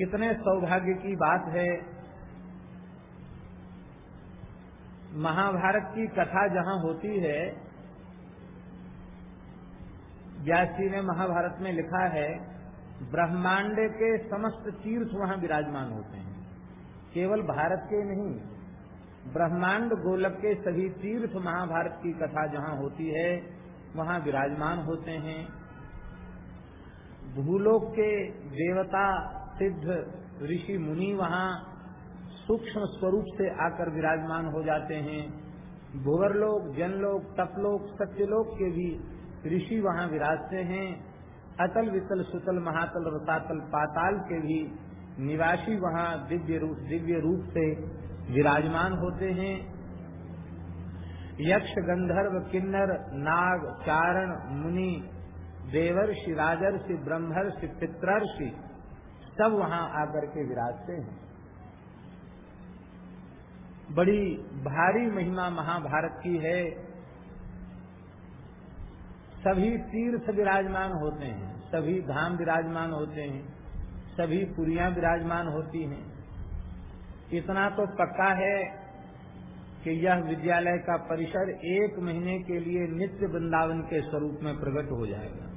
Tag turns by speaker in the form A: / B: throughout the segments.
A: कितने सौभाग्य की बात है। महाभारत की कथा जहाँ होती है, व्यास ने महाभारत में लिखा है, ब्रह्मांड के समस्त तीर्थ वहाँ विराजमान होते हैं। केवल भारत के नहीं, ब्रह्मांड गोलक के सभी तीर्थ महाभारत की कथा जहाँ होती है, वहाँ विराजमान होते हैं। भूलोक के देवता सिद्ध ऋषि मुनि वहाँ सूक्ष्म स्वरूप से आकर विराजमान हो जाते हैं। भूवरलोक जनलोक तपलोक सत्यलोक के भी ऋषि वहाँ विराजते हैं। अतल वितल सुतल महातल रसातल पाताल के भी निवासी वहाँ दिव्य रूप दिव्य रूप से विराजमान होते हैं। यक्ष, गंधर्व, किन्नर, नाग, चारण, मुनि, देवर्षि, राजर्षि, ब्रह्मर्षि, पितृर्षि सब वहाँ आकर के विराजते हैं। बड़ी भारी महिमा महाभारत की है। सभी तीर्थ विराजमान होते हैं, सभी धाम विराजमान होते हैं, सभी पुरियाँ विराजमान होती हैं। इतना तो पक्का है कि यह विद्यालय का परिसर एक महीने के लिए नित्य वृंदावन के स्वरूप में प्रकट हो जाएगा।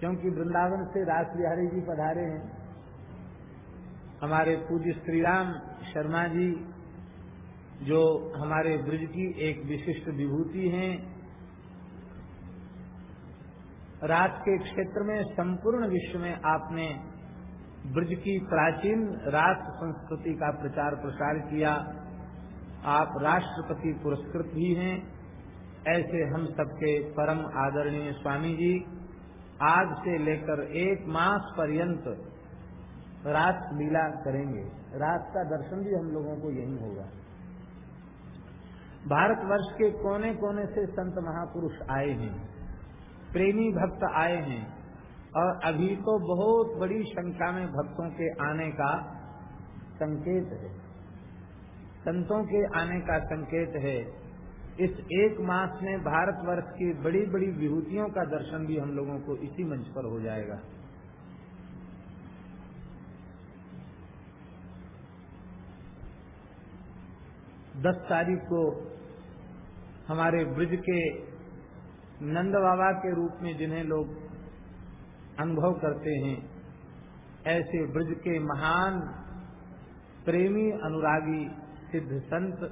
A: क्योंकि वृंदावन से रास बिहारी जी पधारे हैं। हमारे पूज्य श्रीराम शर्मा जी, जो हमारे ब्रज की एक विशिष्ट विभूति हैं, रात के क्षेत्र में, संपूर्ण विश्व में आपने ब्रज की प्राचीन राष्ट्र संस्कृति का प्रचार प्रसार किया। आप राष्ट्रपति पुरस्कृत भी हैं। ऐसे हम सबके परम आदरणीय स्वामी जी, आज से लेकर एक मास पर्यंत रात लीला करेंगे। रात का दर्शन भी हम लोगों को यही होगा। भारतवर्ष के कोने कोने से संत महापुरुष आए हैं। प्रेमी भक्त आए हैं। और अभी तो बहुत बड़ी संख्या में भक्तों के आने का संकेत है। संतों के आने का संकेत है। इस एक मास में भारतवर्ष की बड़ी बड़ी विभूतियों का दर्शन भी हम लोगों को इसी मंच पर हो जाएगा। दस तारीख को हमारे ब्रज के नंद बाबा के रूप में जिन्हें लोग अनुभव करते हैं, ऐसे ब्रज के महान प्रेमी अनुरागी सिद्ध संत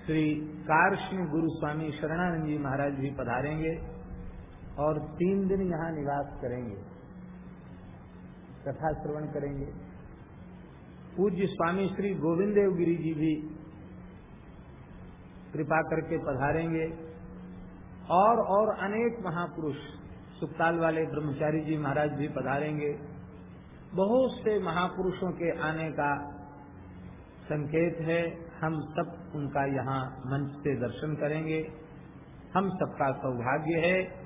A: श्री कारष्ण गुरु स्वामी शरणानंद जी महाराज भी पधारेंगे और तीन दिन यहाँ निवास करेंगे, कथा श्रवण करेंगे। पूज्य स्वामी श्री गोविंद देव गिरी जी भी कृपा करके पधारेंगे। और और अनेक महापुरुष, सुखताल वाले ब्रह्मचारी जी महाराज भी पधारेंगे। बहुत से महापुरुषों के आने का संकेत है। हम सब उनका यहाँ मंच से दर्शन करेंगे। हम सबका सौभाग्य है।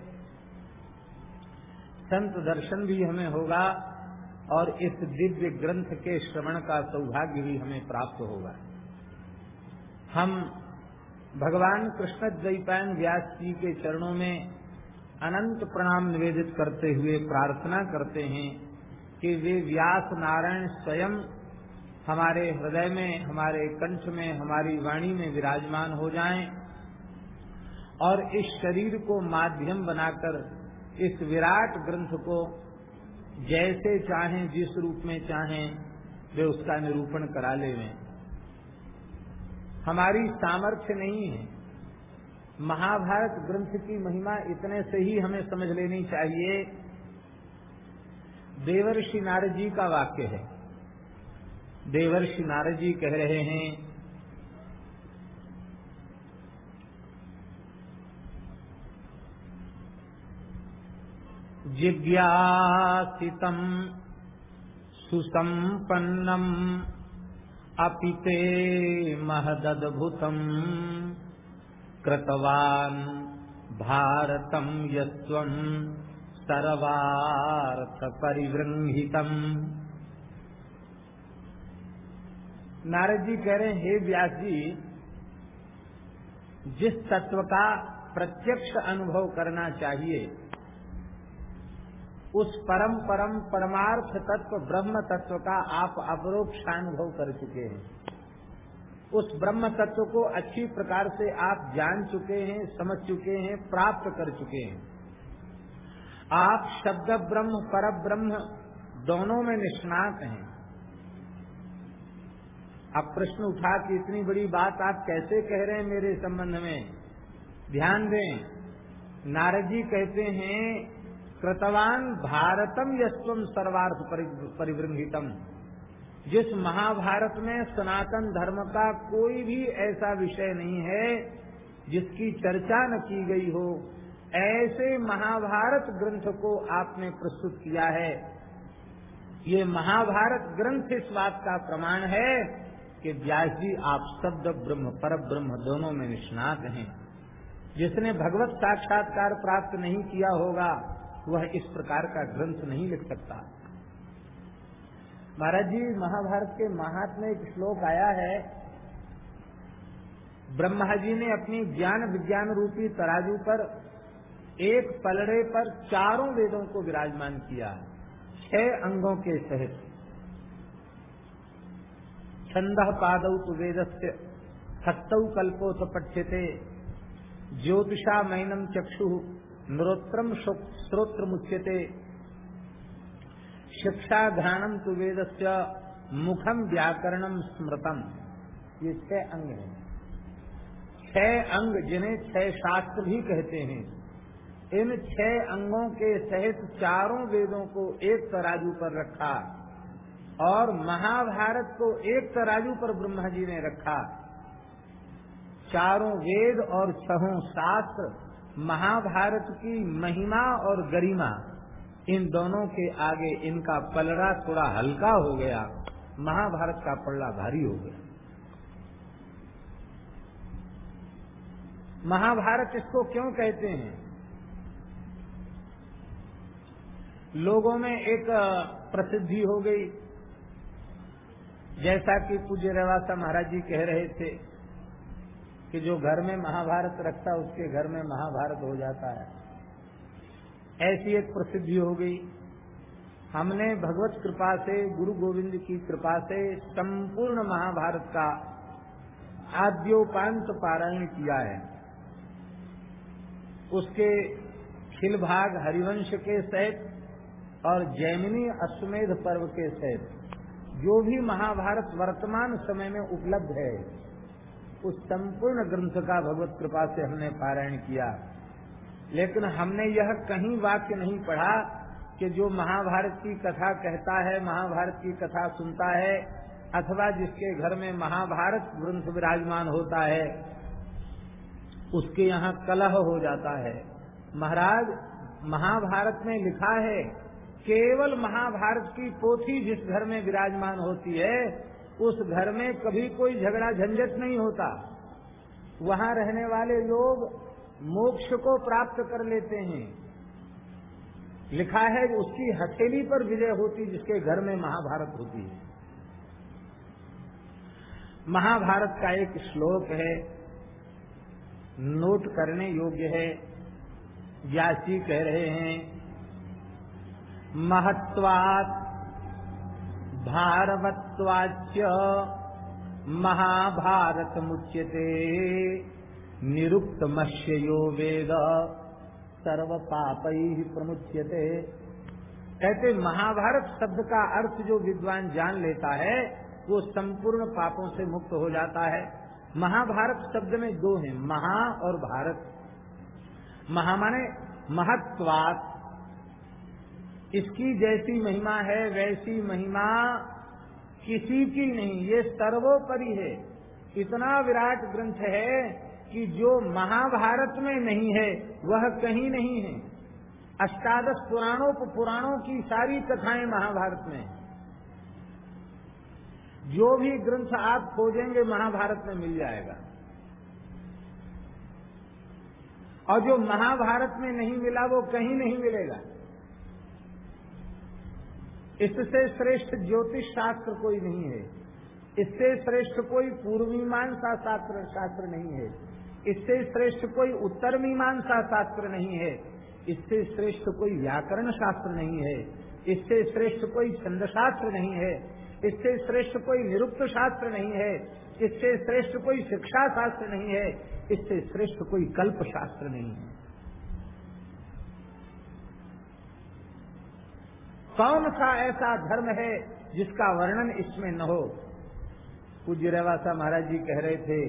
A: संत दर्शन भी हमें होगा और इस दिव्य ग्रंथ के श्रवण का सौभाग्य भी हमें प्राप्त होगा। हम भगवान कृष्ण द्वैपायन व्यास जी के चरणों में अनंत प्रणाम निवेदित करते हुए प्रार्थना करते हैं कि वे व्यास नारायण स्वयं हमारे हृदय में, हमारे कंठ में, हमारी वाणी में विराजमान हो जाएँ और इस शरीर को माध्यम बनाकर, इस विराट ग्रंथ को जैसे चाहें, जिस रूप में चाहें, वे उसका निरूपण करा ले हमारी सामर्थ्य नहीं है। महाभारत ग्रंथ की महिमा इतने से ही हमें समझ लेनी चाहिए। देवर्षि नारद जी का वाक्य है। देवर्षि नारद जी कह रहे हैं, जिज्ञासितम सुसंपन्नम अपिते महदद्भुतम। कृतवान् भारतम् यस्त्वम् सर्वार्थपरिवृंहितम् नारद जी कह रहे हैं व्यास जी, जिस तत्व का प्रत्यक्ष अनुभव करना चाहिए उस परम परम परमार्थ तत्व, ब्रह्म तत्व का आप अपरोक्षानुभव कर चुके हैं। उस ब्रह्म तत्व को अच्छी प्रकार से आप जान चुके हैं, समझ चुके हैं, प्राप्त कर चुके हैं। आप शब्द ब्रह्म, पर ब्रह्म दोनों में निष्णात हैं। अब प्रश्न उठा कि इतनी बड़ी बात आप कैसे कह रहे हैं मेरे संबंध में? ध्यान दें, नारद जी कहते हैं कृतवान भारतम यस्वम सर्वार्थ परिवृंगितम जिस महाभारत में सनातन धर्म का कोई भी ऐसा विषय नहीं है, जिसकी चर्चा न की गई हो, ऐसे महाभारत ग्रंथ को आपने प्रस्तुत किया है। ये महाभारत ग्रंथ इस बात का प्रमाण है कि व्यास जी आप शब्द ब्रह्म पर ब्रह्म दोनों में निष्णात हैं। जिसने भगवत साक्षात्कार प्राप्त नहीं किया होगा वह इस प्रकार का ग्रंथ नहीं लिख सकता। महाराज जी, महाभारत के महात्म एक श्लोक आया है। ब्रह्मा जी ने अपनी ज्ञान विज्ञान रूपी तराजू पर एक पलड़े पर चारों वेदों को विराजमान किया, छह अंगों के सहित। छंद पादौ वेद से हस्तौ कल्पोत पठ्यते। ज्योतिषा मैनम चक्षु नरोत्रम श्रोत्र मुच्यते शिक्षा ध्यानम तु वेद मुखम व्याकरणम स्मृतम। ये छह अंग हैं। छह अंग जिन्हें छह शास्त्र भी कहते हैं, इन छह अंगों के सहित चारों वेदों को एक तराजू पर रखा और महाभारत को एक तराजू पर ब्रह्मा जी ने रखा। चारों वेद और छहों शास्त्र महाभारत की महिमा और गरिमा, इन दोनों के आगे इनका पलड़ा थोड़ा हल्का हो गया, महाभारत का पलड़ा भारी हो गया। महाभारत इसको क्यों कहते हैं? लोगों में एक प्रसिद्धि हो गई, जैसा कि पूज्य रेवासा महाराज जी कह रहे थे कि जो घर में महाभारत रखता उसके घर में महाभारत हो जाता है। ऐसी एक प्रसिद्धि हो गई। हमने भगवत कृपा से, गुरु गोविंद की कृपा से संपूर्ण महाभारत का आद्योपांत पारायण किया है। उसके खिल भाग हरिवंश के सहित और जैमिनी अश्वमेध पर्व के सहित जो भी महाभारत वर्तमान समय में उपलब्ध है उस संपूर्ण ग्रंथ का भगवत कृपा से हमने पारायण किया। लेकिन हमने यह कहीं वाक्य नहीं पढ़ा कि जो महाभारत की कथा कहता है, महाभारत की कथा सुनता है, अथवा जिसके घर में महाभारत ग्रंथ विराजमान होता है, उसके यहाँ कलह हो जाता है। महाराज, महाभारत में लिखा है, केवल महाभारत की पोथी जिस घर में विराजमान होती है उस घर में कभी कोई झगड़ा झंझट नहीं होता। वहाँ रहने वाले लोग मोक्ष को प्राप्त कर लेते हैं। लिखा है उसकी हथेली पर विजय होती, जिसके घर में महाभारत होती है। महाभारत का एक श्लोक है, नोट करने योग्य है। व्यासी कह रहे हैं, महत्वात भारवत्वाच महाभारत मुच्यते निरुक्त मत्स्यो वेद। सर्व पाप ही प्रमुच्यते। कहते महाभारत शब्द का अर्थ जो विद्वान जान लेता है, वो संपूर्ण पापों से मुक्त हो जाता है। महाभारत शब्द में दो हैं, महा और भारत। महा माने महत्वात। इसकी जैसी महिमा है, वैसी महिमा किसी की नहीं। ये सर्वोपरि है। इतना विराट ग्रंथ है कि जो महाभारत में नहीं है, वह कहीं नहीं है। अष्टादश पुराणों पुराणों की सारी कथाएँ महाभारत में जो भी ग्रंथ आप खोजेंगे, महाभारत में मिल जाएगा। और जो महाभारत में नहीं मिला, वो कहीं नहीं मिलेगा। इससे श्रेष्ठ ज्योतिष शास्त्र कोई नहीं है। इससे श्रेष्ठ कोई पूर्वीमांसा शास्त्र शास्त्र नहीं है। इससे श्रेष्ठ कोई उत्तर मीमांसा शास्त्र नहीं है। इससे श्रेष्ठ कोई व्याकरण शास्त्र नहीं है। इससे श्रेष्ठ कोई छंद शास्त्र नहीं है। इससे श्रेष्ठ कोई निरुक्त शास्त्र नहीं है। इससे श्रेष्ठ कोई शिक्षा शास्त्र नहीं है। इससे श्रेष्ठ कोई कल्प शास्त्र नहीं है। कौन सा ऐसा धर्म है जिसका वर्णन इसमें न हो? पूज्य रेवासा महाराज जी कह रहे थे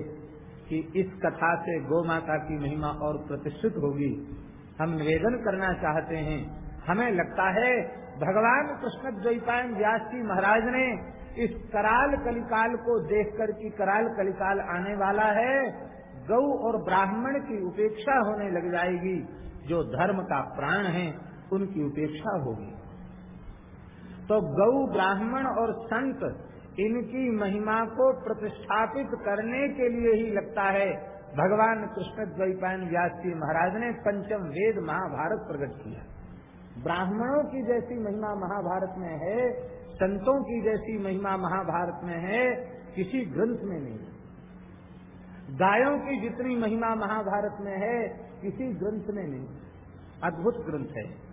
A: कि इस कथा से गौ माता की महिमा और प्रतिष्ठित होगी। हम निवेदन करना चाहते हैं। हमें लगता है भगवान कृष्ण द्वैपायन व्यास जी महाराज ने इस कराल कलिकाल को देखकर कि कराल कलिकाल आने वाला है, गौ और ब्राह्मण की उपेक्षा होने लग जाएगी। जो धर्म का प्राण है, उनकी उपेक्षा होगी। तो गौ ब्राह्मण और संत इनकी महिमा को प्रतिष्ठापित करने के लिए ही लगता है। भगवान कृष्ण द्वैपायन व्यास जी महाराज ने पंचम वेद महाभारत प्रकट किया। ब्राह्मणों की जैसी महिमा महाभारत में है, संतों की जैसी महिमा महाभारत में है, किसी ग्रंथ में नहीं। गायों की जितनी महिमा महाभारत में है, किसी ग्रंथ में नहीं। अद्भुत ग्रंथ है।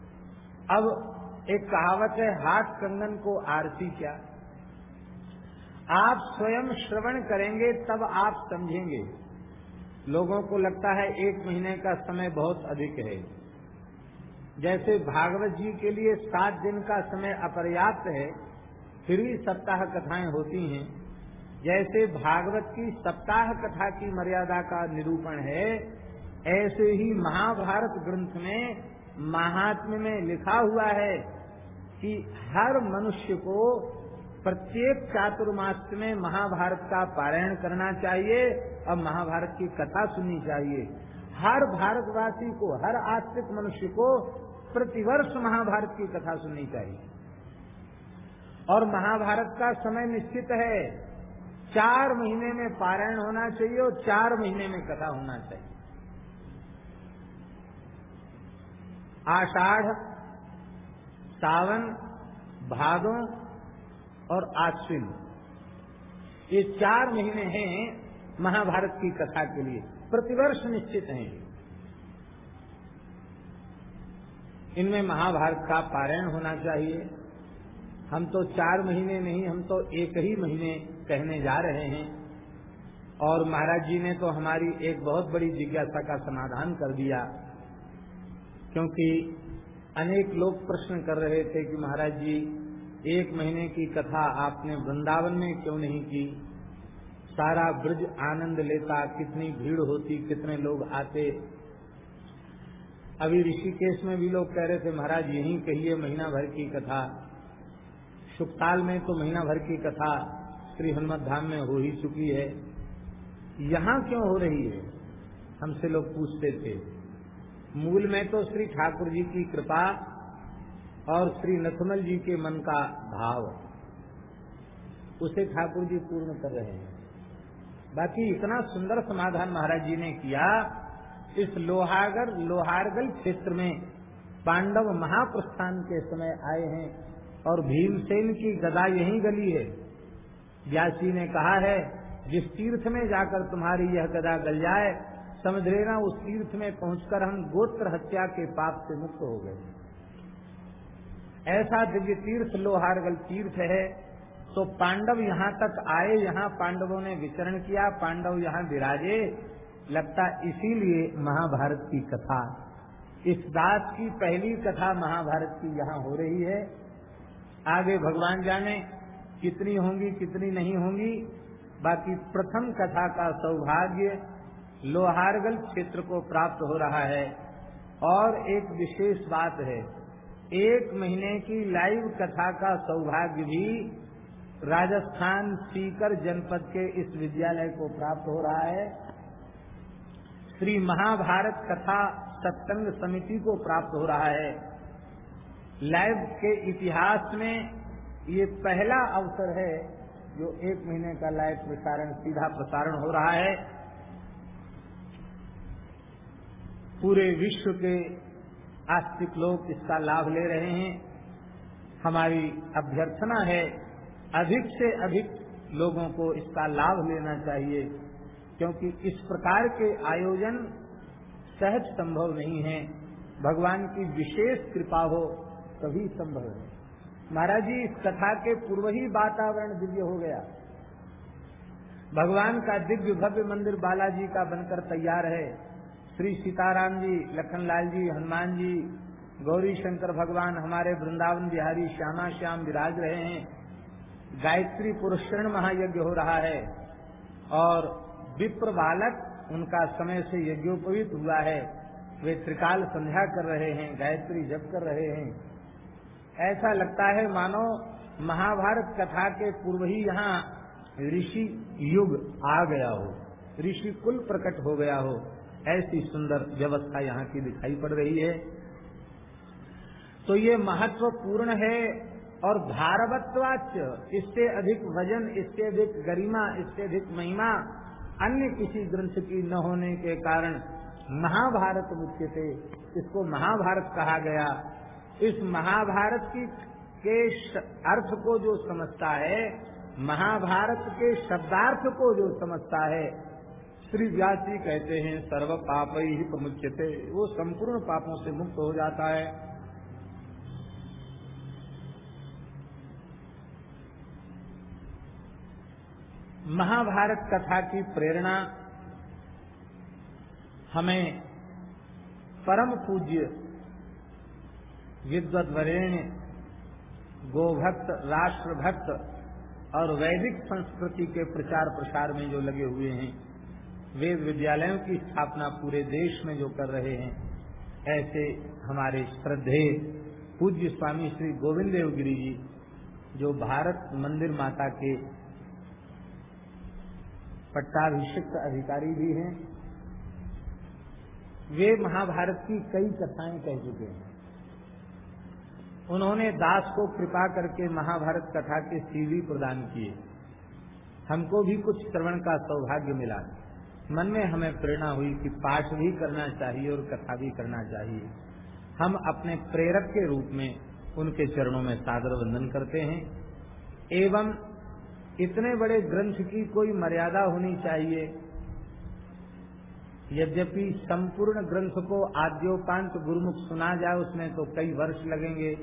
A: अब एक कहावत है, हाथ कंगन को आरती क्या? आप स्वयं श्रवण करेंगे, तब आप समझेंगे। लोगों को लगता है एक महीने का समय बहुत अधिक है। जैसे भागवत जी के लिए सात दिन का समय अपर्याप्त है, फिर भी सप्ताह कथाएँ होती हैं। जैसे भागवत की सप्ताह कथा की मर्यादा का निरूपण है, ऐसे ही महाभारत ग्रंथ में महात्म्य में लिखा हुआ है कि हर मनुष्य को प्रत्येक चातुर्मास में महाभारत का पारायण करना चाहिए और महाभारत की कथा सुननी चाहिए। हर भारतवासी को, हर आस्तिक मनुष्य को प्रतिवर्ष महाभारत की कथा सुननी चाहिए। और महाभारत का समय निश्चित है। चार महीने में पारायण होना चाहिए और चार महीने में कथा होना चाहिए। आषाढ़ सावन, भादों और आश्विन। ये चार महीने हैं महाभारत की कथा के लिए। प्रतिवर्ष निश्चित हैं। इनमें महाभारत का पारायण होना चाहिए। हम तो चार महीने नहीं, हम तो एक ही महीने कहने जा रहे हैं। और महाराज जी ने तो हमारी एक बहुत बड़ी जिज्ञासा का समाधान कर दिया, क्योंकि अनेक लोग प्रश्न कर रहे थे कि महाराज जी, एक महीने की कथा आपने वृंदावन में क्यों नहीं की? सारा ब्रज आनंद लेता, कितनी भीड़ होती, कितने लोग आते। अभी ऋषिकेश में भी लोग कह रहे थे, महाराज, यही कहिए महीना भर की कथा। सुखताल में तो महीना भर की कथा श्री हनुमत धाम में हो ही चुकी है। यहाँ क्यों हो रही है? हमसे लोग पूछते थे। मूल में तो श्री ठाकुर जी की कृपा और श्री नथमल जी के मन का भाव। उसे ठाकुर जी पूर्ण कर रहे हैं। बाकी इतना सुंदर समाधान महाराज जी ने किया, इस लोहागर, लोहारगल क्षेत्र में पांडव महाप्रस्थान के समय आए हैं और भीमसेन की गदा यही गली है। व्यासी ने कहा है, जिस तीर्थ में जाकर तुम्हारी यह गदा गल जाए समझ लेना उस तीर्थ में पहुंचकर हम गोत्र हत्या के पाप से मुक्त हो गए। ऐसा दिव्य तीर्थ लोहारगल तीर्थ है तो पांडव यहाँ तक आए, यहाँ पांडवों ने विचरण किया, पांडव यहाँ विराजे। लगता इसीलिए महाभारत की कथा। इस दास की पहली कथा महाभारत की यहाँ हो रही है। आगे भगवान जाने, कितनी होंगी, कितनी नहीं होंगी। बाकी प्रथम कथा का सौभाग्य लोहारगल क्षेत्र को प्राप्त हो रहा है। और एक विशेष बात है, एक महीने की लाइव कथा का सौभाग्य भी राजस्थान सीकर जनपद के इस विद्यालय को प्राप्त हो रहा है। श्री महाभारत कथा सत्संग समिति को प्राप्त हो रहा है। लाइव के इतिहास में ये पहला अवसर है जो एक महीने का लाइव प्रसारण, सीधा प्रसारण हो रहा है। पूरे विश्व के आस्तिक लोग इसका लाभ ले रहे हैं। हमारी अभ्यर्थना है, अधिक से अधिक लोगों को इसका लाभ लेना चाहिए, क्योंकि इस प्रकार के आयोजन सहज संभव नहीं है। भगवान की विशेष कृपा हो, तभी संभव है। महाराज जी, इस कथा के पूर्व ही वातावरण दिव्य हो गया। भगवान का दिव्य भव्य मंदिर बालाजी का बनकर तैयार है। श्री सीताराम जी, लखनलाल जी, हनुमान जी, गौरी शंकर भगवान हमारे वृंदावन बिहारी श्यामा श्याम विराज रहे हैं। गायत्री पुरुषण महायज्ञ हो रहा है और विप्र बालक उनका समय से यज्ञोपवीत हुआ है। वे त्रिकाल संध्या कर रहे हैं, गायत्री जप कर रहे हैं। ऐसा लगता है मानो महाभारत कथा के पूर्व ही यहाँ ऋषि युग आ गया हो, ऋषि कुल प्रकट हो गया हो। ऐसी सुंदर व्यवस्था यहाँ की दिखाई पड़ रही है। तो ये महत्वपूर्ण है और भारवत्वाच इससे अधिक वज़न, इससे अधिक गरिमा, इससे अधिक महिमा, अन्य किसी ग्रंथ की न होने के कारण महाभारत मुख्य थे इसको महाभारत कहा गया। इस महाभारत की के अर्थ को जो समझता है, महाभारत के शब्दार्थ को जो समझता है श्री व्यास जी कहते हैं, सर्व पाप ही प्रमुख्य वो संपूर्ण पापों से मुक्त हो जाता है। महाभारत कथा की प्रेरणा हमें परम पूज्य विद्वत वरेण्य गोभक्त, राष्ट्रभक्त और वैदिक संस्कृति के प्रचार प्रसार में जो लगे हुए हैं वेद विद्यालयों की स्थापना पूरे देश में जो कर रहे हैं, ऐसे हमारे श्रद्धे पूज्य स्वामी श्री गोविंद देवगिरी जी, जो भारत मंदिर माता के पट्टाभिषिक्त अधिकारी भी हैं, वे महाभारत की कई कथाएँ कह चुके हैं। उन्होंने दास को कृपा करके महाभारत कथा के सीवी प्रदान किए। हमको भी कुछ श्रवण का सौभाग्य मिला। मन में हमें प्रेरणा हुई कि पाठ भी करना चाहिए और कथा भी करना चाहिए। हम अपने प्रेरक के रूप में उनके चरणों में सादर वंदन करते हैं। एवं इतने बड़े ग्रंथ की कोई मर्यादा होनी चाहिए। यद्यपि संपूर्ण ग्रंथ को आद्योपांत गुरुमुख सुना जाए, उसमें तो कई वर्ष लगेंगे।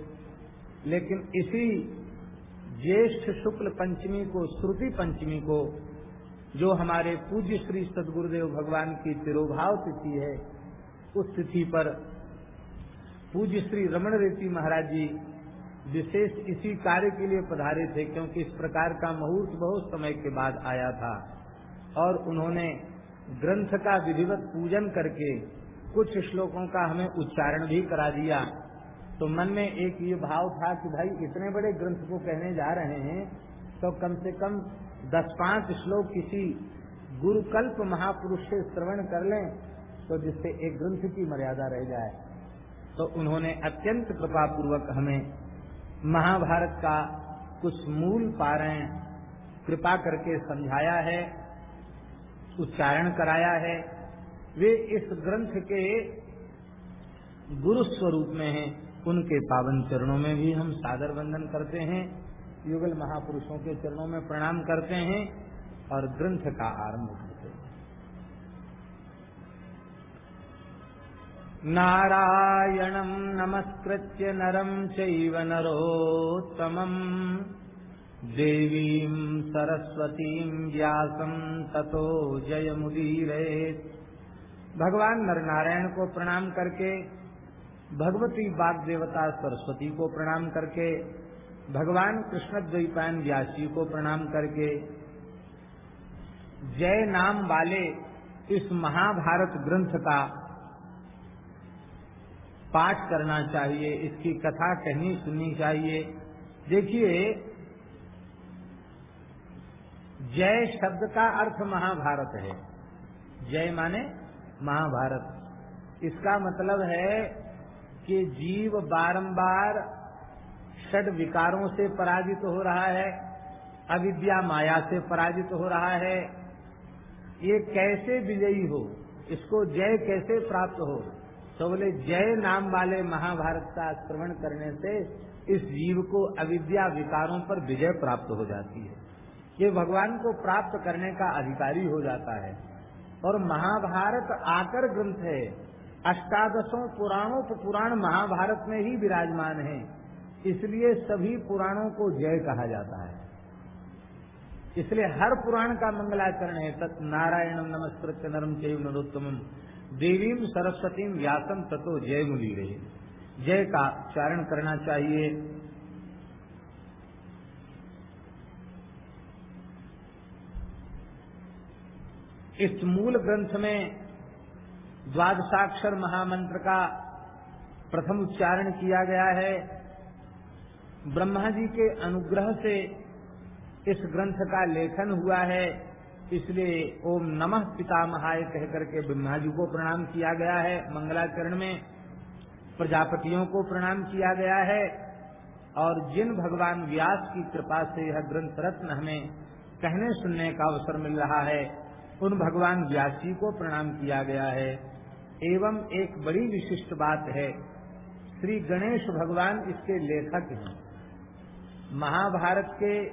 A: लेकिन इसी ज्येष्ठ शुक्ल पंचमी को, श्रुति पंचमी को जो हमारे पूज्य श्री सदगुरुदेव भगवान की तिरुभाव तिथि है, उस तिथि पर पूज्य श्री रमण रेती महाराज जी विशेष इसी कार्य के लिए पधारे थे, क्योंकि इस प्रकार का मुहूर्त बहुत समय के बाद आया था। और उन्होंने ग्रंथ का विधिवत पूजन करके कुछ श्लोकों का हमें उच्चारण भी करा दिया। तो मन में एक ये भाव था कि भाई, इतने बड़े ग्रंथ को कहने जा रहे हैं तो कम से कम दस पाँच श्लोक किसी गुरुकल्प महापुरुष से श्रवण कर लें तो जिससे एक ग्रंथ की मर्यादा रह जाए। तो उन्होंने अत्यंत कृपा पूर्वक हमें महाभारत का कुछ मूल पारायण कृपा करके समझाया है, उच्चारण कराया है। वे इस ग्रंथ के गुरु स्वरूप में हैं, उनके पावन चरणों में भी हम सादर वंदन करते हैं। युगल महापुरुषों के चरणों में प्रणाम करते हैं और ग्रंथ का आरंभ नारायणम् नमस्कृत्य नरम् चैव नरोत्तमम्। देवीम् सरस्वतीम् व्यासम् ततो जयमुदीरेत् भगवान नरनारायण को प्रणाम करके, भगवती बाग देवता सरस्वती को प्रणाम करके भगवान कृष्ण द्वैपायन व्यासी को प्रणाम करके जय नाम वाले इस महाभारत ग्रंथ का पाठ करना चाहिए, इसकी कथा कहनी सुननी चाहिए। देखिए, जय शब्द का अर्थ महाभारत है। जय माने महाभारत। इसका मतलब है कि जीव बारंबार षड विकारों से पराजित हो रहा है, अविद्या माया से पराजित हो रहा है। ये कैसे विजयी हो? इसको जय कैसे प्राप्त हो? तो बोले, जय नाम वाले महाभारत का श्रवण करने से इस जीव को अविद्या विकारों पर विजय प्राप्त हो जाती है। ये भगवान को प्राप्त करने का अधिकारी हो जाता है। और महाभारत आकर ग्रंथ है, अष्टादशों पुराणों तो पुराण महाभारत में ही विराजमान है। इसलिए सभी पुराणों को जय कहा जाता है। इसलिए हर पुराण का मंगलाचरण है। तत् नारायणम नमस्कृत नरम चैव नरोत्तम देवीम सरस्वतीम व्यासम ततो जय मुली रहे जय का उच्चारण करना चाहिए। इस मूल ग्रंथ में द्वादशाक्षर महामंत्र का प्रथम उच्चारण किया गया है। ब्रह्मा जी के अनुग्रह से इस ग्रंथ का लेखन हुआ है। इसलिए ओम नमः पितामहाय कह करके ब्रह्मा जी को प्रणाम किया गया है। मंगलाचरण में प्रजापतियों को प्रणाम किया गया है। और जिन भगवान व्यास की कृपा से यह ग्रंथ रत्न हमें कहने सुनने का अवसर मिल रहा है, उन भगवान व्यास जी को प्रणाम किया गया है। एवं एक बड़ी विशिष्ट बात है, श्री गणेश भगवान इसके लेखक हैं। महाभारत के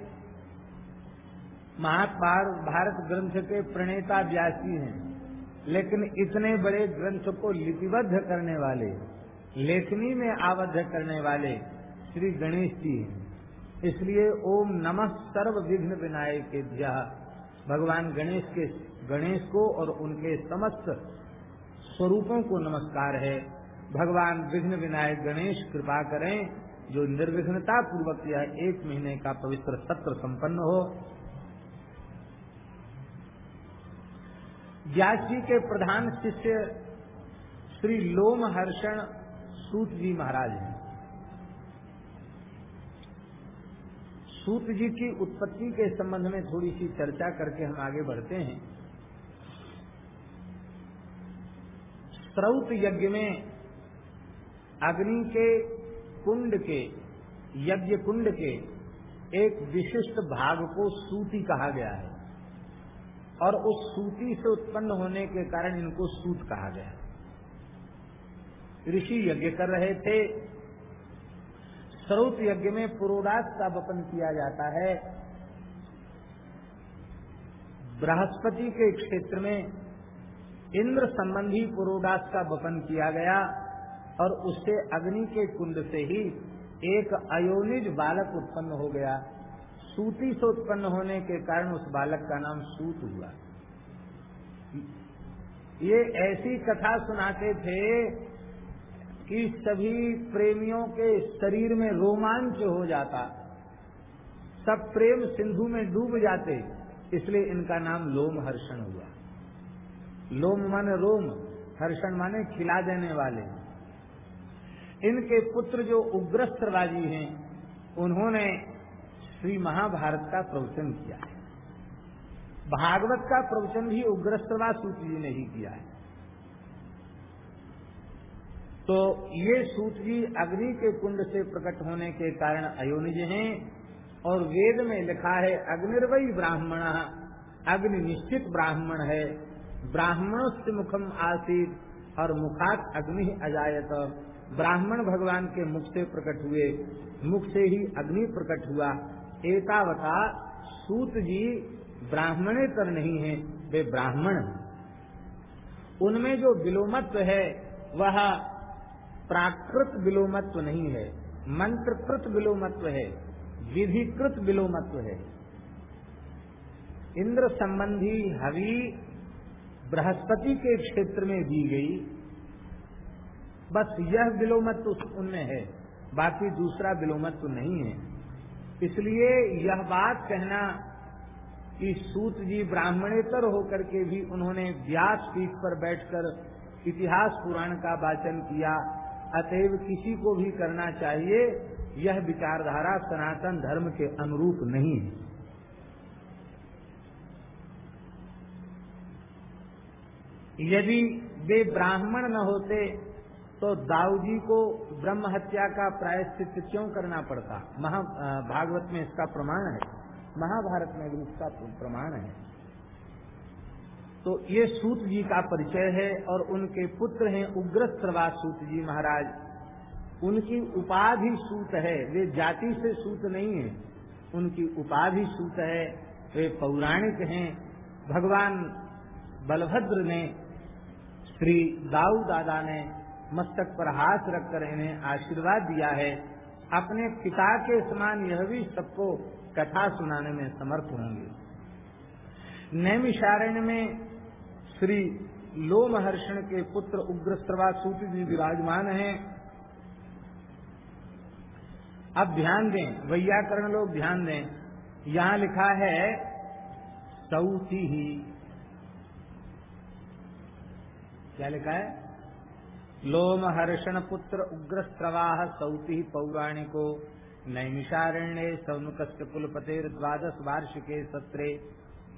A: महाभारत ग्रंथ के प्रणेता व्यासी हैं। लेकिन इतने बड़े ग्रंथ को लिपिबद्ध करने वाले, लेखनी में आबद्ध करने वाले श्री गणेश जी हैं। इसलिए ओम नमः सर्व विघ्न विनायक भगवान गणेश के, गणेश को और उनके समस्त स्वरूपों को नमस्कार है। भगवान विघ्न विनायक गणेश, कृपा करें। जो निर्विघ्नता पूर्वक यह एक महीने का पवित्र सत्र संपन्न हो। व्यास जी के प्रधान शिष्य श्री लोम हर्षण सूत जी महाराज हैं। सूत जी की उत्पत्ति के संबंध में थोड़ी सी चर्चा करके हम आगे बढ़ते हैं। स्रौत यज्ञ में अग्नि के कुंड के, यज्ञ कुंड के एक विशिष्ट भाग को सूती कहा गया है। और उस सूती से उत्पन्न होने के कारण इनको सूत कहा गया ऋषि यज्ञ कर रहे थे। स्रोत यज्ञ में पुरोडास का वपन किया जाता है। बृहस्पति के क्षेत्र में इंद्र संबंधी पुरोडास का वपन किया गया। और उससे अग्नि के कुंड से ही एक अयोनिज बालक उत्पन्न हो गया। सूती से उत्पन्न होने के कारण उस बालक का नाम सूत हुआ। ये ऐसी कथा सुनाते थे कि सभी प्रेमियों के शरीर में रोमांच हो जाता। सब प्रेम सिंधु में डूब जाते, इसलिए इनका नाम लोम हर्षण हुआ। लोम माने रोम, हर्षण माने खिला देने वाले। इनके पुत्र जो उग्रस्त्रवाजी हैं, उन्होंने श्री महाभारत का प्रवचन किया है। भागवत का प्रवचन भी उग्रस्त्रवा सूत जी ने ही किया है। तो ये सूत जी अग्नि के कुंड से प्रकट होने के कारण अयोनिज हैं और वेद में लिखा है अग्निर्वयी ब्राह्मण, अग्नि निश्चित ब्राह्मण है ब्राह्मणों से मुखम आसित और मुखात अग्नि अजायत। ब्राह्मण भगवान के मुख से प्रकट हुए, मुख से ही अग्नि प्रकट हुआ। एतावता सूत जी ब्राह्मणे ब्राह्मणेतर नहीं है, वे ब्राह्मण उनमें जो विलोमत्व है, वह प्राकृत विलोमत्व नहीं है, मंत्रकृत विलोमत्व है, विधिकृत विलोमत्व है। इंद्र संबंधी हवि बृहस्पति के क्षेत्र में दी गई बस यह विलोमत्व तो उनमें है, बाकी दूसरा विलोमत्व तो नहीं है। इसलिए यह बात कहना कि सूत जी ब्राह्मणेतर होकर के भी उन्होंने व्यास पीठ पर बैठकर इतिहास पुराण का वाचन किया, अतएव किसी को भी करना चाहिए, यह विचारधारा सनातन धर्म के अनुरूप नहीं है। यदि वे ब्राह्मण न होते तो दाऊजी को ब्रह्म हत्या का प्रायश्चित क्यों करना पड़ता? महा भागवत में इसका प्रमाण है। महाभारत में भी इसका प्रमाण है। तो ये सूत जी का परिचय है और उनके पुत्र हैं उग्र श्रवा सूत जी महाराज। उनकी उपाधि सूत है। वे जाति से सूत नहीं है। उनकी उपाधि सूत है। वे पौराणिक हैं। भगवान बलभद्र ने, श्री दाऊ दादा ने मस्तक पर हाथ रखकर इन्हें आशीर्वाद दिया है। अपने पिता के समान यह भी सबको कथा सुनाने में समर्थ होंगे। नैमिषारण्य में श्री लोमहर्षण के पुत्र उग्र सूत जी विराजमान हैं। अब ध्यान दें, वैयाकरण लोग ध्यान दें। यहाँ लिखा है, सऊती ही। क्या लिखा है? लोम हर्षण पुत्र उग्र स्रवाह सौति पौराणिको, नैमिषारण्य सौनुक कुलपतेर द्वादश वार्षिके सत्रे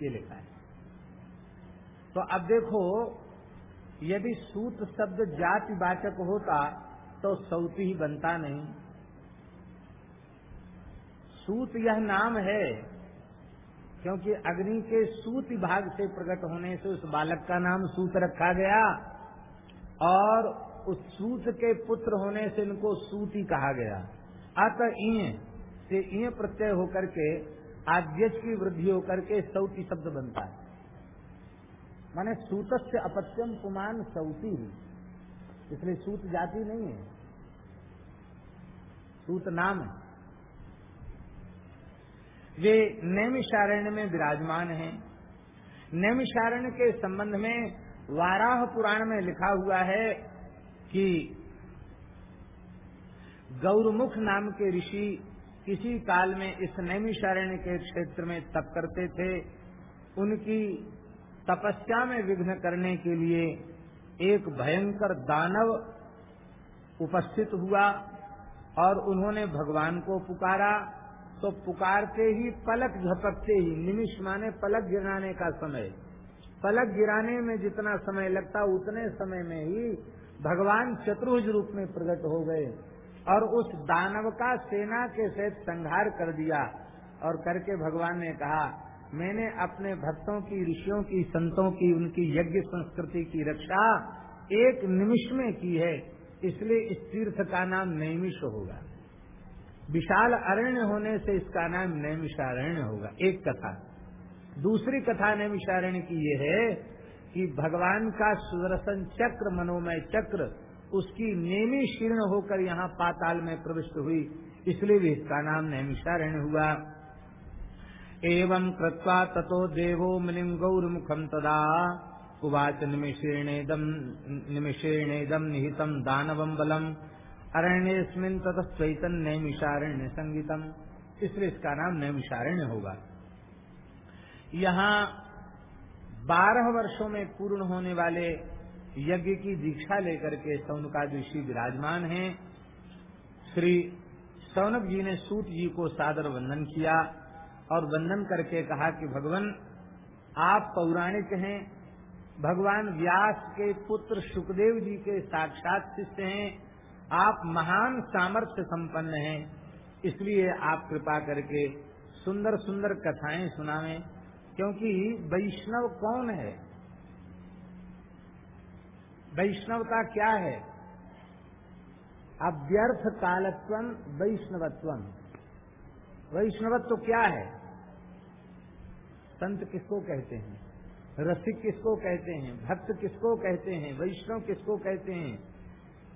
A: ये लिखा है। तो अब देखो, यदि सूत शब्द जाति वाचक होता तो सौती ही बनता नहीं। सूत यह नाम है, क्योंकि अग्नि के सूत भाग से प्रकट होने से उस बालक का नाम सूत रखा गया, और उस सूत के पुत्र होने से इनको सूती कहा गया। अतः से इय प्रत्यय होकर के आद्यज की वृद्धि होकर के सौती शब्द बनता है। माने सूत से अपत्यम कुमान सौती। इसलिए सूत जाति नहीं है। सूत नाम है। वे नैमिषारण्य में विराजमान हैं। नैमिषारण्य के संबंध में वाराह पुराण में लिखा हुआ है कि गौरमुख नाम के ऋषि किसी काल में इस नैमिषारण्य के क्षेत्र में तप करते थे। उनकी तपस्या में विघ्न करने के लिए एक भयंकर दानव उपस्थित हुआ और उन्होंने भगवान को पुकारा। तो पुकारते ही पलक झपकते ही, निमिष माने पलक गिराने का समय। पलक गिराने में जितना समय लगता, उतने समय में ही भगवान चतुर्भुज रूप में प्रकट हो गए और उस दानव का सेना के सहित संहार कर दिया और करके भगवान ने कहा, मैंने अपने भक्तों की, ऋषियों की, संतों की, उनकी यज्ञ संस्कृति की रक्षा एक निमिष में की है, इसलिए इस तीर्थ का नाम नैमिष होगा। विशाल अरण्य होने से इसका नाम नैमिषारण्य होगा। एक कथा। दूसरी कथा नैमिषारण्य की ये है कि भगवान का सुदर्शन चक्र, मनोमय चक्र, उसकी नेमी शीर्ण होकर यहाँ पाताल में प्रविष्ट हुई। इसलिए भी इसका नाम नैमिषारण्य हुआ। एवं कृत्वा ततो देवो मुनिम गौर मुखम तदा। उवाच निमिषेणेदम निमिषेणेदम निहितम दानवम बलम। अरण्यस्मिन ततस्वैतन नैमिषारण्य संगीतम इसलिए इसका नाम नैमिषारण्य होगा। यहाँ बारह वर्षों में पूर्ण होने वाले यज्ञ की दीक्षा लेकर के सौनका ऋषि विराजमान हैं। श्री सौनक जी ने सूत जी को सादर वंदन किया और वंदन करके कहा कि भगवान, आप पौराणिक हैं। भगवान व्यास के पुत्र सुखदेव जी के साक्षात शिष्य हैं। आप महान सामर्थ्य संपन्न हैं। इसलिए आप कृपा करके सुंदर सुंदर कथाएँ सुनावें। क्योंकि वैष्णव कौन है? वैष्णवता क्या है? अव्यर्थ कालत्व, वैष्णवत्व। वैष्णवत्व क्या है? संत किसको कहते हैं? रसिक किसको कहते हैं? भक्त किसको कहते हैं? वैष्णव किसको कहते हैं?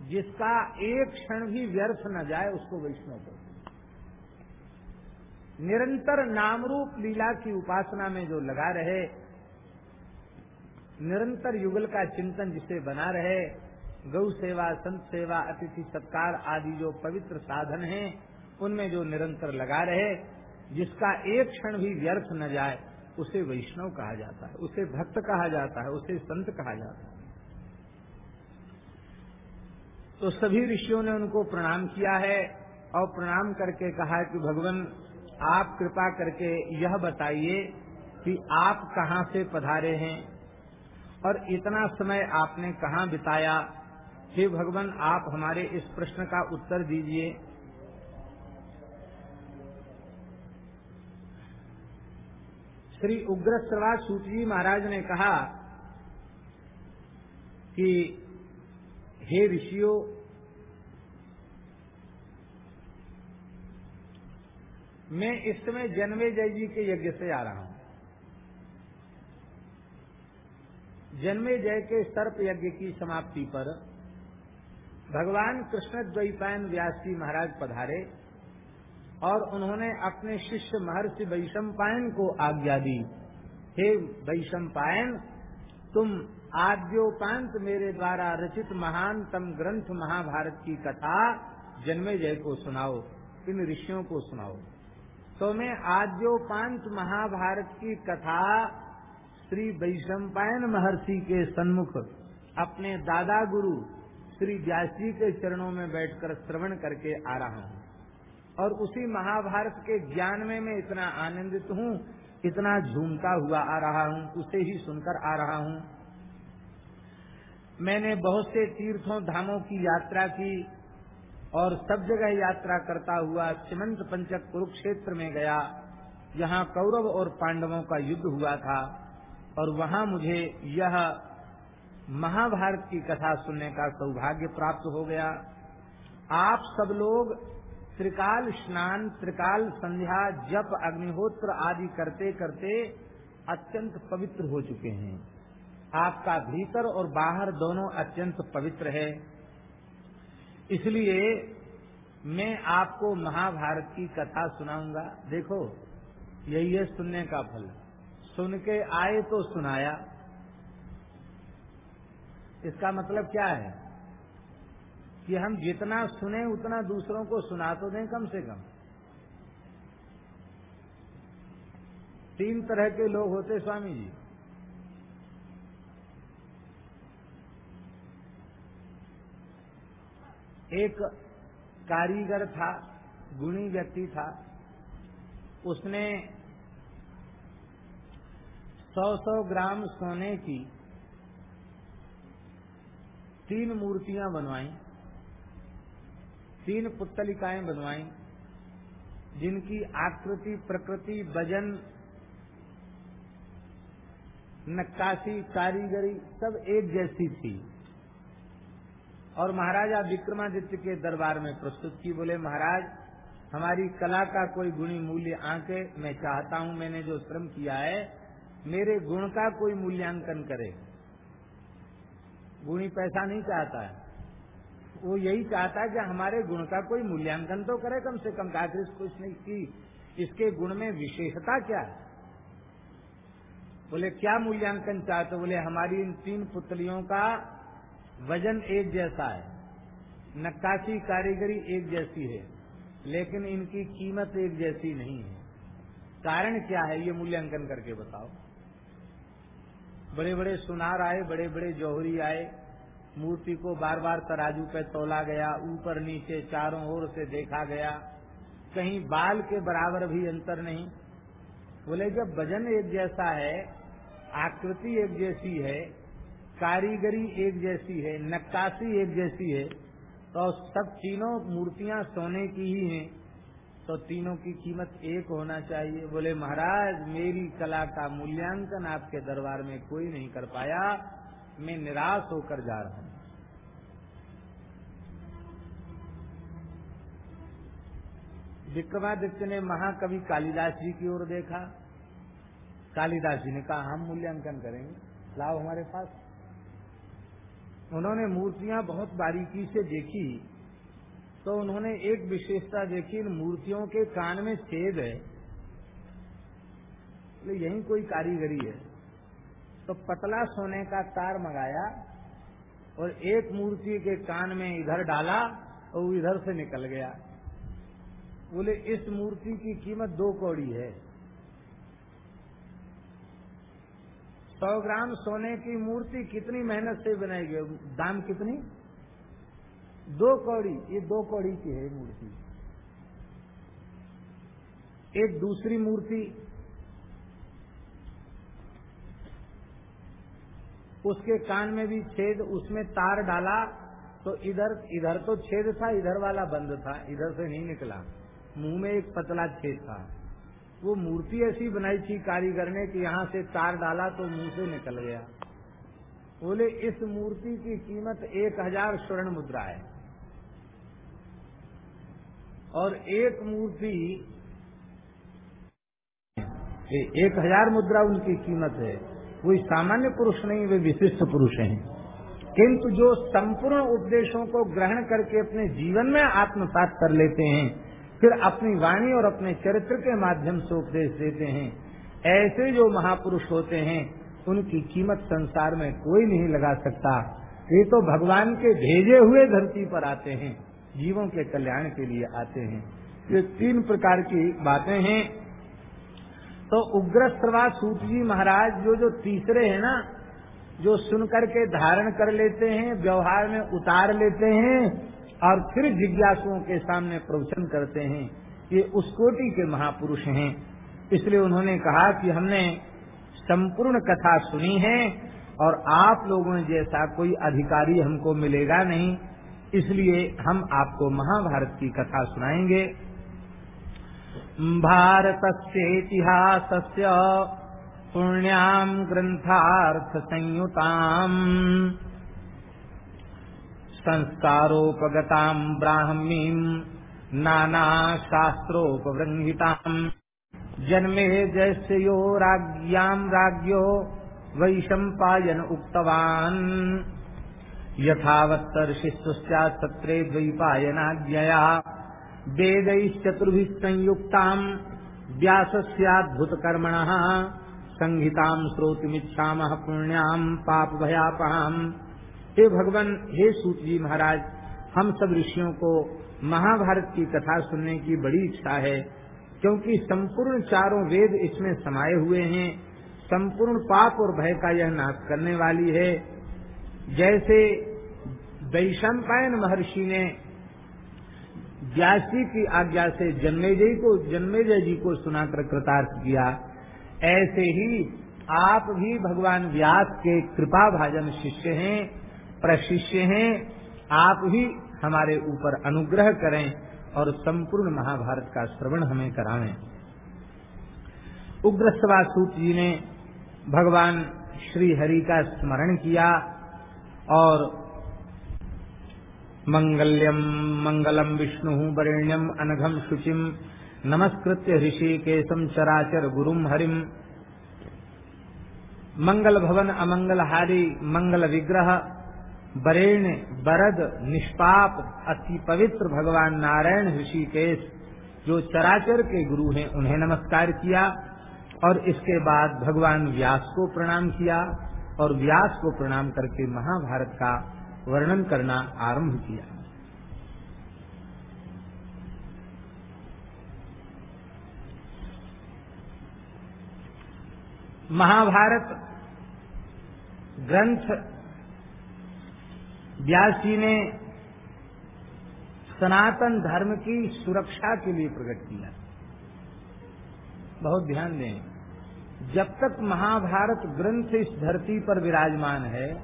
A: जिसका एक क्षण भी व्यर्थ न जाए, उसको वैष्णव कहते निरंतर नाम रूप लीला की उपासना में जो लगा रहे, निरंतर युगल का चिंतन जिसे बना रहे, गौ सेवा, संत सेवा, अतिथि सत्कार आदि जो पवित्र साधन हैं, उनमें जो निरंतर लगा रहे, जिसका एक क्षण भी व्यर्थ न जाए, उसे वैष्णव कहा जाता है, उसे भक्त कहा जाता है, उसे संत कहा जाता है। तो सभी ऋषियों ने उनको प्रणाम किया है और प्रणाम करके कहा कि भगवान आप कृपा करके यह बताइए कि आप कहाँ से पधारे हैं और इतना समय आपने कहाँ बिताया। हे भगवान, आप हमारे इस प्रश्न का उत्तर दीजिए। श्री उग्र श्रवा सूत्री महाराज ने कहा कि, हे ऋषियों मैं इस समय जन्मे जय जी के यज्ञ से आ रहा हूँ। जन्मे जय के सर्प यज्ञ की समाप्ति पर भगवान कृष्ण द्वैपायन व्यास जी महाराज पधारे और उन्होंने अपने शिष्य महर्षि वैशंपायन को आज्ञा दी, हे वैशंपायन, तुम आद्योपांत मेरे द्वारा रचित महानतम ग्रंथ महाभारत की कथा जन्मे जय को सुनाओ, इन ऋषियों को सुनाओ। तो मैं आज जो पाँच महाभारत की कथा श्री वैशंपायन महर्षि के सन्मुख अपने दादा गुरु श्री व्यास जी के चरणों में बैठकर श्रवण करके आ रहा हूँ। और उसी महाभारत के ज्ञान में मैं इतना आनंदित हूँ, इतना झूमता हुआ आ रहा हूँ, उसे ही सुनकर आ रहा हूँ। मैंने बहुत से तीर्थों, धामों की यात्रा की और सब जगह यात्रा करता हुआ सीमंत पंचक कुरुक्षेत्र में गया। जहाँ कौरव और पांडवों का युद्ध हुआ था और वहाँ मुझे यह महाभारत की कथा सुनने का सौभाग्य प्राप्त हो गया। आप सब लोग त्रिकाल स्नान, त्रिकाल संध्या, जप, अग्निहोत्र आदि करते करते अत्यंत पवित्र हो चुके हैं। आपका भीतर और बाहर दोनों अत्यंत पवित्र है। इसलिए मैं आपको महाभारत की कथा सुनाऊँगा। देखो, यही है सुनने का फल। सुन के आए तो सुनाया। इसका मतलब क्या है? कि हम जितना सुने, उतना दूसरों को सुना तो दें कम से कम। तीन तरह के लोग होते, स्वामी जी। एक कारीगर था, गुणी व्यक्ति था। उसने सौ सौ ग्राम सोने की तीन मूर्तियाँ बनवाई, तीन पुतलिकाएँ बनवाई, जिनकी आकृति, प्रकृति, वज़न, नक्काशी, कारीगरी सब एक जैसी थी। और महाराजा विक्रमादित्य के दरबार में प्रस्तुत की बोले, महाराज, हमारी कला का कोई गुणी मूल्य आंके, मैं चाहता हूँ मैंने जो श्रम किया है, मेरे गुण का कोई मूल्यांकन करे। गुणी पैसा नहीं चाहता है। वो यही चाहता है कि हमारे गुण का कोई मूल्यांकन तो करे, कम से कम आखिर कुछ नहीं की इसके गुण में विशेषता क्या है? बोले, क्या मूल्यांकन चाहते बोले, हमारी इन तीन पुतलियों का वज़न एक जैसा है। नक्काशी कारीगरी एक जैसी है, लेकिन इनकी कीमत एक जैसी नहीं है। कारण क्या है, ये मूल्यांकन करके बताओ। बड़े बड़े सुनार आए बड़े बड़े जौहरी आए, मूर्ति को बार बार तराजू पे तोला गया, ऊपर नीचे चारों ओर से देखा गया। कहीं बाल के बराबर भी अंतर नहीं। बोले, जब वज़न एक जैसा है, आकृति एक जैसी है कारीगरी एक जैसी है, नक्काशी एक जैसी है तो सब तीनों मूर्तियाँ सोने की ही हैं तो तीनों की कीमत एक होना चाहिए। बोले, महाराज, मेरी कला का मूल्यांकन आपके दरबार में कोई नहीं कर पाया, मैं निराश होकर जा रहा हूँ। विक्रमादित्य ने महाकवि कालिदास जी की ओर देखा। कालिदास जी ने कहा, हम मूल्यांकन करेंगे। लाओ हमारे पास। उन्होंने मूर्तियाँ बहुत बारीकी से देखी तो उन्होंने एक विशेषता देखी, इन मूर्तियों के कान में छेद है। तो यही कोई कारीगरी है। तो पतला सोने का तार मंगाया और एक मूर्ति के कान में इधर डाला और इधर से निकल गया। बोले, इस मूर्ति की कीमत दो कौड़ी है। सौ ग्राम सोने की मूर्ति कितनी मेहनत से बनाई गई? दाम कितनी? दो कौड़ी। ये दो कौड़ी की है मूर्ति। एक दूसरी मूर्ति, उसके कान में भी छेद, उसमें तार डाला तो इधर इधर तो छेद था, इधर वाला बंद था, इधर से नहीं निकला। मुँह में एक पतला छेद था। वो मूर्ति ऐसी बनाई थी कारीगर ने कि यहाँ से तार डाला तो मुँह से निकल गया। बोले, इस मूर्ति की कीमत एक हज़ार स्वर्ण मुद्रा है। और एक मूर्ति एक हज़ार मुद्रा उनकी कीमत है। कोई सामान्य पुरुष नहीं, वे विशिष्ट पुरुष हैं। किंतु जो संपूर्ण उपदेशों को ग्रहण करके अपने जीवन में आत्मसात कर लेते हैं फिर अपनी वाणी और अपने चरित्र के माध्यम से उपदेश देते हैं। ऐसे जो महापुरुष होते हैं, उनकी कीमत संसार में कोई नहीं लगा सकता। ये तो भगवान के भेजे हुए धरती पर आते हैं, जीवों के कल्याण के लिए आते हैं। ये तीन प्रकार की बातें हैं। तो उग्र श्रवा सूत जी महाराज जो जो तीसरे हैं ना, जो सुनकर के धारण कर लेते हैं, व्यवहार में उतार लेते हैं और फिर जिज्ञासुओं के सामने प्रवचन करते हैं ये उस कोटि के महापुरुष हैं। इसलिए उन्होंने कहा कि हमने संपूर्ण कथा सुनी है और आप लोगों जैसा कोई अधिकारी हमको मिलेगा नहीं, इसलिए हम आपको महाभारत की कथा सुनाएँगे। भारत से इतिहास पुण्याम ग्रंथार्थ संयुताम संस्कारोपगताम ब्राह्मीम नाना शास्त्रोपवृंहिताम जन्मे जैसे यो राज्ञाम राज्यो वैशंपायन उक्तवान्। यथावत्तर्षिस्तुश्चा सत्रे द्वैपायनाज्ञया। वेदैश्चतुर्भिः संयुक्ताम् व्यासस्याद्भुतकर्मणः। संहिताम् श्रोतुमिच्छामः पुण्याम् पाप भयापहाम् हे भगवान, हे सूत जी महाराज, हम सब ऋषियों को महाभारत की कथा सुनने की बड़ी इच्छा है, क्योंकि संपूर्ण चारों वेद इसमें समाये हुए हैं। संपूर्ण पाप और भय का यह नाश करने वाली है। जैसे वैशंपायन महर्षि ने व्यासी की आज्ञा से जन्मेजय को, जन्मेजय जी को सुनाकर कृतार्थ किया, ऐसे ही आप भी भगवान व्यास के कृपा भाजन शिष्य हैं। प्रशिष्य हैं, आप ही हमारे ऊपर अनुग्रह करें और संपूर्ण महाभारत का श्रवण हमें करावें। उग्रस्तवा सूत जी ने भगवान श्री हरि का स्मरण किया और मंगल्यम मंगलम विष्णु वरेण्यम अनघम शुचिम नमस्कृत्य ऋषिकेशम चराचर गुरुम हरिम मंगल भवन अमंगलहारी मंगल विग्रह बरेण्य, बरद, निष्पाप, अति पवित्र भगवान नारायण ऋषिकेश, जो चराचर के गुरु हैं, उन्हें नमस्कार किया और इसके बाद भगवान व्यास को प्रणाम किया और व्यास को प्रणाम करके महाभारत का वर्णन करना आरंभ किया। महाभारत ग्रंथ व्यास जी ने सनातन धर्म की सुरक्षा के लिए प्रकट किया। बहुत ध्यान दें, जब तक महाभारत ग्रंथ इस धरती पर विराजमान है,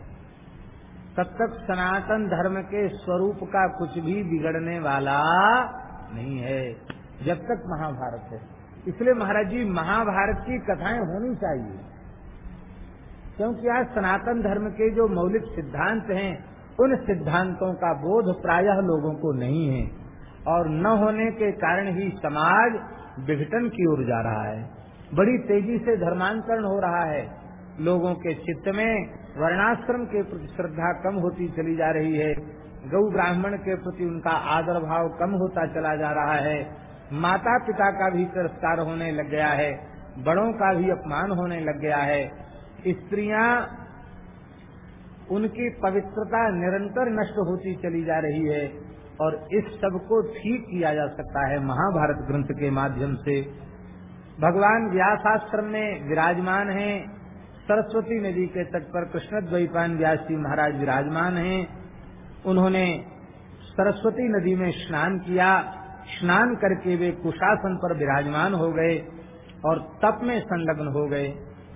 A: तब तक सनातन धर्म के स्वरूप का कुछ भी बिगड़ने वाला नहीं है, जब तक महाभारत है। इसलिए महाराज जी, महाभारत की कथाएँ होनी चाहिए। क्योंकि आज सनातन धर्म के जो मौलिक सिद्धांत हैं उन सिद्धांतों का बोध प्रायः लोगों को नहीं है और न होने के कारण ही समाज विघटन की ओर जा रहा है। बड़ी तेज़ी से धर्मांतरण हो रहा है। लोगों के चित्त में वर्णाश्रम के प्रति श्रद्धा कम होती चली जा रही है। गौ ब्राह्मण के प्रति उनका आदर भाव कम होता चला जा रहा है। माता पिता का भी तिरस्कार होने लग गया है। बड़ों का भी अपमान होने लग गया है। स्त्रियाँ उनकी पवित्रता निरंतर नष्ट होती चली जा रही है और इस सबको ठीक किया जा सकता है महाभारत ग्रंथ के माध्यम से। भगवान व्यासाश्रम में विराजमान हैं, सरस्वती नदी के तट पर कृष्ण द्वैपान व्यास जी महाराज विराजमान हैं। उन्होंने सरस्वती नदी में स्नान किया, स्नान करके वे कुशासन पर विराजमान हो गए और तप में संलग्न हो गए।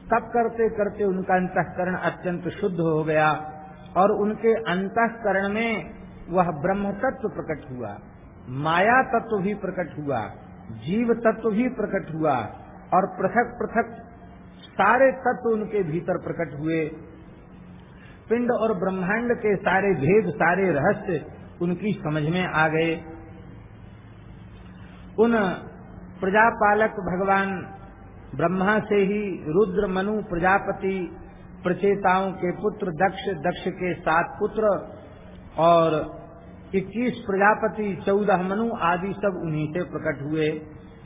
A: तप करते करते उनका अंतकरण अत्यंत शुद्ध हो गया और उनके अंतकरण में वह ब्रह्म तत्व प्रकट हुआ, माया तत्व भी प्रकट हुआ, जीव तत्व भी प्रकट हुआ और पृथक पृथक सारे तत्व उनके भीतर प्रकट हुए। पिंड और ब्रह्मांड के सारे भेद, सारे रहस्य उनकी समझ में आ गए। उन प्रजापालक भगवान ब्रह्मा से ही रुद्र, मनु, प्रजापति, प्रचेताओं के पुत्र, दक्ष दक्ष के सात पुत्र और 21 प्रजापति, चौदह मनु आदि सब उन्हीं से प्रकट हुए।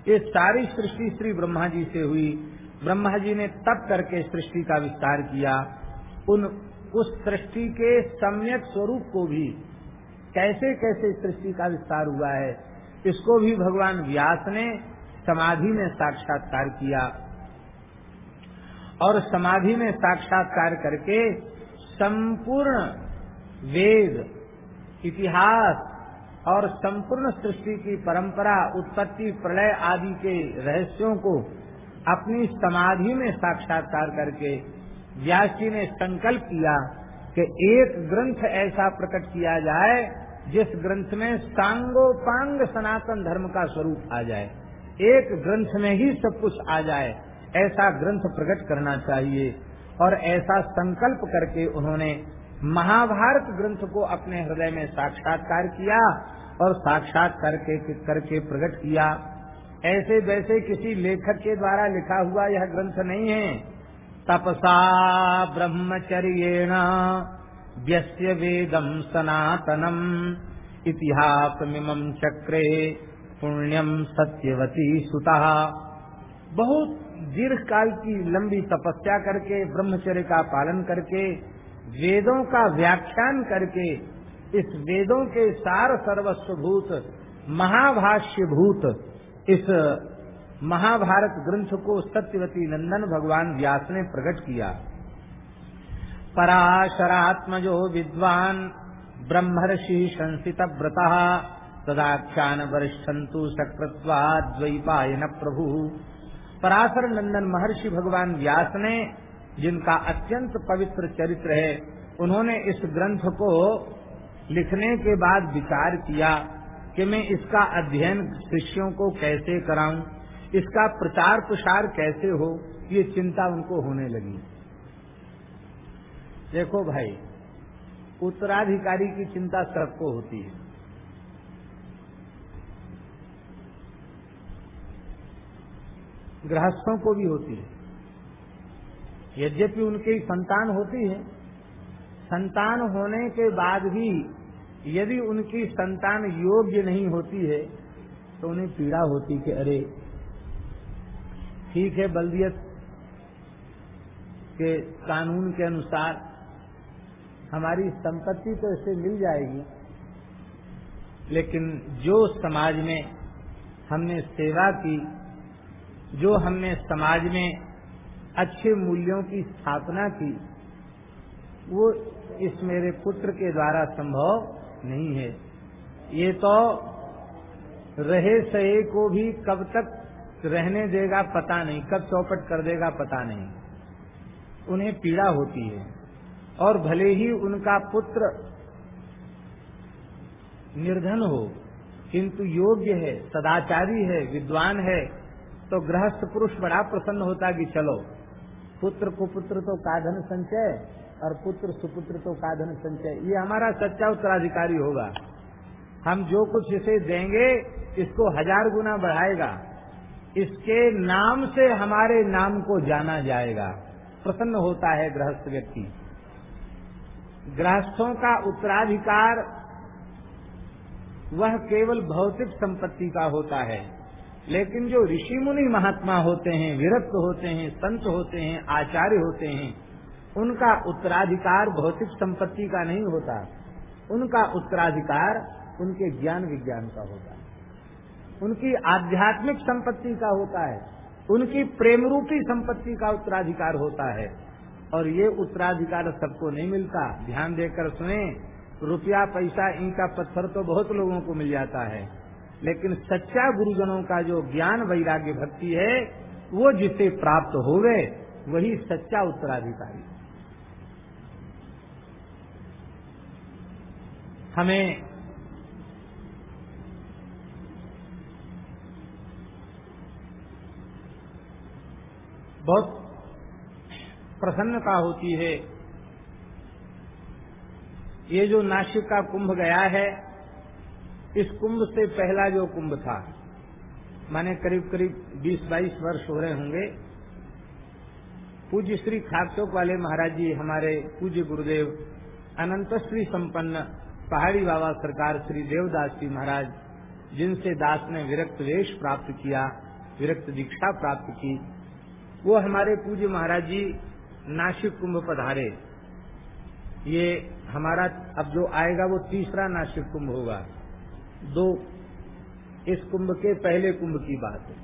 A: ये सारी सृष्टि श्री ब्रह्मा जी से हुई। ब्रह्मा जी ने तप करके सृष्टि का विस्तार किया। उन, उस सृष्टि के सम्यक स्वरूप को भी कैसे कैसे सृष्टि का विस्तार हुआ है, इसको भी भगवान व्यास ने समाधि में साक्षात्कार किया। और समाधि में साक्षात्कार करके संपूर्ण वेद, इतिहास और संपूर्ण सृष्टि की परंपरा, उत्पत्ति, प्रलय आदि के रहस्यों को अपनी समाधि में साक्षात्कार करके व्यास जी ने संकल्प किया कि एक ग्रंथ ऐसा प्रकट किया जाए जिस ग्रंथ में सांगोपांग सनातन धर्म का स्वरूप आ जाए। एक ग्रंथ में ही सब कुछ आ जाए, ऐसा ग्रंथ प्रकट करना चाहिए। और ऐसा संकल्प करके उन्होंने महाभारत ग्रंथ को अपने हृदय में साक्षात्कार किया और साक्षात करके करके प्रकट किया। ऐसे वैसे किसी लेखक के द्वारा लिखा हुआ यह ग्रंथ नहीं है। तपसा ब्रह्मचर्य व्यस्य वेदम सनातनम इतिहास मिमम चक्रे पुण्यम सत्यवती सुता। बहुत दीर्घ काल की लंबी तपस्या करके, ब्रह्मचर्य का पालन करके, वेदों का व्याख्यान करके, इस वेदों के सार सर्वस्व भूत महाभाष्य भूत इस महाभारत ग्रंथ को सत्यवती नंदन भगवान व्यास ने प्रकट किया। पराशरात्मजो विद्वान, ब्रह्मर्षि संसित व्रत तदाख्यान वरिष्ठंतु सकृत्वाद्वैपायन प्रभु। पराशर नंदन महर्षि भगवान व्यास ने, जिनका अत्यंत पवित्र चरित्र है, उन्होंने इस ग्रंथ को लिखने के बाद विचार किया कि मैं इसका अध्ययन शिष्यों को कैसे कराऊं, इसका प्रचार प्रसार कैसे हो, ये चिंता उनको होने लगी। देखो भाई, उत्तराधिकारी की चिंता सबको होती है। गृहस्थों को भी होती है। यद्यपि उनकी संतान होती है, संतान होने के बाद भी यदि उनकी संतान योग्य नहीं होती है तो उन्हें पीड़ा होती कि अरे, ठीक है बल्दियत के कानून के अनुसार हमारी संपत्ति तो इससे मिल जाएगी, लेकिन जो समाज में हमने सेवा की जो हमने समाज में अच्छे मूल्यों की स्थापना की, वो इस मेरे पुत्र के द्वारा संभव नहीं है। ये तो रहे सहे को भी कब तक रहने देगा पता नहीं, कब चौपट कर देगा पता नहीं। उन्हें पीड़ा होती है और भले ही उनका पुत्र निर्धन हो, किंतु योग्य है, सदाचारी है, विद्वान है तो गृहस्थ पुरुष बड़ा प्रसन्न होता कि चलो, पुत्र कुपुत्र तो काधन संचय और पुत्र सुपुत्र तो काधन संचय। ये हमारा सच्चा उत्तराधिकारी होगा। हम जो कुछ इसे देंगे, इसको हज़ार गुना बढ़ाएगा। इसके नाम से हमारे नाम को जाना जाएगा। प्रसन्न होता है गृहस्थ व्यक्ति। गृहस्थों का उत्तराधिकार वह केवल भौतिक संपत्ति का होता है। लेकिन जो ऋषि मुनि महात्मा होते हैं, विरक्त होते हैं, संत होते हैं, आचार्य होते हैं, उनका उत्तराधिकार भौतिक संपत्ति का नहीं होता। उनका उत्तराधिकार उनके ज्ञान विज्ञान का होता है। उनकी आध्यात्मिक संपत्ति का होता है। उनकी प्रेम रूपी संपत्ति का उत्तराधिकार होता है। और ये उत्तराधिकार सबको नहीं मिलता। ध्यान देकर सुने, रुपया, पैसा इनका पत्थर तो बहुत लोगों को मिल जाता है। लेकिन सच्चा गुरुजनों का जो ज्ञान वैराग्य भक्ति है, वो जिसे प्राप्त हो गए वही सच्चा उत्तराधिकारी। हमें बहुत प्रसन्नता होती है। ये जो नासिक का कुंभ गया है इस कुंभ से पहला जो कुंभ था, माने करीब करीब 20-22 वर्ष हो रहे होंगे, पूज्य श्री खाकचौक वाले महाराज जी, हमारे पूज्य गुरुदेव अनंत श्री संपन्न पहाड़ी बाबा सरकार श्री देवदास जी महाराज, जिनसे दास ने विरक्त वेश प्राप्त किया, विरक्त दीक्षा प्राप्त की, वो हमारे पूज्य महाराज जी नासिक कुंभ पधारे। ये हमारा, अब जो आएगा वो तीसरा नासिक कुंभ होगा। दो, इस कुंभ के पहले कुंभ की बात है।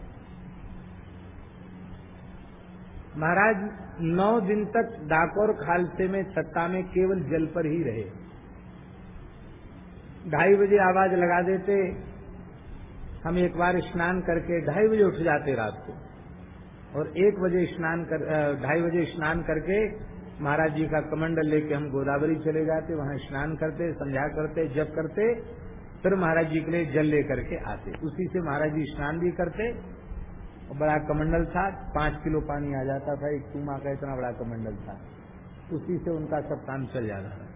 A: महाराज, नौ दिन तक डाकोर खालसे में छत्ता में केवल जल पर ही रहे। ढाई बजे आवाज़ लगा देते, हम एक बार स्नान करके ढाई बजे उठ जाते रात को। और एक बजे स्नान कर ढाई बजे स्नान करके महाराज जी का कमंडल लेके हम गोदावरी चले जाते, वहाँ स्नान करते, संध्या करते जब करते फिर महाराज जी के लिए जल लेकर के आते। उसी से महाराज जी स्नान भी करते, और बड़ा कमंडल था, पाँच किलो पानी आ जाता था, एक चूमा का इतना बड़ा कमंडल था। उसी से उनका सब काम चल जाता था।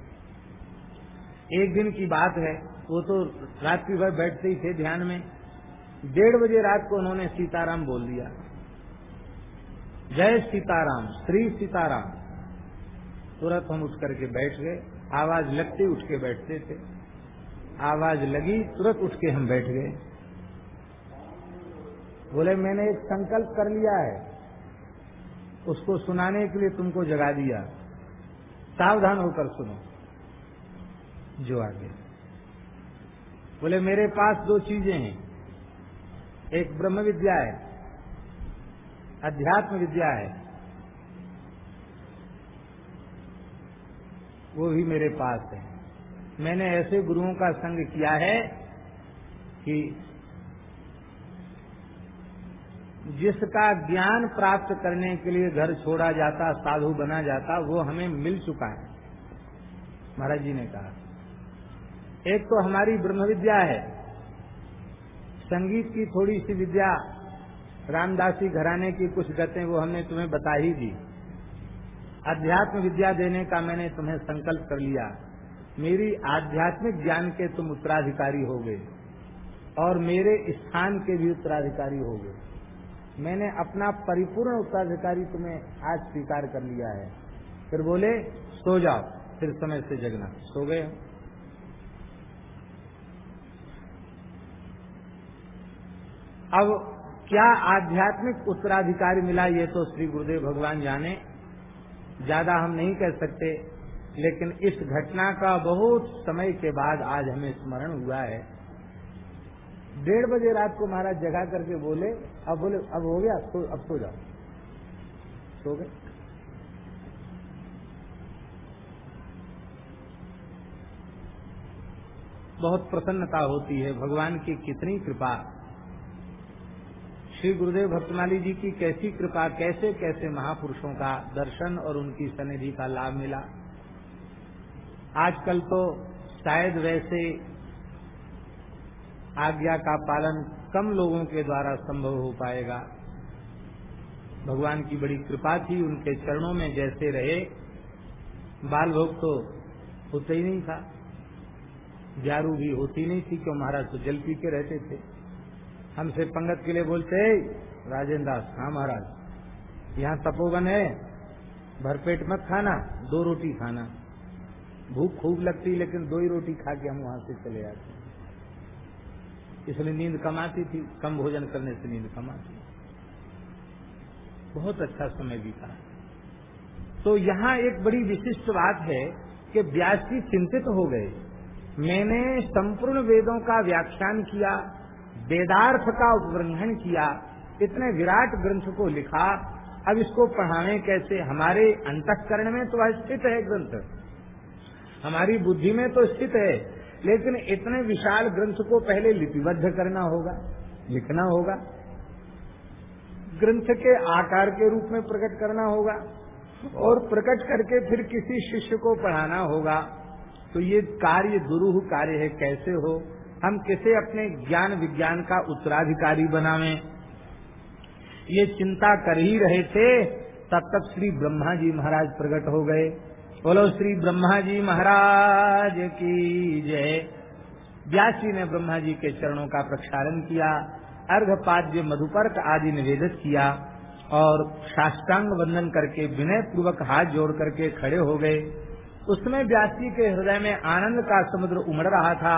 A: एक दिन की बात है, वो तो रात्रि भर बैठते ही थे ध्यान में। डेढ़ बजे रात को उन्होंने सीताराम बोल दिया। जय सीताराम, श्री सीताराम। तुरंत हम उठ करके बैठ गए। आवाज़ लगते उठ के बैठते थे। आवाज़ लगी, तुरंत उठ के हम बैठ गए। बोले, मैंने एक संकल्प कर लिया है। उसको सुनाने के लिए तुमको जगा दिया। सावधान होकर सुनो। जो आगे बोले, मेरे पास दो चीज़ें हैं। एक ब्रह्म विद्या है, अध्यात्म विद्या है। वो भी मेरे पास है। मैंने ऐसे गुरुओं का संग किया है कि जिसका ज्ञान प्राप्त करने के लिए घर छोड़ा जाता, साधु बना जाता, वो हमें मिल चुका है। महाराज जी ने कहा। एक तो हमारी ब्रह्म विद्या है। संगीत की थोड़ी सी विद्या, रामदासी घराने की कुछ गतें वो हमने तुम्हें बता ही दी अध्यात्म विद्या देने का मैंने तुम्हें संकल्प कर लिया। मेरी आध्यात्मिक ज्ञान के तुम उत्तराधिकारी हो गए, और मेरे स्थान के भी उत्तराधिकारी हो गए। मैंने अपना परिपूर्ण उत्तराधिकारी तुम्हें आज स्वीकार कर लिया है। फिर बोले, सो जाओ, फिर समय से जगना। सो गए अब क्या आध्यात्मिक उत्तराधिकारी मिला ये तो श्री गुरुदेव भगवान जाने? ज़्यादा हम नहीं कह सकते। लेकिन इस घटना का बहुत समय के बाद आज हमें स्मरण हुआ है। डेढ़ बजे रात को महाराज जगा करके बोले, अब बोले, अब हो गया तो अब सो जाओ। सो गए। बहुत प्रसन्नता होती है, भगवान की कितनी कृपा। श्री गुरुदेव भक्तमाली जी की कैसी कृपा कैसे कैसे महापुरुषों का दर्शन और उनकी सनिधि का लाभ मिला। आजकल तो शायद वैसे आज्ञा का पालन कम लोगों के द्वारा संभव हो पाएगा। भगवान की बड़ी कृपा थी उनके चरणों में जैसे रहे। बाल भोग तो होते ही नहीं था। जारू भी होती नहीं थी, क्यों? महाराज तो जल पी के रहते थे। हमसे पंगत के लिए बोलते राजेंद्र दास हाँ महाराज, यहाँ तपोवन है, भरपेट मत खाना, दो रोटी खाना। भूख खूब लगती, लेकिन दो ही रोटी खा के हम वहाँ से चले आते इसलिए नींद कम आती थी, कम भोजन करने से नींद कम आती बहुत अच्छा समय बीता। तो यहाँ एक बड़ी विशिष्ट बात है कि व्यास जी चिंतित हो गए। मैंने संपूर्ण वेदों का व्याख्यान किया, वेदार्थ का उपग्रहण किया, इतने विराट ग्रंथ को लिखा। अब इसको पढ़ाने कैसे? हमारे अंतकरण में तो स्थित है ग्रंथ। हमारी बुद्धि में तो स्थित है, लेकिन इतने विशाल ग्रंथ को पहले लिपिबद्ध करना होगा, लिखना होगा, ग्रंथ के आकार के रूप में प्रकट करना होगा, और प्रकट करके फिर किसी शिष्य को पढ़ाना होगा तो ये कार्य दुरूह कार्य है, कैसे हो? हम किसे अपने ज्ञान विज्ञान का उत्तराधिकारी बनावे? ये चिंता कर ही रहे थे, तब तक श्री ब्रह्मा जी महाराज प्रकट हो गए। बोलो श्री ब्रह्मा जी महाराज की जय। व्यास ने ब्रह्मा जी के चरणों का प्रक्षालन किया अर्घ पाद्य मधुपर्क आदि निवेदित किया और साष्टांग वंदन करके विनय पूर्वक हाथ जोड़ करके खड़े हो गए। उसमें व्यासी के हृदय में आनंद का समुद्र उमड़ रहा था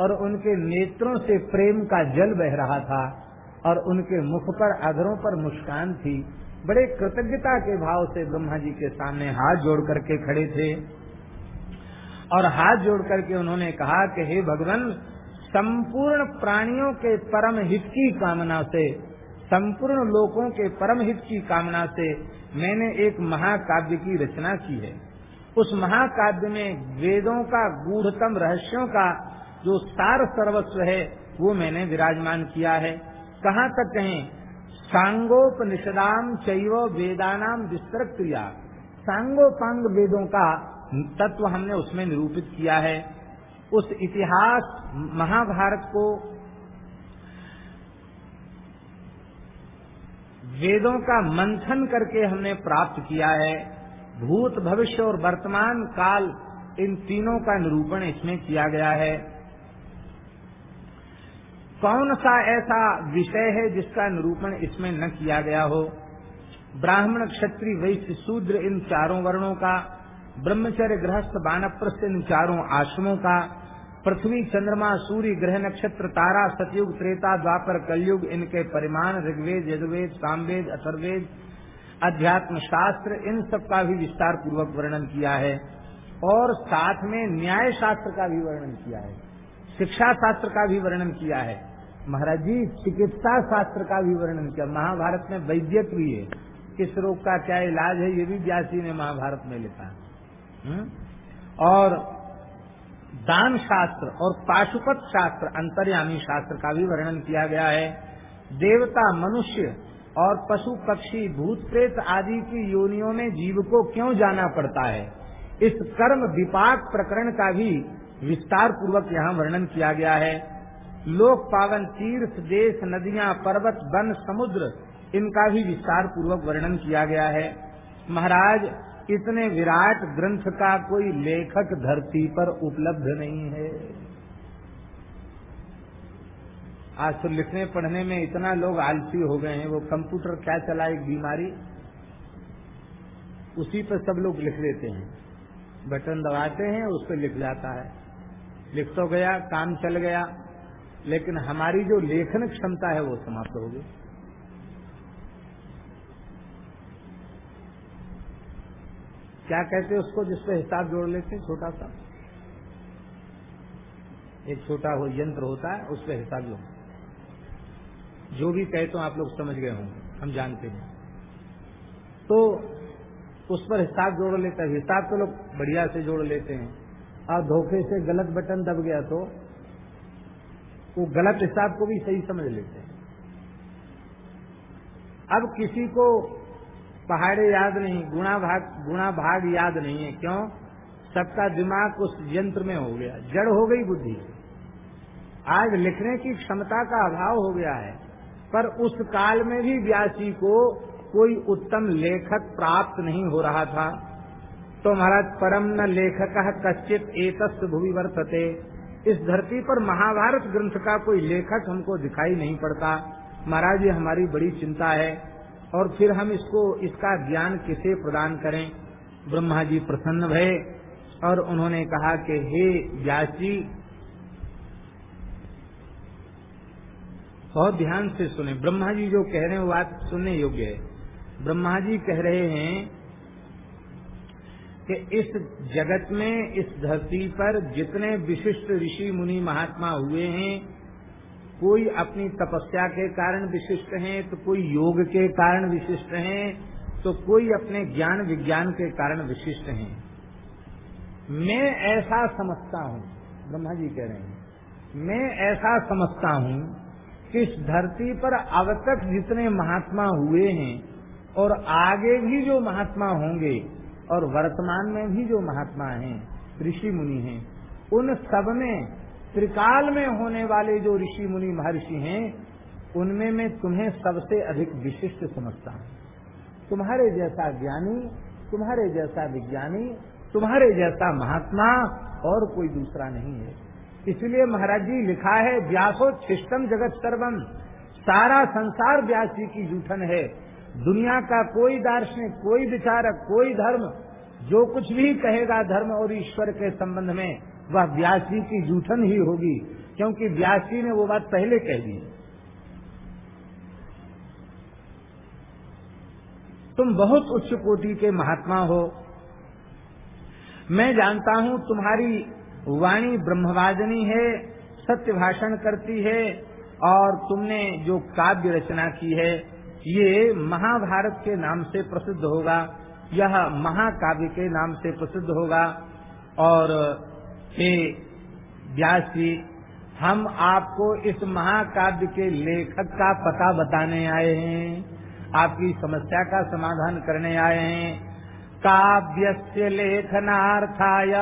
A: और उनके नेत्रों से प्रेम का जल बह रहा था और उनके मुख पर अधरों पर मुस्कान थी। बड़े कृतज्ञता के भाव से ब्रह्मा जी के सामने हाथ जोड़ करके खड़े थे। और हाथ जोड़ करके उन्होंने कहा कि हे भगवान, संपूर्ण प्राणियों के परम हित की कामना से, संपूर्ण लोगों के परम हित की कामना से मैंने एक महाकाव्य की रचना की है। उस महाकाव्य में वेदों का, गूढ़तम रहस्यों का जो सार सर्वस्व है, वो मैंने विराजमान किया है। कहाँ तक कहें? सांगोपनिषदाम चैव वेदानाम विस्तृत क्रिया सांगोपांग वेदों का तत्व हमने उसमें निरूपित किया है। उस इतिहास महाभारत को वेदों का मंथन करके हमने प्राप्त किया है। भूत, भविष्य और वर्तमान काल इन तीनों का निरूपण इसमें किया गया है। कौन सा ऐसा विषय है जिसका निरूपण इसमें न किया गया हो? ब्राह्मण क्षत्रिय वैश्य शूद्र इन चारों वर्णों का, ब्रह्मचर्य गृहस्थ बानप्रस्थ इन चारों आश्रमों का, पृथ्वी चंद्रमा सूर्य ग्रह नक्षत्र तारा सतयुग त्रेता द्वापर कलयुग इनके परिमाण, ऋग्वेद, यजुर्वेद, सामवेद, अथर्वेद, अध्यात्म शास्त्र, इन सब का भी विस्तार पूर्वक वर्णन किया है। और साथ में न्याय शास्त्र का भी वर्णन किया है। शिक्षा शास्त्र का भी वर्णन किया है। महाराज जी, चिकित्सा शास्त्र का भी वर्णन किया। महाभारत में वैद्यक भी है। किस रोग का क्या इलाज है, ये भी व्यासी ने महाभारत में लिखा हम्म? और दान शास्त्र और पाशुपत शास्त्र, अंतर्यामी शास्त्र का भी वर्णन किया गया है। देवता, मनुष्य और पशु, पक्षी, भूत प्रेत आदि की योनियों में जीव को क्यों जाना पड़ता है? इस कर्म विपाक प्रकरण का भी विस्तार पूर्वक यहाँ वर्णन किया गया है। लोक पावन तीर्थ, देश, नदियाँ, पर्वत, वन, समुद्र, इनका भी विस्तार पूर्वक वर्णन किया गया है। महाराज, इतने विराट ग्रंथ का कोई लेखक धरती पर उपलब्ध नहीं है। आज तो लिखने, पढ़ने में इतना लोग आलसी हो गए हैं, वो कंप्यूटर क्या चला एक बीमारी? उसी पर सब लोग लिख लेते हैं। बटन दबाते हैं, उस पर लिख जाता है। लिख तो गया, काम चल गया। लेकिन हमारी जो लेखन क्षमता है वो समाप्त हो गई। क्या कहते हैं उसको जिसपे हिसाब जोड़ लेते हैं? छोटा सा। एक छोटा हो यंत्र होता है उस पर हिसाब जोड़। जो भी कहते हो आप लोग समझ गए होंगे, हम जानते हैं। तो उस पर हिसाब जोड़ लेता है। हिसाब तो लोग बढ़िया से जोड़ लेते हैं। और धोखे से गलत बटन दब गया तो वो गलत हिसाब को भी सही समझ लेते हैं। अब किसी को पहाड़े याद नहीं, गुणा भाग गुणा भाग याद नहीं है, क्यों? सबका दिमाग उस यंत्र में हो गया। जड़ हो गई बुद्धि। आज लिखने की क्षमता का अभाव हो गया है, पर उस काल में भी व्यासी को कोई उत्तम लेखक प्राप्त नहीं हो रहा था। तो महाराज, परम न लेखक कश्चित एतस् भूमि वर्तते। इस धरती पर महाभारत ग्रंथ का कोई लेखक हमको दिखाई नहीं पड़ता। महाराज, ये हमारी बड़ी चिंता है और फिर हम इसको, इसका ज्ञान किसे प्रदान करें? ब्रह्मा जी प्रसन्न भये और उन्होंने कहा कि, हे जी बहुत ध्यान से सुने। ब्रह्मा जी जो कह रहे हैं वो बात सुनने योग्य है। ब्रह्मा जी कह रहे हैं कि इस जगत में, इस धरती पर जितने विशिष्ट ऋषि मुनि महात्मा हुए हैं, कोई अपनी तपस्या के कारण विशिष्ट हैं तो कोई योग के कारण विशिष्ट हैं तो कोई अपने ज्ञान विज्ञान के कारण विशिष्ट हैं। मैं ऐसा समझता हूँ, ब्रह्मा जी कह रहे हैं, मैं ऐसा समझता हूँ कि इस धरती पर अब तक जितने महात्मा हुए हैं, और आगे भी जो महात्मा होंगे और वर्तमान में भी जो महात्मा हैं, ऋषि मुनि हैं, उन सब में, त्रिकाल में होने वाले जो ऋषि मुनि महर्षि हैं, उनमें मैं तुम्हें सबसे अधिक विशिष्ट समझता हूँ। तुम्हारे जैसा ज्ञानी, तुम्हारे जैसा विज्ञानी, तुम्हारे जैसा महात्मा और कोई दूसरा नहीं है। इसलिए महाराज जी, लिखा है व्यासो छिष्टम जगत सर्वम सारा संसार व्यास जी की जूठन है। दुनिया का कोई दार्शनिक, कोई विचारक, कोई धर्म, जो कुछ भी कहेगा धर्म और ईश्वर के संबंध में, वह व्यास जी की जूठन ही होगी, क्योंकि व्यास जी ने वो बात पहले कह दी। तुम बहुत उच्च कोटि के महात्मा हो। मैं जानता हूँ तुम्हारी वाणी ब्रह्मवाजनी है, सत्य भाषण करती है, और तुमने जो काव्य रचना की है ये महाभारत के नाम से प्रसिद्ध होगा, यह महाकाव्य के नाम से प्रसिद्ध होगा, और हे व्यास जी हम आपको इस महाकाव्य के लेखक का पता बताने आए हैं, आपकी समस्या का समाधान करने आए हैं। काव्य से लेखनार्थाय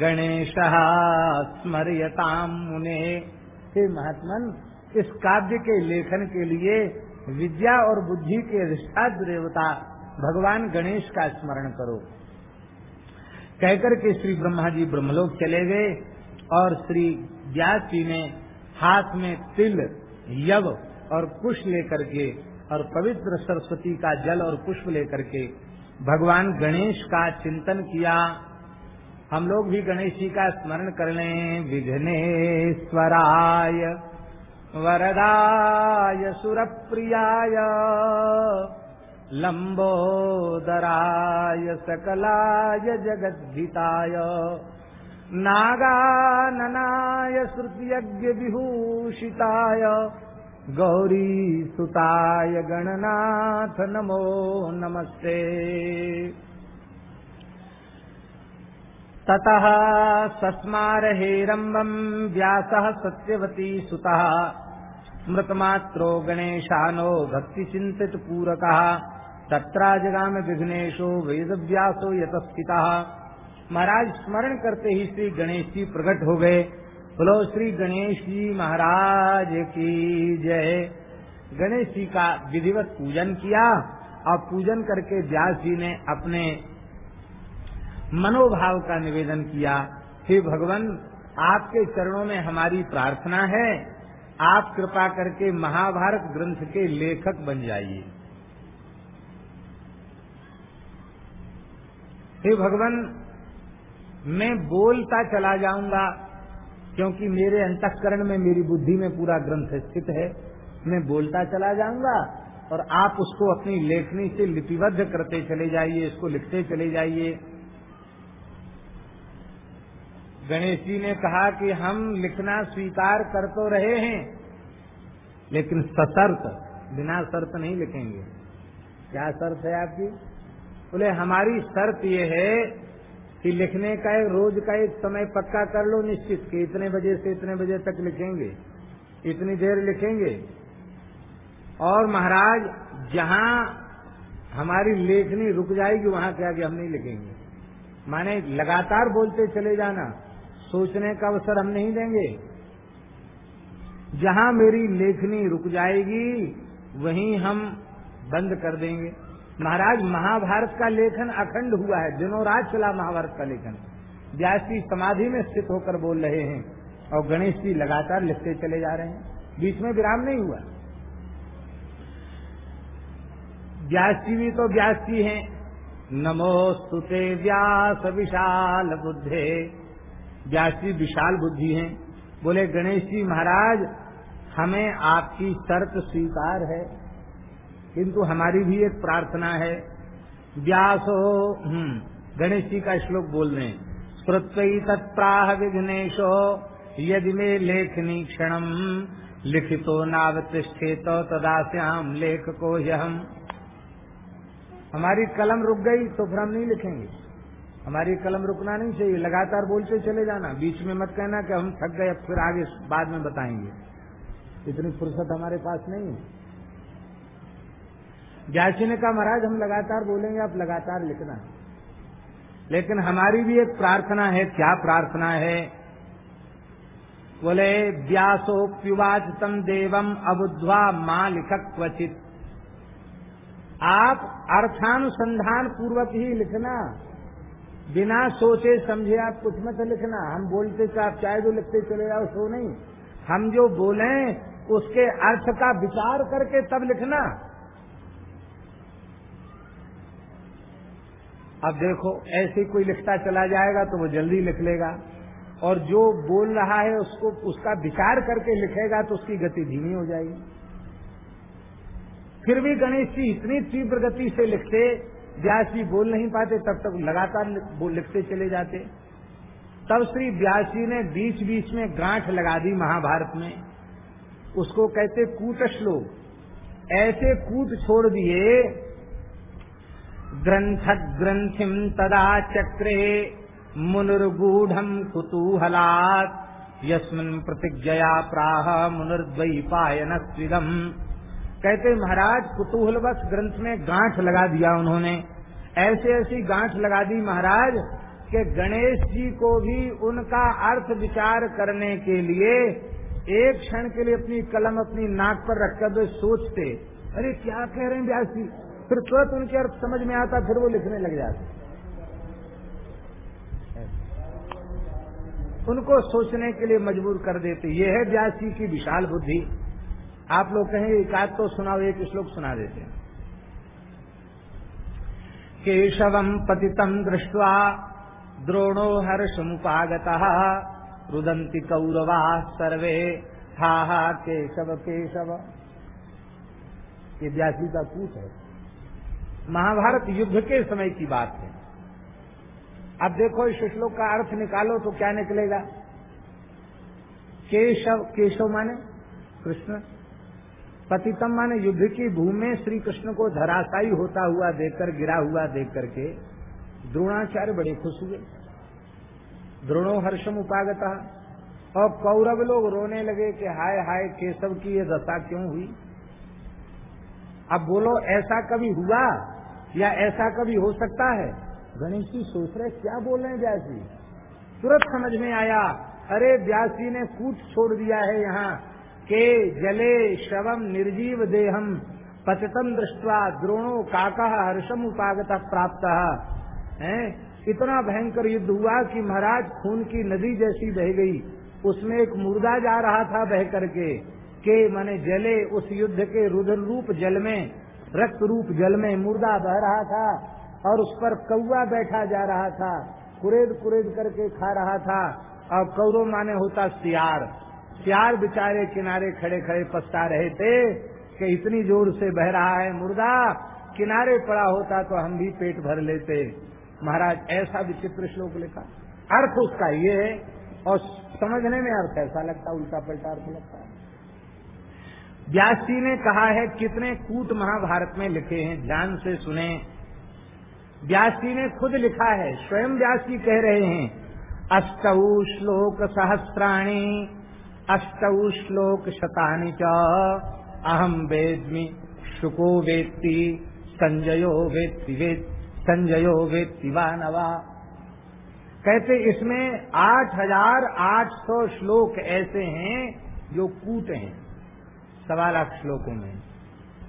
A: गणेश स्मर्यताम मुने। हे महात्मन, इस काव्य के लेखन के लिए विद्या और बुद्धि के अधिष्ठाद देवता भगवान गणेश का स्मरण करो। कहकर के श्री ब्रह्मा जी ब्रह्मलोक चले गए और श्री व्यास जी ने हाथ में तिल, यव और कुश लेकर के और पवित्र सरस्वती का जल और पुष्प लेकर के भगवान गणेश का चिंतन किया। हम लोग भी गणेश जी का स्मरण कर लें। विघ्नेश्वराय। वरदाय सुरप्रियाय, लंबोदराय सकलाय जगद्धिताय, नागाननाय श्रुतियज्ञ विभूषिताय, गौरी सुताय गणनाथ नमो नमस्ते। ततः सस्मारहेरम्बम् व्यासः सत्यवती सुतः। स्मृतमात्रो गणेशानो भक्तिचिन्तितपूरकः। तत्राजगाम विघ्नेशो वेदव्यासो यतस्थिता। महाराज स्मरण करते ही श्री गणेश जी प्रकट हो गए। बोलो, श्री गणेश जी महाराज की जय। गणेश जी का विधिवत पूजन किया और पूजन करके व्यास जी ने अपने मनोभाव का निवेदन किया, हे भगवान, आपके चरणों में हमारी प्रार्थना है। आप कृपा करके महाभारत ग्रंथ के लेखक बन जाइए। हे भगवान, मैं बोलता चला जाऊँगा क्योंकि मेरे अंतकरण में मेरी बुद्धि में पूरा ग्रंथ स्थित है। मैं बोलता चला जाऊँगा और आप उसको अपनी लेखनी से लिपिबद्ध करते चले जाइए इसको लिखते चले जाइए। गणेश जी ने कहा कि हम लिखना स्वीकार कर तो रहे हैं, लेकिन सशर्त, बिना शर्त नहीं लिखेंगे। क्या शर्त है आपकी? बोले, हमारी शर्त ये है कि लिखने का एक, रोज का एक समय पक्का कर लो निश्चित कि इतने बजे से इतने बजे तक लिखेंगे। इतनी देर लिखेंगे। और महाराज, जहाँ हमारी लेखनी रुक जाएगी, वहाँ क्या कि हम नहीं लिखेंगे। माने लगातार बोलते चले जाना। सोचने का अवसर हम नहीं देंगे। जहाँ मेरी लेखनी रुक जाएगी, वहीं हम बंद कर देंगे। महाराज, महाभारत का लेखन अखंड हुआ है। दिनों रात चला महाभारत का लेखन। व्यास जी समाधि में स्थित होकर बोल रहे हैं और गणेश जी लगातार लिखते चले जा रहे हैं। बीच में विराम नहीं हुआ। व्यास जी भी तो व्यास जी हैं नमोस्तुते व्यास विशाल बुद्धे। व्यास जी विशाल बुद्धि हैं। बोले गणेश जी महाराज हमें आपकी शर्त स्वीकार है किंतु हमारी भी एक प्रार्थना है। व्यास हो हम्म, गणेश जी का श्लोक बोल रहे श्रुत्वी तत्प्राह विघ्नेशो यदि में लेखनी क्षणम लिखितो नावतिष्ठेत तदाश्याम लेख को हम हमारी कलम रुक गई तो फिर हम नहीं लिखेंगे। हमारी कलम रुकना नहीं चाहिए, लगातार बोलते चले जाना। बीच में मत कहना कि हम थक गए फिर आगे बाद में बताएँगे। इतनी फुर्सत हमारे पास नहीं है। जैसी ने कहा, महाराज, हम लगातार बोलेंगे, आप लगातार लिखना। लेकिन हमारी भी एक प्रार्थना है, क्या प्रार्थना है? बोले व्यासोप्युवाच तम देवम अबुद्वा माँ लिखक क्वचित आप अर्थानुसंधान पूर्वक ही लिखना। बिना सोचे समझे आप कुछ मत लिखना। हम बोलते तो आप चाहे जो लिखते चले जाओ, सो नहीं। हम जो बोले, उसके अर्थ का विचार करके तब लिखना। अब देखो, ऐसे कोई लिखता चला जाएगा तो वो जल्दी लिख लेगा। और जो बोल रहा है, उसको, उसका विचार करके लिखेगा तो उसकी गति धीमी हो जाएगी। फिर भी गणेश जी इतनी तीव्र गति से लिखते व्यास जी बोल नहीं पाते, तब तक लगातार वो लिखते चले जाते। तब श्री व्यास जी ने बीच बीच में गांठ लगा दी महाभारत में। उसको कहते कूट श्लोक ऐसे कूट छोड़ दिए। ग्रंथ ग्रंथिम तदा चक्रे मुनुर्गूढ़ कुतूहलात्। यस्मिन प्रतिज्ञया प्राह मुनुर्द्वैपायन स्विदम कहते महाराज, कुतूहलवश ग्रंथ में गांठ लगा दिया उन्होंने। ऐसे ऐसी गांठ लगा दी महाराज कि गणेश जी को भी उनका अर्थ विचार करने के लिए एक क्षण के लिए अपनी कलम अपनी नाक पर रखकर वे सोचते। अरे, क्या कह रहे हैं व्यास जी? फिर तुरंत उनके अर्थ समझ में आता, फिर वो लिखने लग जाते। उनको सोचने के लिए मजबूर कर देते। ये है व्यास जी की विशाल बुद्धि। आप लोग कहें, एक आध तो सुनाओ, एक श्लोक सुना देते हैं. केशवम पतितम दृष्टवा द्रोणो हर्षमुपागत रुदंती कौरवा सर्वे। हा हा, केशव केशव। ये व्यासी का कूट है। महाभारत युद्ध के समय की बात है। अब देखो, इस श्लोक का अर्थ निकालो तो क्या निकलेगा? केशव केशव माने कृष्ण। पतितम माने युद्ध की भूमि में श्री कृष्ण को धराशायी होता हुआ देखकर, गिरा हुआ देख करके द्रोणाचार्य बड़े खुश हुए। द्रोणो हर्षम उपागता। और कौरव लोग रोने लगे कि हाय हाय, केशव की ये दशा क्यों हुई? अब बोलो, ऐसा कभी हुआ या ऐसा कभी हो सकता है? गणेश जी, सोच रहे क्या बोल रहे हैं व्यास जी? तुरंत समझ में आया, अरे व्यास जी ने कूट छोड़ दिया है यहाँ। के जले शवम निर्जीव देहम पतितम दृष्टवा द्रोणो काका हर्षम उपागत प्राप्त। है? इतना भयंकर युद्ध हुआ कि महाराज खून की नदी जैसी बह गई। उसमें एक मुर्दा जा रहा था बह करके। के माने जले उस युद्ध के रुद्र रूप जल में रक्त रूप जल में मुर्दा बह रहा था और उस पर कौआ बैठा जा रहा था। कुरेद कुरेद करके खा रहा था। और कौरव माने होता सियार। सियार बेचारे किनारे खड़े खड़े पछता रहे थे कि इतनी ज़ोर से बह रहा है मुर्दा, किनारे पड़ा होता तो हम भी पेट भर लेते। महाराज, ऐसा विचित्र श्लोक लिखा। अर्थ उसका ये है, और समझने में अर्थ ऐसा लगता, उल्टा पलटा अर्थ लगता है। व्यास जी ने कहा है, कितने कूट महाभारत में लिखे हैं, ध्यान से सुने। व्यास जी ने खुद लिखा है, स्वयं व्यास जी कह रहे हैं अष्टऊ श्लोक सहस्राणी अष्टऊ श्लोक शतानी च। अहम वेदमी, शुको वेत्ति, संजयो वेत्ति वेद, संजयो वेत्ति नवा कहते इसमें आठ हज़ार आठ सौ श्लोक ऐसे हैं जो कूट हैं, सवा लाख श्लोकों में।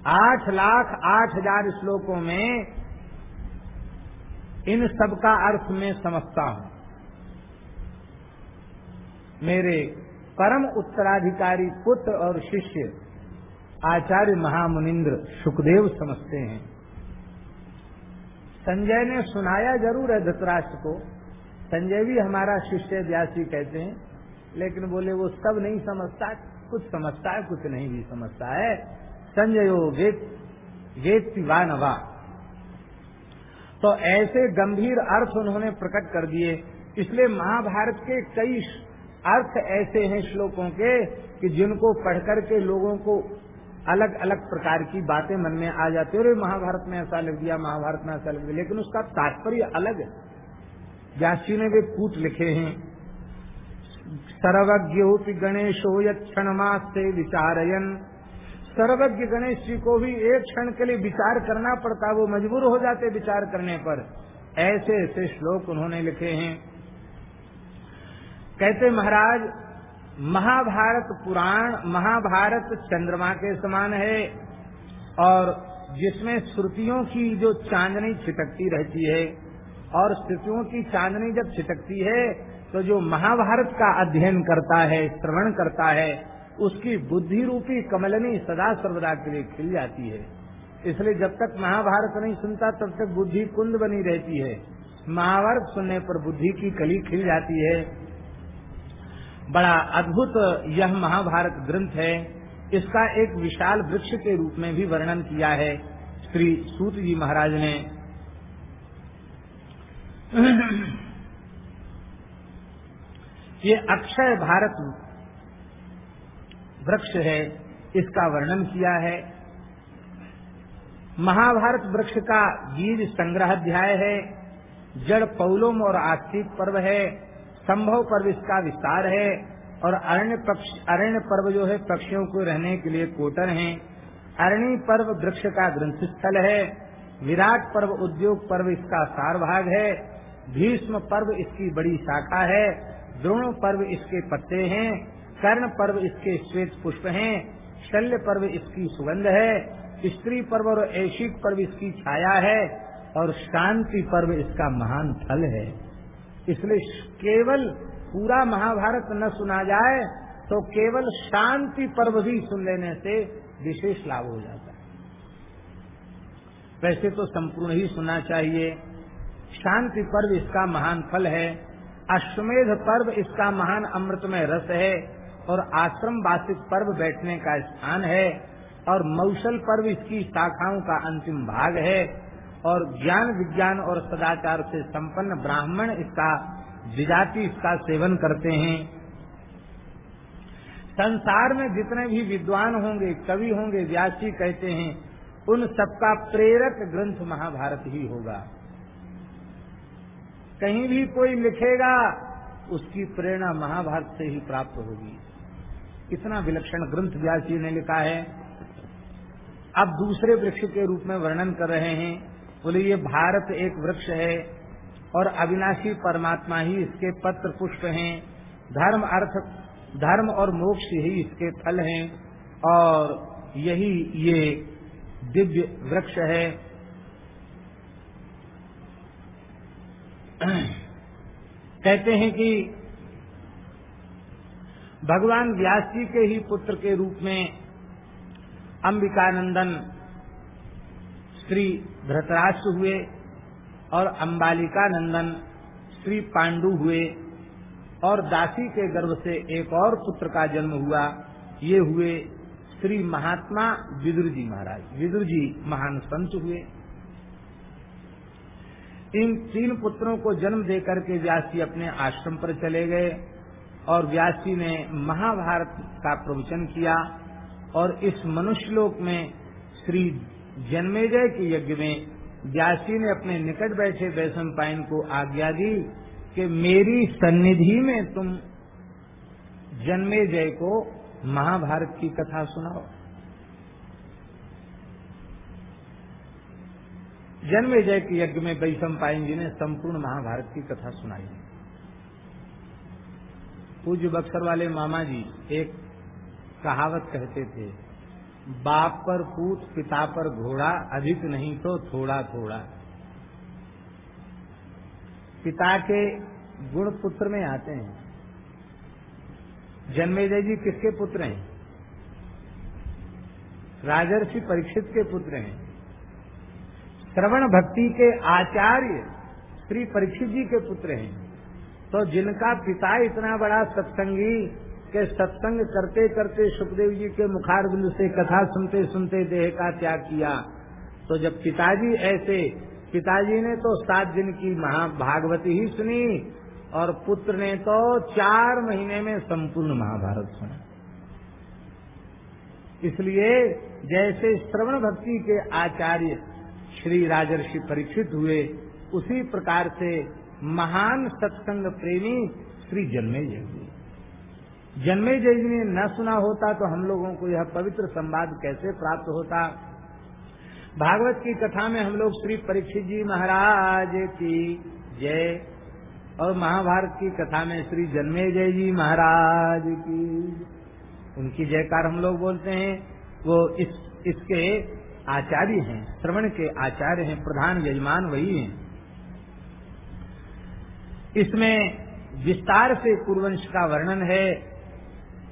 A: आठ लाख आठ हज़ार श्लोकों में इन सब का अर्थ मैं समझता हूँ। मेरे परम उत्तराधिकारी पुत्र और शिष्य आचार्य महामुनिन्द्र सुखदेव समझते हैं। संजय ने सुनाया ज़रूर है धतराष्ट्र को। संजय भी हमारा शिष्य व्यासी कहते हैं, लेकिन बोले, वो सब नहीं समझता, कुछ समझता है, कुछ नहीं भी समझता है। संजयो वेद वेद नवा तो ऐसे गंभीर अर्थ उन्होंने प्रकट कर दिए। इसलिए महाभारत के कई अर्थ ऐसे हैं श्लोकों के कि जिनको पढ़कर के लोगों को अलग अलग प्रकार की बातें मन में आ जाती है। महाभारत में ऐसा लग दिया, महाभारत में ऐसा लग दिया। लेकिन उसका तात्पर्य अलग है। व्यासी ने वे कूट लिखे हैं सर्वज्ञ गणेशो यक्षण से विचारयन। सर्वज्ञ गणेश जी को भी एक क्षण के लिए विचार करना पड़ता, वो मजबूर हो जाते विचार करने पर। ऐसे ऐसे श्लोक उन्होंने लिखे हैं। कहते महाराज, महाभारत पुराण, महाभारत चंद्रमा के समान है, और जिसमें श्रुतियों की जो चांदनी छिटकती रहती है, और श्रुतियों की चांदनी जब छिटकती है तो जो महाभारत का अध्ययन करता है, श्रवण करता है, उसकी बुद्धि रूपी कमलनी सदा सर्वदा के लिए खिल जाती है। इसलिए जब तक महाभारत नहीं सुनता, तब तक बुद्धि कुंद बनी रहती है। महाभारत सुनने पर बुद्धि की कली खिल जाती है बड़ा अद्भुत यह महाभारत ग्रंथ है। इसका एक विशाल वृक्ष के रूप में भी वर्णन किया है, श्री सूत जी महाराज ने। ये अक्षय भारत वृक्ष है, इसका वर्णन किया है। महाभारत वृक्ष का बीज संग्रह अध्याय है, जड़ पौलोम और आस्तिक पर्व है। संभव पर्व इसका विस्तार है और अरण्य पक्ष, अरण्य पर्व जो है पक्षियों को रहने के लिए कोटर है। अरणी पर्व वृक्ष का ग्रंथ स्थल है। विराट पर्व उद्योग पर्व इसका सार भाग है। भीष्म पर्व इसकी बड़ी शाखा है। द्रोण पर्व इसके पत्ते हैं। कर्ण पर्व इसके श्वेत पुष्प हैं। शल्य पर्व इसकी सुगंध है। स्त्री पर्व और ऐशिक पर्व इसकी छाया है। और शांति पर्व इसका महान फल है। इसलिए केवल पूरा महाभारत न सुना जाए तो केवल शांति पर्व भी सुन लेने से विशेष लाभ हो जाता है। वैसे तो संपूर्ण ही सुनना चाहिए। शांति पर्व इसका महान फल है। अश्वमेध पर्व इसका महान अमृतमय रस है। और आश्रम वासिक पर्व बैठने का स्थान है। और मौसल पर्व इसकी शाखाओं का अंतिम भाग है। और ज्ञान, विज्ञान और सदाचार से संपन्न ब्राह्मण इसका, विजाति इसका सेवन करते हैं। संसार में जितने भी विद्वान होंगे, कवि होंगे, व्यासी कहते हैं, उन सबका प्रेरक ग्रंथ महाभारत ही होगा। कहीं भी कोई लिखेगा, उसकी प्रेरणा महाभारत से ही प्राप्त होगी। इतना विलक्षण ग्रंथ व्यास जी ने लिखा है। अब दूसरे वृक्ष के रूप में वर्णन कर रहे हैं। बोले, ये भारत एक वृक्ष है और अविनाशी परमात्मा ही इसके पत्र पुष्प हैं। धर्म अर्थ, धर्म और मोक्ष ही इसके फल हैं और यही ये दिव्य वृक्ष है। कहते हैं कि भगवान व्यास जी के ही पुत्र के रूप में अंबिकानंदन, श्री धृतराष्ट्र हुए और अंबालिका नंदन श्री पांडु हुए और दासी के गर्भ से एक और पुत्र का जन्म हुआ, ये हुए श्री महात्मा विदुर जी महाराज। विदुर जी महान संत हुए। इन तीन पुत्रों को जन्म देकर के व्यास जी अपने आश्रम पर चले गए और व्यास जी ने महाभारत का प्रवचन किया और इस मनुष्यलोक में श्री जन्मेजय के यज्ञ में व्यासी ने अपने निकट बैठे वैश्व पाइन को आज्ञा दी कि मेरी सन्निधि में तुम जन्मेजय को महाभारत की कथा सुनाओ। जन्मेजय के यज्ञ में वैश्व पाइन जी ने संपूर्ण महाभारत की कथा सुनाई। पूज्य बक्सर वाले मामा जी एक कहावत कहते थे बाप पर पूत, पिता पर घोड़ा, अधिक नहीं तो थोड़ा थोड़ा। पिता के गुण पुत्र में आते हैं। जन्मेजय जी किसके पुत्र हैं? राजर्षि परीक्षित के पुत्र हैं। श्रवण भक्ति के आचार्य श्री परीक्षित जी के पुत्र हैं। तो जिनका पिता इतना बड़ा सत्संगी के सत्संग करते करते सुखदेव जी के मुखारबिंद से कथा सुनते सुनते देह का त्याग किया। तो जब पिताजी ऐसे, पिताजी ने तो सात दिन की महाभागवती ही सुनी और पुत्र ने तो चार महीने में संपूर्ण महाभारत सुना। इसलिए जैसे श्रवण भक्ति के आचार्य श्री राजर्षि परीक्षित हुए, उसी प्रकार से महान सत्संग प्रेमी श्री जन्मे हुए। जन्मे जय ने न सुना होता तो हम लोगों को यह पवित्र संवाद कैसे प्राप्त होता? भागवत की कथा में हम लोग श्री परीक्षित जी महाराज की जय और महाभारत की कथा में श्री जन्मे जय जी महाराज की उनकी जयकार हम लोग बोलते हैं। वो इस, इसके आचार्य हैं, श्रवण के आचार्य हैं, प्रधान यजमान वही हैं। इसमें विस्तार से कुरवंश का वर्णन है।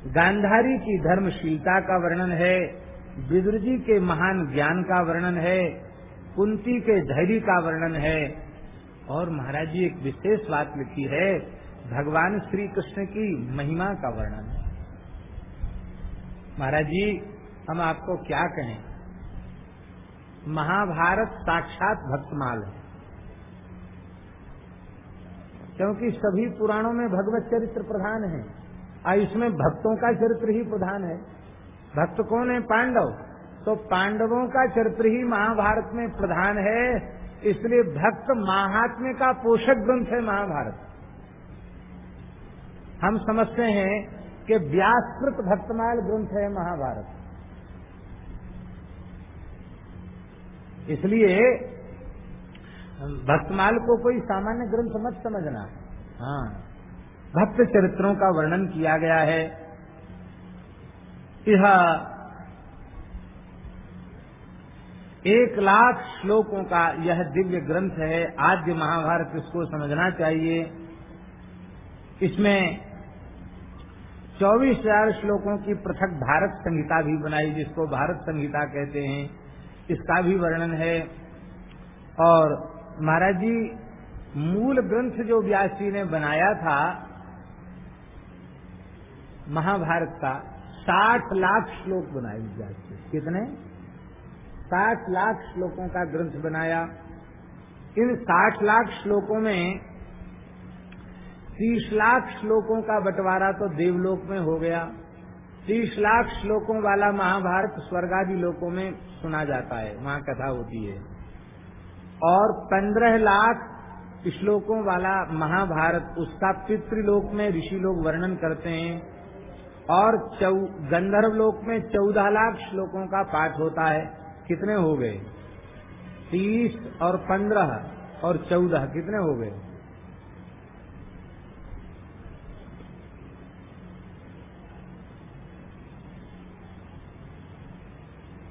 A: गांधारी की धर्मशीलता का वर्णन है विदुर जी के महान ज्ञान का वर्णन है, कुंती के धैर्य का वर्णन है। और महाराज जी एक विशेष बात लिखी है, भगवान श्री कृष्ण की महिमा का वर्णन है। महाराज जी, हम आपको क्या कहें? महाभारत साक्षात भक्तमाल है। क्योंकि सभी पुराणों में भगवत चरित्र प्रधान है। और इसमें भक्तों का चरित्र ही प्रधान है। भक्त कौन है? पांडव। तो पांडवों का चरित्र ही महाभारत में प्रधान है। इसलिए भक्त महात्म्य का पोषक ग्रंथ है महाभारत। हम समझते हैं कि व्यासकृत भक्तमाल ग्रंथ है महाभारत। इसलिए भक्तमाल को कोई सामान्य ग्रंथ मत समझना। हाँ। भक्त चरित्रों का वर्णन किया गया है। यह एक लाख श्लोकों का यह दिव्य ग्रंथ है। आद्य महाभारत इसको समझना चाहिए। इसमें चौबीस हज़ार श्लोकों की पृथक भारत संहिता भी बनाई, जिसको भारत संहिता कहते हैं। इसका भी वर्णन है। और महाराज जी, मूल ग्रंथ जो व्यास जी ने बनाया था महाभारत का साठ लाख श्लोक बनाए व्यास जी कितने? साठ लाख श्लोकों का ग्रंथ बनाया। इन साठ लाख श्लोकों में तीस लाख श्लोकों का बंटवारा तो देवलोक में हो गया। तीस लाख श्लोकों वाला महाभारत स्वर्गादि लोकों में सुना जाता है, वहाँ कथा होती है। और पंद्रह लाख श्लोकों वाला महाभारत, उसका पितृलोक में ऋषि लोग वर्णन करते हैं। और गंधर्व लोक में चौदह लाख श्लोकों का पाठ होता है। कितने हो गए? तीस और पंद्रह और चौदह कितने हो गए?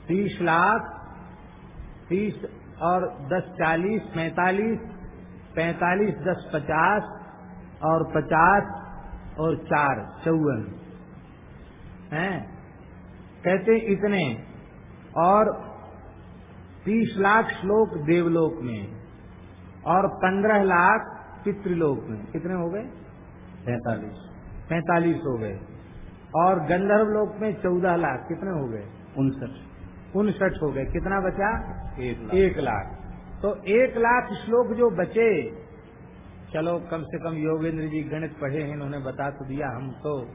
A: तीस लाख, तीस और दस चालीस, पैतालीस पैतालीस दस पचास और पचास और चार, चौवन। हैं। कहते इतने। और तीस लाख श्लोक देवलोक में और पंद्रह लाख पितृलोक में। कितने हो गए? पैतालीस। पैतालीस हो गए। और गंधर्व लोक में चौदह लाख। कितने हो गए? उनसठ। उनसठ हो गए। कितना बचा? एक लाख। एक लाख। तो एक लाख श्लोक जो बचे चलो कम से कम योगेंद्र जी गणित पढ़े हैं इन्होंने बता तो दिया हम तो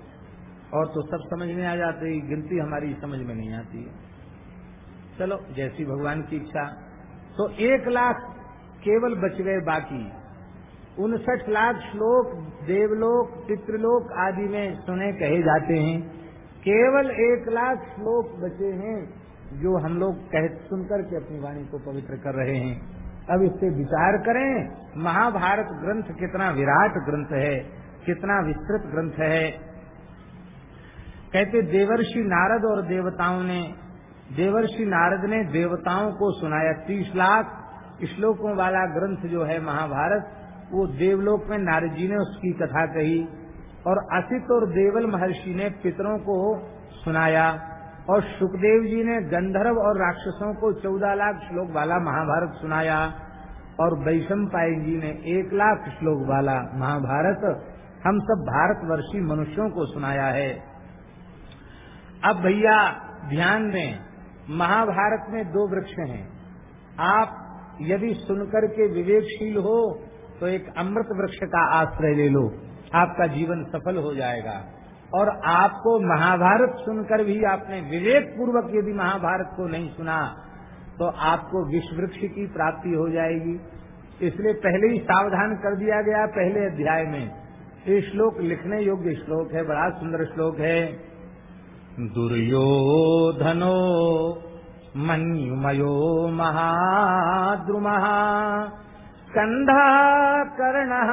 A: और तो सब समझ में आ जाते गिनती हमारी समझ में नहीं आती है। चलो, जैसी भगवान की इच्छा। तो एक लाख केवल बच गए बाकी। उनसठ लाख श्लोक, देवलोक, पितृलोक आदि में सुने कहे जाते हैं। केवल एक लाख श्लोक बचे हैं, जो हम लोग कह, सुनकर के अपनी वाणी को पवित्र कर रहे हैं। अब इस पे विचार करें, महाभारत ग्रंथ कितना विराट ग्रंथ है, कितना विस्तृत ग्रंथ है। कहते, देवर्षि नारद और देवताओं ने, देवर्षि नारद ने देवताओं को सुनाया। तीस लाख श्लोकों वाला ग्रंथ जो है महाभारत, वो देवलोक में नारद जी ने उसकी कथा कही और असित और देवल महर्षि ने पितरों को सुनाया और सुखदेव जी ने गंधर्व और राक्षसों को चौदह लाख श्लोक वाला महाभारत सुनाया और पाई जी ने एक लाख श्लोक वाला महाभारत, हम सब भारतवर्षी मनुष्यों को सुनाया है। अब भैया, ध्यान दें, महाभारत में दो वृक्ष हैं। आप यदि सुनकर के विवेकशील हो तो एक अमृत वृक्ष का आश्रय ले लो। आपका जीवन सफल हो जाएगा। और आपको महाभारत सुनकर भी आपने विवेक पूर्वक यदि महाभारत को नहीं सुना तो आपको विश्व वृक्ष की प्राप्ति हो जाएगी। इसलिए पहले ही सावधान कर दिया गया, पहले अध्याय में। ये श्लोक लिखने योग्य श्लोक है, बड़ा सुंदर श्लोक है। दुर्योधनो मन्युमयो महाद्रुमः स्कन्धाकर्णः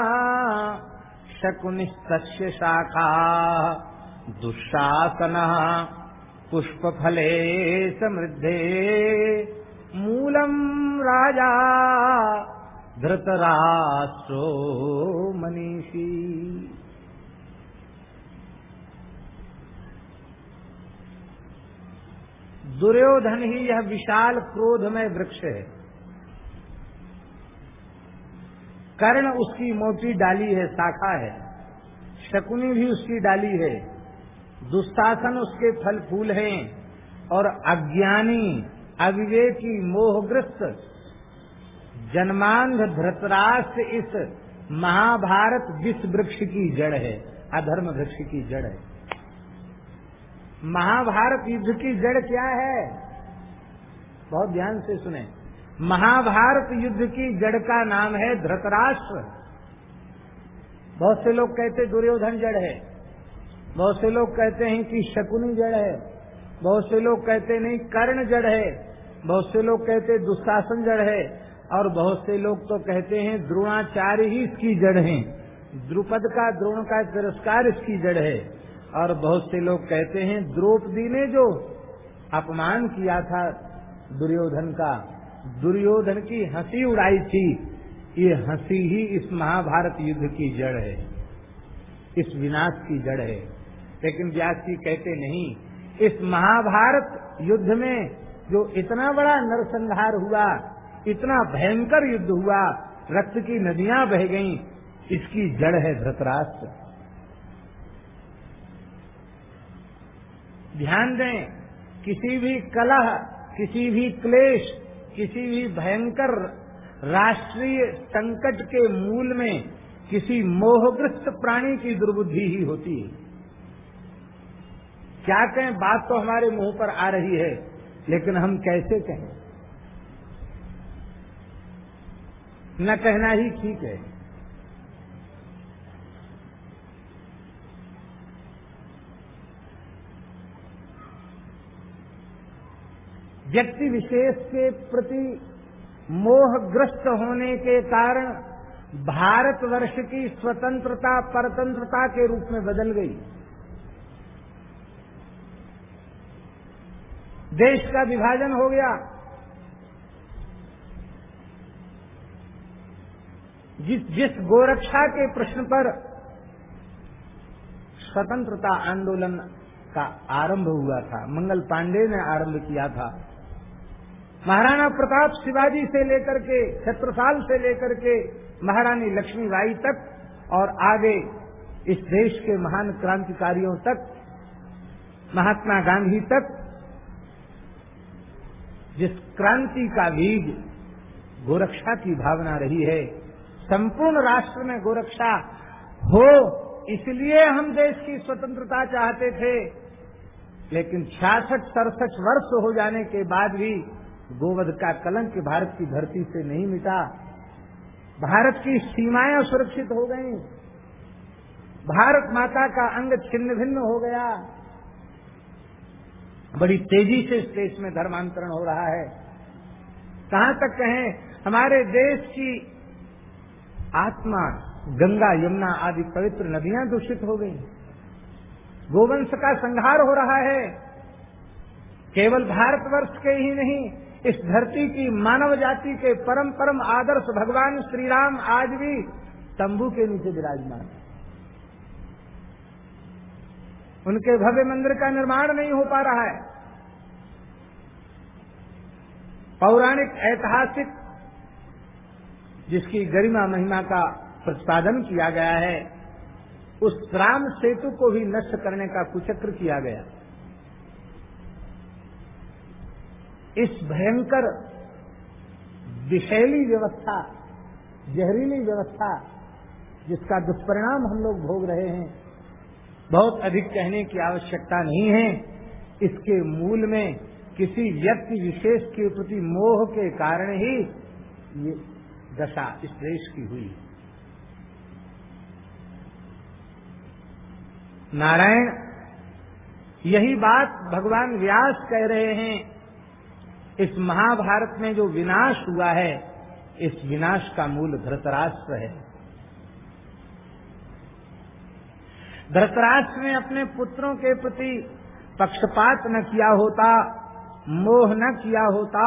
A: शकुनिस्तस्य शाखा दुःशासनः पुष्पफले समृद्धे मूलम् राजा धृतराष्ट्रो मनीषी। दुर्योधन ही यह विशाल क्रोधमय वृक्ष है। कर्ण उसकी मोटी डाली है, शाखा है। शकुनी भी उसकी डाली है। दुस्तासन उसके फल फूल हैं और अज्ञानी, अविवेकी मोहग्रस्त। जन्मांध धृतराष्ट्र इस महाभारत विष वृक्ष की जड़ है अधर्म वृक्ष की जड़ है। महाभारत युद्ध की जड़ क्या है? बहुत ध्यान से सुने। महाभारत युद्ध की जड़ का नाम है धृतराष्ट्र। बहुत से लोग कहते दुर्योधन जड़ है। बहुत से लोग कहते हैं कि शकुनी जड़ है। बहुत से लोग कहते नहीं, कर्ण जड़ है। बहुत से लोग कहते दुशासन जड़ है। और बहुत से लोग तो कहते हैं द्रोणाचार्य ही इसकी जड़ है। द्रुपद का, द्रोण का तिरस्कार इसकी जड़ है। और बहुत से लोग कहते हैं, द्रौपदी ने जो अपमान किया था दुर्योधन का, दुर्योधन की हँसी उड़ाई थी, ये हँसी ही इस महाभारत युद्ध की जड़ है, इस विनाश की जड़ है। लेकिन व्यास जी कहते नहीं, इस महाभारत युद्ध में जो इतना बड़ा नरसंहार हुआ, इतना भयंकर युद्ध हुआ, रक्त की नदियाँ बह गईं, इसकी जड़ है धृतराष्ट्र। ध्यान दें, किसी भी कलह, किसी भी क्लेश, किसी भी भयंकर राष्ट्रीय संकट के मूल में किसी मोहग्रस्त प्राणी की दुर्बुद्धि ही होती है। क्या कहें, बात तो हमारे मुँह पर आ रही है, लेकिन हम कैसे कहें? न कहना ही ठीक है। व्यक्ति विशेष के प्रति मोहग्रस्त होने के कारण भारतवर्ष की स्वतंत्रता, परतंत्रता के रूप में बदल गई। देश का विभाजन हो गया। जिस जिस गोरक्षा के प्रश्न पर स्वतंत्रता आंदोलन का आरंभ हुआ था, मंगल पांडे ने आरंभ किया था महाराणा प्रताप शिवाजी से लेकर के, छत्रसाल से लेकर के महारानी लक्ष्मीबाई तक और आगे इस देश के महान क्रांतिकारियों तक, महात्मा गांधी तक, जिस क्रांति का बीज गोरक्षा की भावना रही है, संपूर्ण राष्ट्र में गोरक्षा हो, इसलिए हम देश की स्वतंत्रता चाहते थे। लेकिन छियासठ, सड़सठ वर्ष हो जाने के बाद भी गोवध का कलंक भारत की धरती से नहीं मिटा। भारत की सीमाएँ सुरक्षित हो गई। भारत माता का अंग छिन्न भिन्न हो गया। बड़ी तेज़ी से इस देश में धर्मांतरण हो रहा है। कहाँ तक कहें, हमारे देश की आत्मा, गंगा, यमुना आदि पवित्र नदियाँ दूषित हो गई। गोवंश का संहार हो रहा है। केवल भारतवर्ष के ही नहीं इस धरती की मानव जाति के परम परम आदर्श भगवान श्री राम आज भी तंबू के नीचे विराजमान उनके भव्य मंदिर का निर्माण नहीं हो पा रहा है। पौराणिक ऐतिहासिक, जिसकी गरिमा महिमा का प्रतिपादन किया गया है, उस राम सेतु को भी नष्ट करने का कुचक्र किया गया। इस भयंकर विषैली व्यवस्था, जहरीली व्यवस्था, जिसका दुष्परिणाम हम लोग भोग रहे हैं, बहुत अधिक कहने की आवश्यकता नहीं है। इसके मूल में किसी व्यक्ति विशेष के प्रति मोह के कारण ही ये दशा इस देश की हुई। नारायण, यही बात भगवान व्यास कह रहे हैं इस महाभारत में जो विनाश हुआ है, इस विनाश का मूल धृतराष्ट्र है। धृतराष्ट्र ने अपने पुत्रों के प्रति पक्षपात न किया होता, मोह न किया होता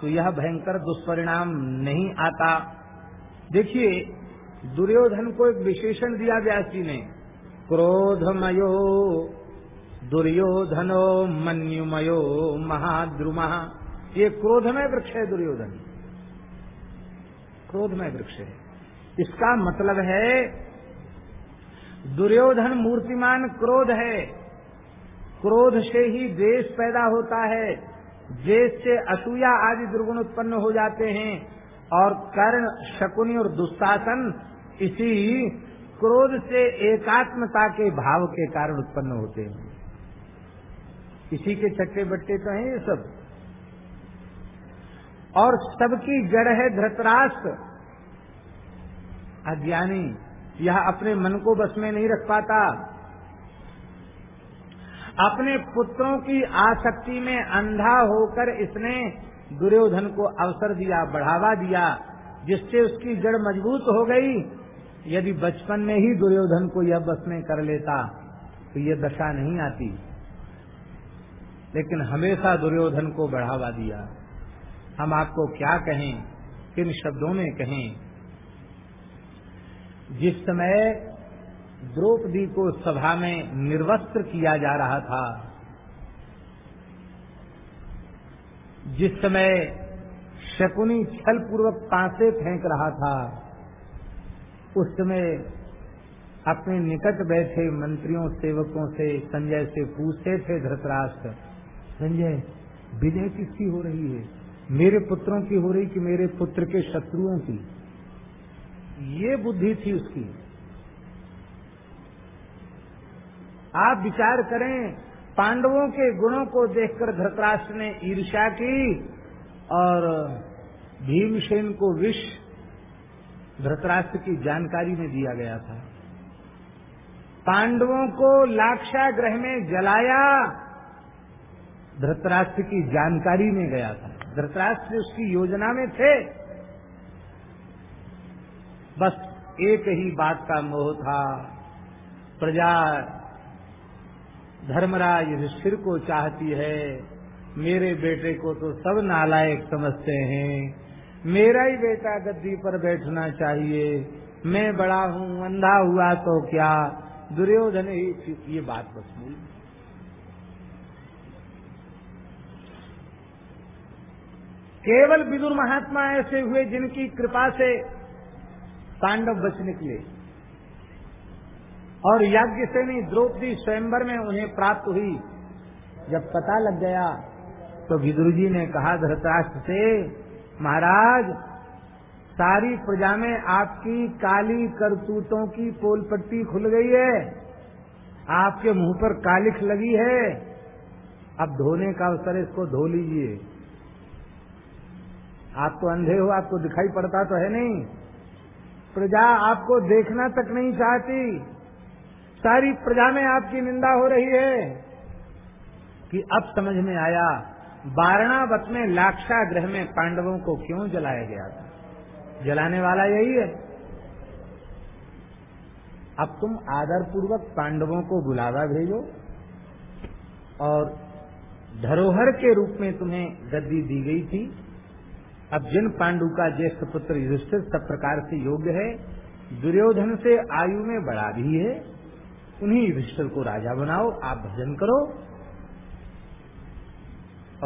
A: तो यह भयंकर दुष्परिणाम नहीं आता। देखिए, दुर्योधन को एक विशेषण दिया व्यास जी ने, क्रोधमयो, दुर्योधनो मन्युमयो महाद्रुमा। ये क्रोधमय वृक्ष है दुर्योधन। क्रोधमय वृक्ष है। इसका मतलब है, दुर्योधन मूर्तिमान क्रोध है। क्रोध से ही द्वेष पैदा होता है। द्वेष से असूया आदि दुर्गुण उत्पन्न हो जाते हैं और कर्ण, शकुनी और दुस्शासन इसी क्रोध से एकात्मता के भाव के कारण उत्पन्न होते हैं। इसी के चट्टे बट्टे तो हैं ये सब। और सबकी जड़ है धृतराष्ट्र। अज्ञानी यह अपने मन को बस में नहीं रख पाता। अपने पुत्रों की आसक्ति में अंधा होकर इसने दुर्योधन को अवसर दिया, बढ़ावा दिया, जिससे उसकी जड़ मज़बूत हो गई। यदि बचपन में ही दुर्योधन को यह बस में कर लेता तो यह दशा नहीं आती। लेकिन हमेशा दुर्योधन को बढ़ावा दिया। हम आपको क्या कहें, किन शब्दों में कहें। जिस समय द्रौपदी को सभा में निर्वस्त्र किया जा रहा था, जिस समय शकुनी छल पूर्वक पांसे फेंक रहा था, उस समय अपने निकट बैठे मंत्रियों, सेवकों से, संजय से पूछते थे धृतराष्ट्र, संजय, विजय किसकी हो रही है? मेरे पुत्रों की हो रही कि मेरे पुत्र के शत्रुओं की। ये बुद्धि थी उसकी। आप विचार करें, पांडवों के गुणों को देखकर धृतराष्ट्र ने ईर्ष्या की और भीमसेन को विष धृतराष्ट्र की जानकारी में दिया गया था। पांडवों को लाक्षा लाक्षाग्रह में जलाया, धृतराष्ट्र की जानकारी में गया था। धृतराष्ट्र उसकी योजना में थे। बस एक ही बात का मोह था। प्रजा धर्मराज युधिष्ठिर को चाहती है। मेरे बेटे को तो सब नालायक समझते हैं। मेरा ही बेटा गद्दी पर बैठना चाहिए। मैं बड़ा हूँ, अंधा हुआ तो क्या? दुर्योधन ही ये बात बस बोली केवल विदुर महात्मा ऐसे हुए जिनकी कृपा से पांडव बच निकले। और यज्ञ से नहीं द्रौपदी स्वयंवर में उन्हें प्राप्त हुई। जब पता लग गया तो विदुर जी ने कहा, धृतराष्ट्र से, महाराज, सारी प्रजा में आपकी काली करतूतों की पोल पट्टी खुल गई है। आपके मुँह पर कालिख लगी है। अब धोने का अवसर इसको धो लीजिए। आप तो अंधे हो, आपको दिखाई पड़ता तो है नहीं। प्रजा आपको देखना तक नहीं चाहती। सारी प्रजा में आपकी निंदा हो रही है कि अब समझ में आया वारणावत में लाक्षा ग्रह में पांडवों को क्यों जलाया गया था? जलाने वाला यही है। अब तुम आदर पूर्वक पांडवों को बुलावा भेजो और धरोहर के रूप में तुम्हें गद्दी दी गई थी। अब जिन पांडु का ज्येष्ठ पुत्र युधिष्ठिर सब प्रकार से योग्य है, दुर्योधन से आयु में बड़ा भी है, उन्हीं युधिष्ठिर को राजा बनाओ, आप भजन करो।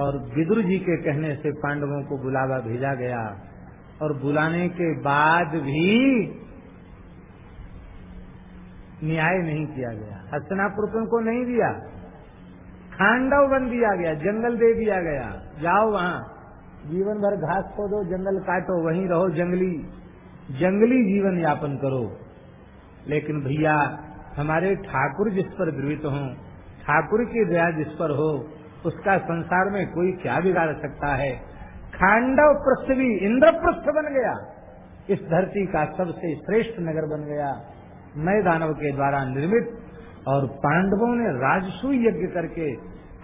A: और विदुर जी के कहने से पांडवों को बुलावा भेजा गया, और बुलाने के बाद भी न्याय नहीं किया गया। हस्तनापुर को नहीं दिया। खांडव बन दिया गया, जंगल दे दिया गया। जाओ वहाँ। जीवन भर घास खोदो, जंगल काटो, वहीं रहो जंगली। जंगली जीवन यापन करो। लेकिन भैया, हमारे ठाकुर जिस पर द्रवित हो, ठाकुर की दया जिस पर हो, उसका संसार में कोई क्या बिगाड़ सकता है? खांडव पृथ्वी इंद्रप्रस्थ बन गया। इस धरती का सबसे श्रेष्ठ नगर बन गया। नए दानव के द्वारा निर्मित और पांडवों ने राजसु यज्ञ करके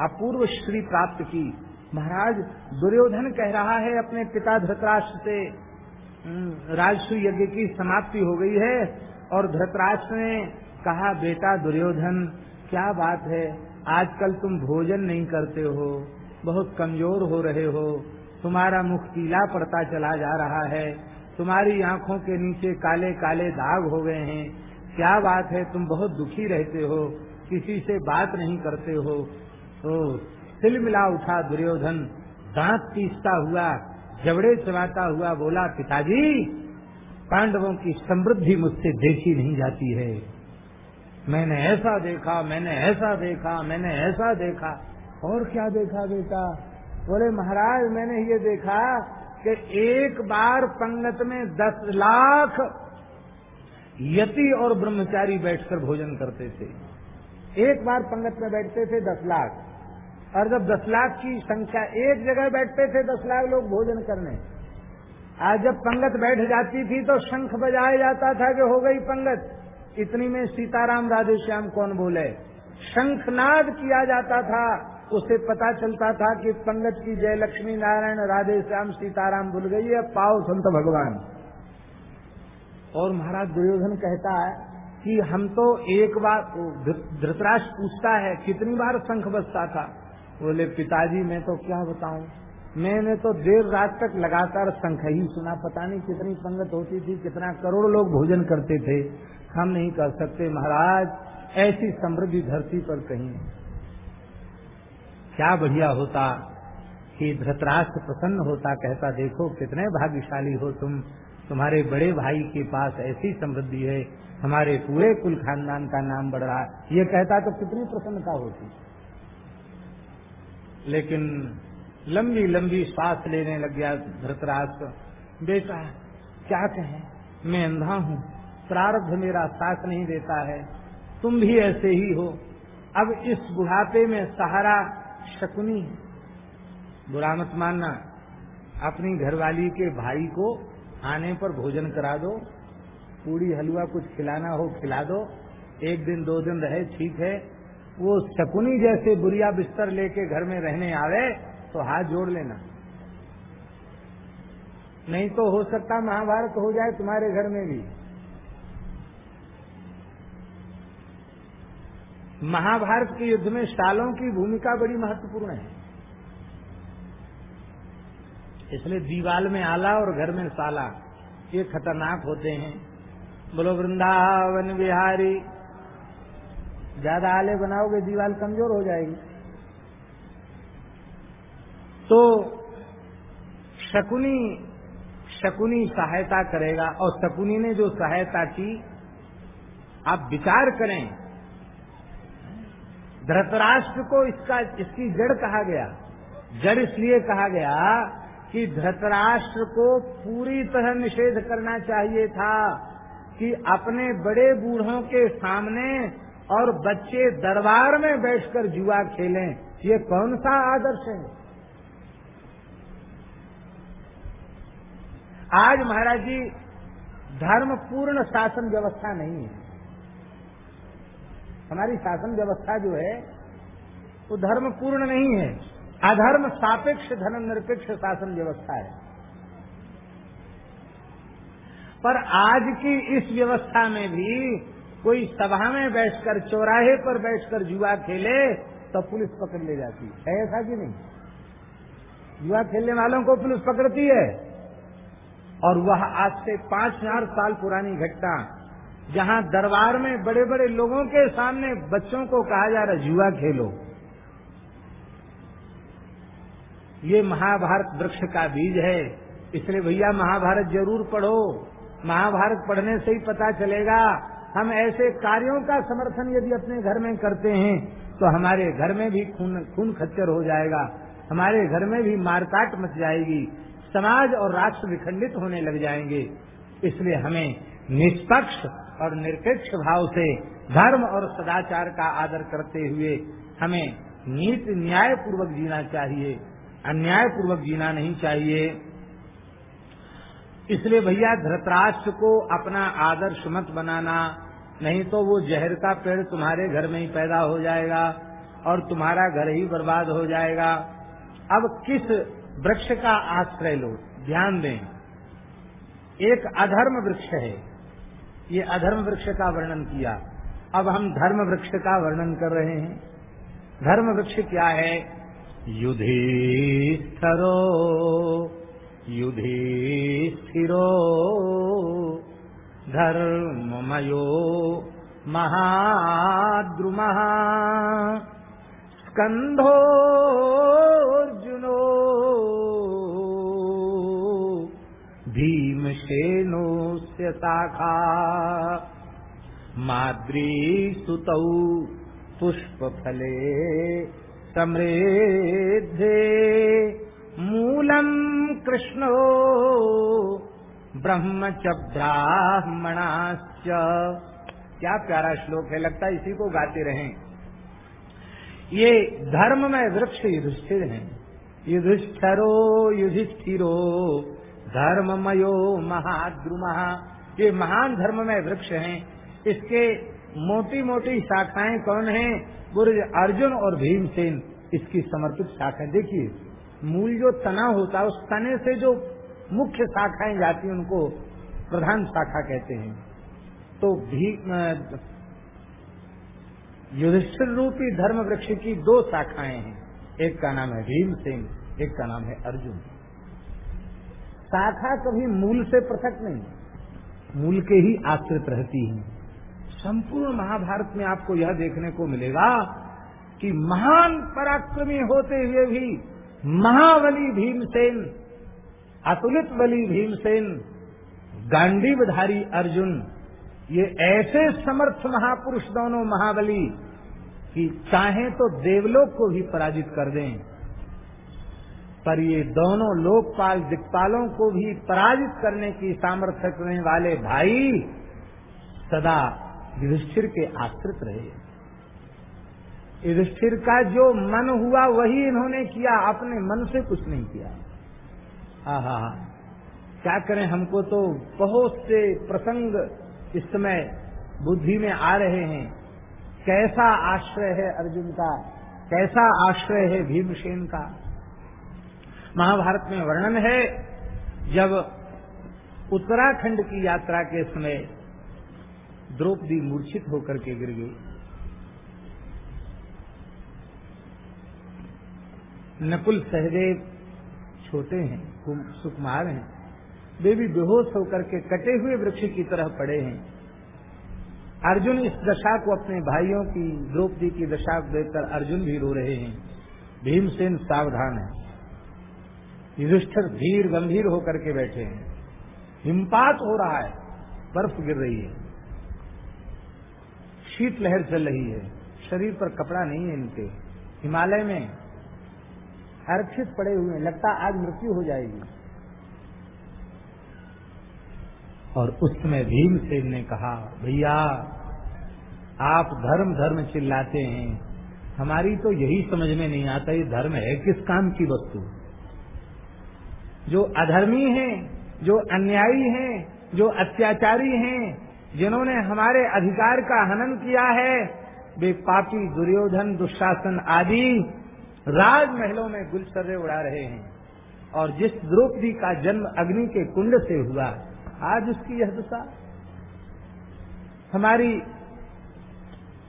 A: अपूर्व श्री प्राप्त की। महाराज दुर्योधन कह रहा है अपने पिता धृतराष्ट्र से हम्म, राजसु यज्ञ की समाप्ति हो गई है। और धृतराष्ट्र ने कहा बेटा दुर्योधन क्या बात है? आजकल तुम भोजन नहीं करते हो बहुत कमज़ोर हो रहे हो। तुम्हारा मुख पीला पड़ता चला जा रहा है। तुम्हारी आँखों के नीचे काले काले दाग हो गए हैं। क्या बात है? तुम बहुत दुखी रहते हो किसी से बात नहीं करते हो। तो सिल मिला उठा दुर्योधन। दांत पीसता हुआ, जबड़े चबाता हुआ बोला, पिताजी, पांडवों की समृद्धि मुझसे देखी नहीं जाती है। मैंने ऐसा देखा, मैंने ऐसा देखा, मैंने ऐसा देखा। और क्या देखा बेटा? बोले, महाराज, मैंने ये देखा कि एक बार पंगत में दस लाख यति और ब्रह्मचारी बैठकर भोजन करते थे। एक बार पंगत में बैठते थे दस लाख। और जब दस लाख की संख्या एक जगह बैठते थे, दस लाख लोग भोजन करने। आज जब पंगत बैठ जाती थी तो शंख बजाया जाता था कि हो गई पंगत। इतनी में सीताराम राधे श्याम कौन बोले? शंखनाद किया जाता था। उसे पता चलता था कि पंगत की जय लक्ष्मी नारायण राधे श्याम सीताराम भूल गई है, पाओ संत भगवान। और महाराज दुर्योधन कहता है कि हम तो एक बार धृतराज पूछता है, कितनी बार शंख बजता था? बोले, पिताजी, मैं तो क्या बताऊँ? मैंने तो देर रात तक लगातार शंख ही सुना। पता नहीं कितनी संगत होती थी, कितना करोड़ लोग भोजन करते थे। हम नहीं कर सकते। महाराज, ऐसी समृद्धि धरती पर कहीं क्या बढ़िया होता कि धृतराष्ट्र प्रसन्न होता। कहता, देखो, कितने भाग्यशाली हो तुम। तुम्हारे बड़े भाई के पास ऐसी समृद्धि है। हमारे पूरे कुल खानदान का नाम बढ़ रहा है। ये कहता तो कितनी प्रसन्नता होती। लेकिन लंबी लंबी सांस लेने लग गया धृतराष्ट्र बेटा, क्या कहें? मैं अंधा हूँ। प्रारब्ध मेरा साथ नहीं देता है। तुम भी ऐसे ही हो। अब इस बुढ़ापे में सहारा शकुनी है। बुरा मत मानना। अपनी घरवाली के भाई को आने पर भोजन करा दो। पूरी हलवा कुछ खिलाना हो खिला दो। एक दिन दो दिन रहे, ठीक है। वो शकुनी जैसे बुरिया बिस्तर लेके घर में रहने आवे तो हाथ जोड़ लेना। नहीं तो हो सकता महाभारत हो जाए तुम्हारे घर में भी। महाभारत के युद्ध में शालों की भूमिका बड़ी महत्वपूर्ण है। इसलिए दीवाल में आला और घर में साला, ये खतरनाक होते हैं। बोलो, वृंदावन बिहारी ज़्यादा आले बनाओगे दीवार कमज़ोर हो जाएगी। तो शकुनी शकुनी सहायता करेगा और शकुनी ने जो सहायता की, आप विचार करें। धृतराष्ट्र को इसका, इसकी जड़ कहा गया। जड़ इसलिए कहा गया कि धृतराष्ट्र को पूरी तरह निषेध करना चाहिए था कि अपने बड़े बूढ़ों के सामने और बच्चे दरबार में बैठकर जुआ खेलें, ये कौन सा आदर्श है? आज महाराज जी धर्म पूर्ण शासन व्यवस्था नहीं है। हमारी शासन व्यवस्था जो है, वो धर्म पूर्ण नहीं है। अधर्म सापेक्ष धर्म निरपेक्ष शासन व्यवस्था है। पर आज की इस व्यवस्था में भी कोई सभा में बैठकर, चौराहे पर बैठकर जुआ खेले तो पुलिस पकड़ ले जाती है। ऐसा कि नहीं? जुआ खेलने वालों को पुलिस पकड़ती है। और वह आज से पाँच हज़ार साल पुरानी घटना, जहाँ दरबार में बड़े बड़े लोगों के सामने बच्चों को कहा जा रहा जुआ खेलो। ये महाभारत वृक्ष का बीज है। इसलिए भैया, महाभारत ज़रूर पढ़ो। महाभारत पढ़ने से ही पता चलेगा हम ऐसे कार्यों का समर्थन यदि अपने घर में करते हैं तो हमारे घर में भी खून खून खच्चर हो जाएगा। हमारे घर में भी मारकाट मच जाएगी। समाज और राष्ट्र विखंडित होने लग जाएँगे। इसलिए हमें निष्पक्ष और निरपेक्ष भाव से धर्म और सदाचार का आदर करते हुए हमें नीति न्याय पूर्वक जीना चाहिए। अन्याय पूर्वक जीना नहीं चाहिए। इसलिए भैया, धृतराष्ट्र को अपना आदर्श मत बनाना नहीं तो वो जहर का पेड़ तुम्हारे घर में ही पैदा हो जाएगा और तुम्हारा घर ही बर्बाद हो जाएगा। अब किस वृक्ष का आश्रय लो? ध्यान दें, एक अधर्म वृक्ष है। ये अधर्म वृक्ष का वर्णन किया। अब हम धर्म वृक्ष का वर्णन कर रहे हैं। धर्म वृक्ष क्या है? युधिष्ठरो। युधिष्ठिरो। धर्ममयो महाद्रुमः। स्कन्धोऽर्जुनो। भीमसेनोऽस्य शाखा। माद्रीसुतौ पुष्पफले समृद्धे। मूलम् कृष्णो। ब्रह्म च ब्राह्मणाश्च क्या प्यारा श्लोक है, लगता है इसी को गाते रहें। ये धर्म में वृक्ष युधिष्ठिर है। युधिष्ठरो, युधिष्ठिरो, धर्ममयो महाद्रुमा। ये महान धर्म में वृक्ष हैं। इसके मोटी मोटी शाखाएँ कौन हैं? गुरु अर्जुन और भीमसेन, इसकी समर्पित शाखा। देखिए, मूल जो तना होता है, उस तने से जो मुख्य शाखाएँ जाती उनको प्रधान शाखा कहते हैं। तो भी युधिष्ठिर रूपी धर्म वृक्ष की दो शाखाएँ हैं। एक का नाम है भीमसेन एक का नाम है अर्जुन। शाखा कभी मूल से पृथक नहीं, मूल के ही आश्रित रहती है। संपूर्ण महाभारत में आपको यह देखने को मिलेगा कि महान पराक्रमी होते हुए भी महाबली भीमसेन अतुलित बली भीमसेन, गांडीवधारी अर्जुन, ये ऐसे समर्थ महापुरुष दोनों महाबली कि चाहे तो देवलोक को भी पराजित कर दें। पर ये दोनों लोकपाल दिक्पालों को भी पराजित करने की सामर्थ्य करने वाले भाई सदा युधिष्ठिर के आश्रित रहे। युधिष्ठिर का जो मन हुआ वही इन्होंने किया, अपने मन से कुछ नहीं किया। हा हा क्या करें, हमको तो बहुत से प्रसंग इस समय बुद्धि में आ रहे हैं। कैसा आश्रय है अर्जुन का? कैसा आश्रय है भीमसेन का? महाभारत में वर्णन है, जब उत्तराखंड की यात्रा के समय द्रौपदी मूर्छित होकर के गिर गई। नकुल सहदेव छोटे हैं। सुकुमार हैं। वे भी बेहोश होकर के कटे हुए वृक्ष की तरह पड़े हैं। अर्जुन इस दशा को अपने भाइयों की, द्रौपदी की दशा को देखकर अर्जुन भी रो रहे हैं। भीमसेन सावधान है। युधिष्ठर धीर गंभीर होकर के बैठे हैं। हिमपात हो रहा है। बर्फ़ गिर रही है। शीत लहर चल रही है। शरीर पर कपड़ा नहीं है इनके। हिमालय में आरक्षित पड़े हुए लगता आज मृत्यु हो जाएगी। और उस समय भीमसेन ने कहा, भैया, आप धर्म धर्म चिल्लाते हैं। हमारी तो यही समझ में नहीं आता ये धर्म है किस काम की वस्तु। जो अधर्मी हैं, जो अन्यायी हैं, जो अत्याचारी हैं, जिन्होंने हमारे अधिकार का हनन किया है, वे पापी दुर्योधन, दुशासन आदि राजमहलों में गुलसर्रे उड़ा रहे हैं। और जिस द्रौपदी का जन्म अग्नि के कुंड से हुआ, आज उसकी यह दशा। हमारी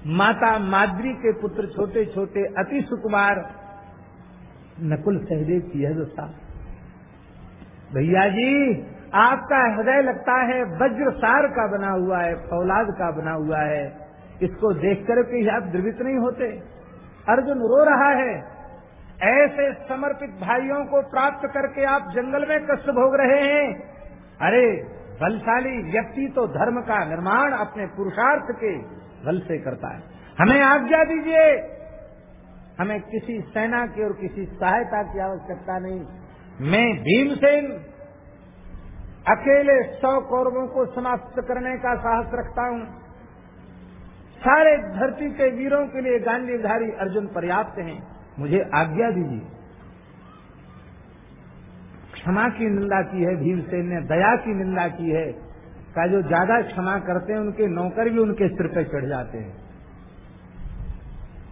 A: माता माद्री के पुत्र छोटे छोटे अति सुकुमार नकुल सहदेव की यह दशा। भैया जी, आपका हृदय लगता है वज्र सार का बना हुआ है, फौलाद का बना हुआ है। इसको देख कर के आप द्रवित नहीं होते। अर्जुन रो रहा है। ऐसे समर्पित भाइयों को प्राप्त करके आप जंगल में कष्ट भोग रहे हैं। अरे, बलशाली व्यक्ति तो धर्म का निर्माण अपने पुरुषार्थ के बल से करता है। हमें आज्ञा दीजिए। हमें किसी सेना की और किसी सहायता की आवश्यकता नहीं। मैं भीमसेन, अकेले सौ कौरवों को समाप्त करने का साहस रखता हूँ। सारे धरती के वीरों के लिए गांधीधारी अर्जुन पर्याप्त हैं। मुझे आज्ञा दीजिए। क्षमा की निंदा की है, भीमसेन ने दया की निंदा की है। का जो ज़्यादा क्षमा करते हैं, उनके नौकर भी उनके सिर पर चढ़ जाते हैं।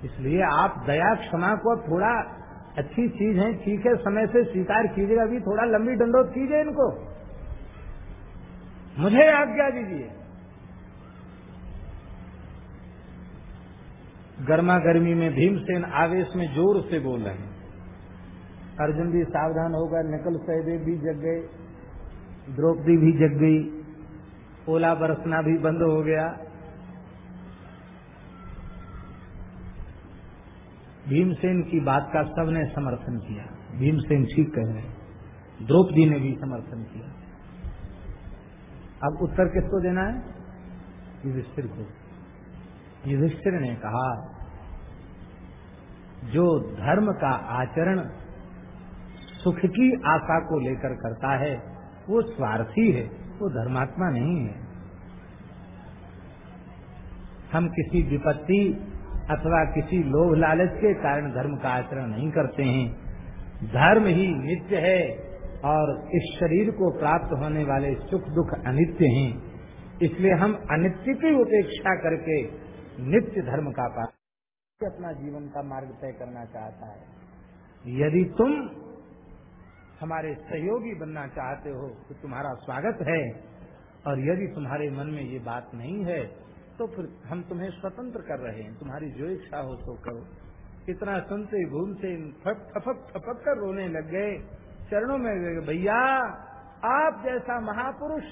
A: इसलिए आप दया क्षमा को थोड़ा अच्छी चीज़ है, ठीक है, समय से स्वीकार कीजिएगा भी थोड़ा लंबी दंडोत कीजिए इनको। मुझे आज्ञा दीजिए। गर्मा गर्मी में भीमसेन आवेश में ज़ोर से बोल रहे हैं। अर्जुन भी सावधान होगा नकल सहदेव भी जग गए, द्रौपदी भी जग गई, ओला बरसना भी बंद हो गया। भीमसेन की बात का सबने समर्थन किया। भीमसेन ठीक कह रहे द्रौपदी ने भी समर्थन किया। अब उत्तर किसको देना है? युधिष्ठिर को। युधिष्ठिर ने कहा जो धर्म का आचरण सुख की आशा को लेकर करता है, वो स्वार्थी है, वो धर्मात्मा नहीं है। हम किसी विपत्ति अथवा किसी लोभ लालच के कारण धर्म का आचरण नहीं करते हैं। धर्म ही नित्य है और इस शरीर को प्राप्त होने वाले सुख दुख अनित्य हैं। इसलिए हम अनित्य की उपेक्षा करके नित्य धर्म का पालन अपना जीवन का मार्ग तय करना चाहता है। यदि तुम हमारे सहयोगी बनना चाहते हो तो तुम्हारा स्वागत है। और यदि तुम्हारे मन में ये बात नहीं है तो फिर हम तुम्हें स्वतंत्र कर रहे हैं। तुम्हारी जो इच्छा हो तो करो। इतना सुनते घूमते थपक थपक कर रोने लग गए। चरणों में भैया, आप जैसा महापुरुष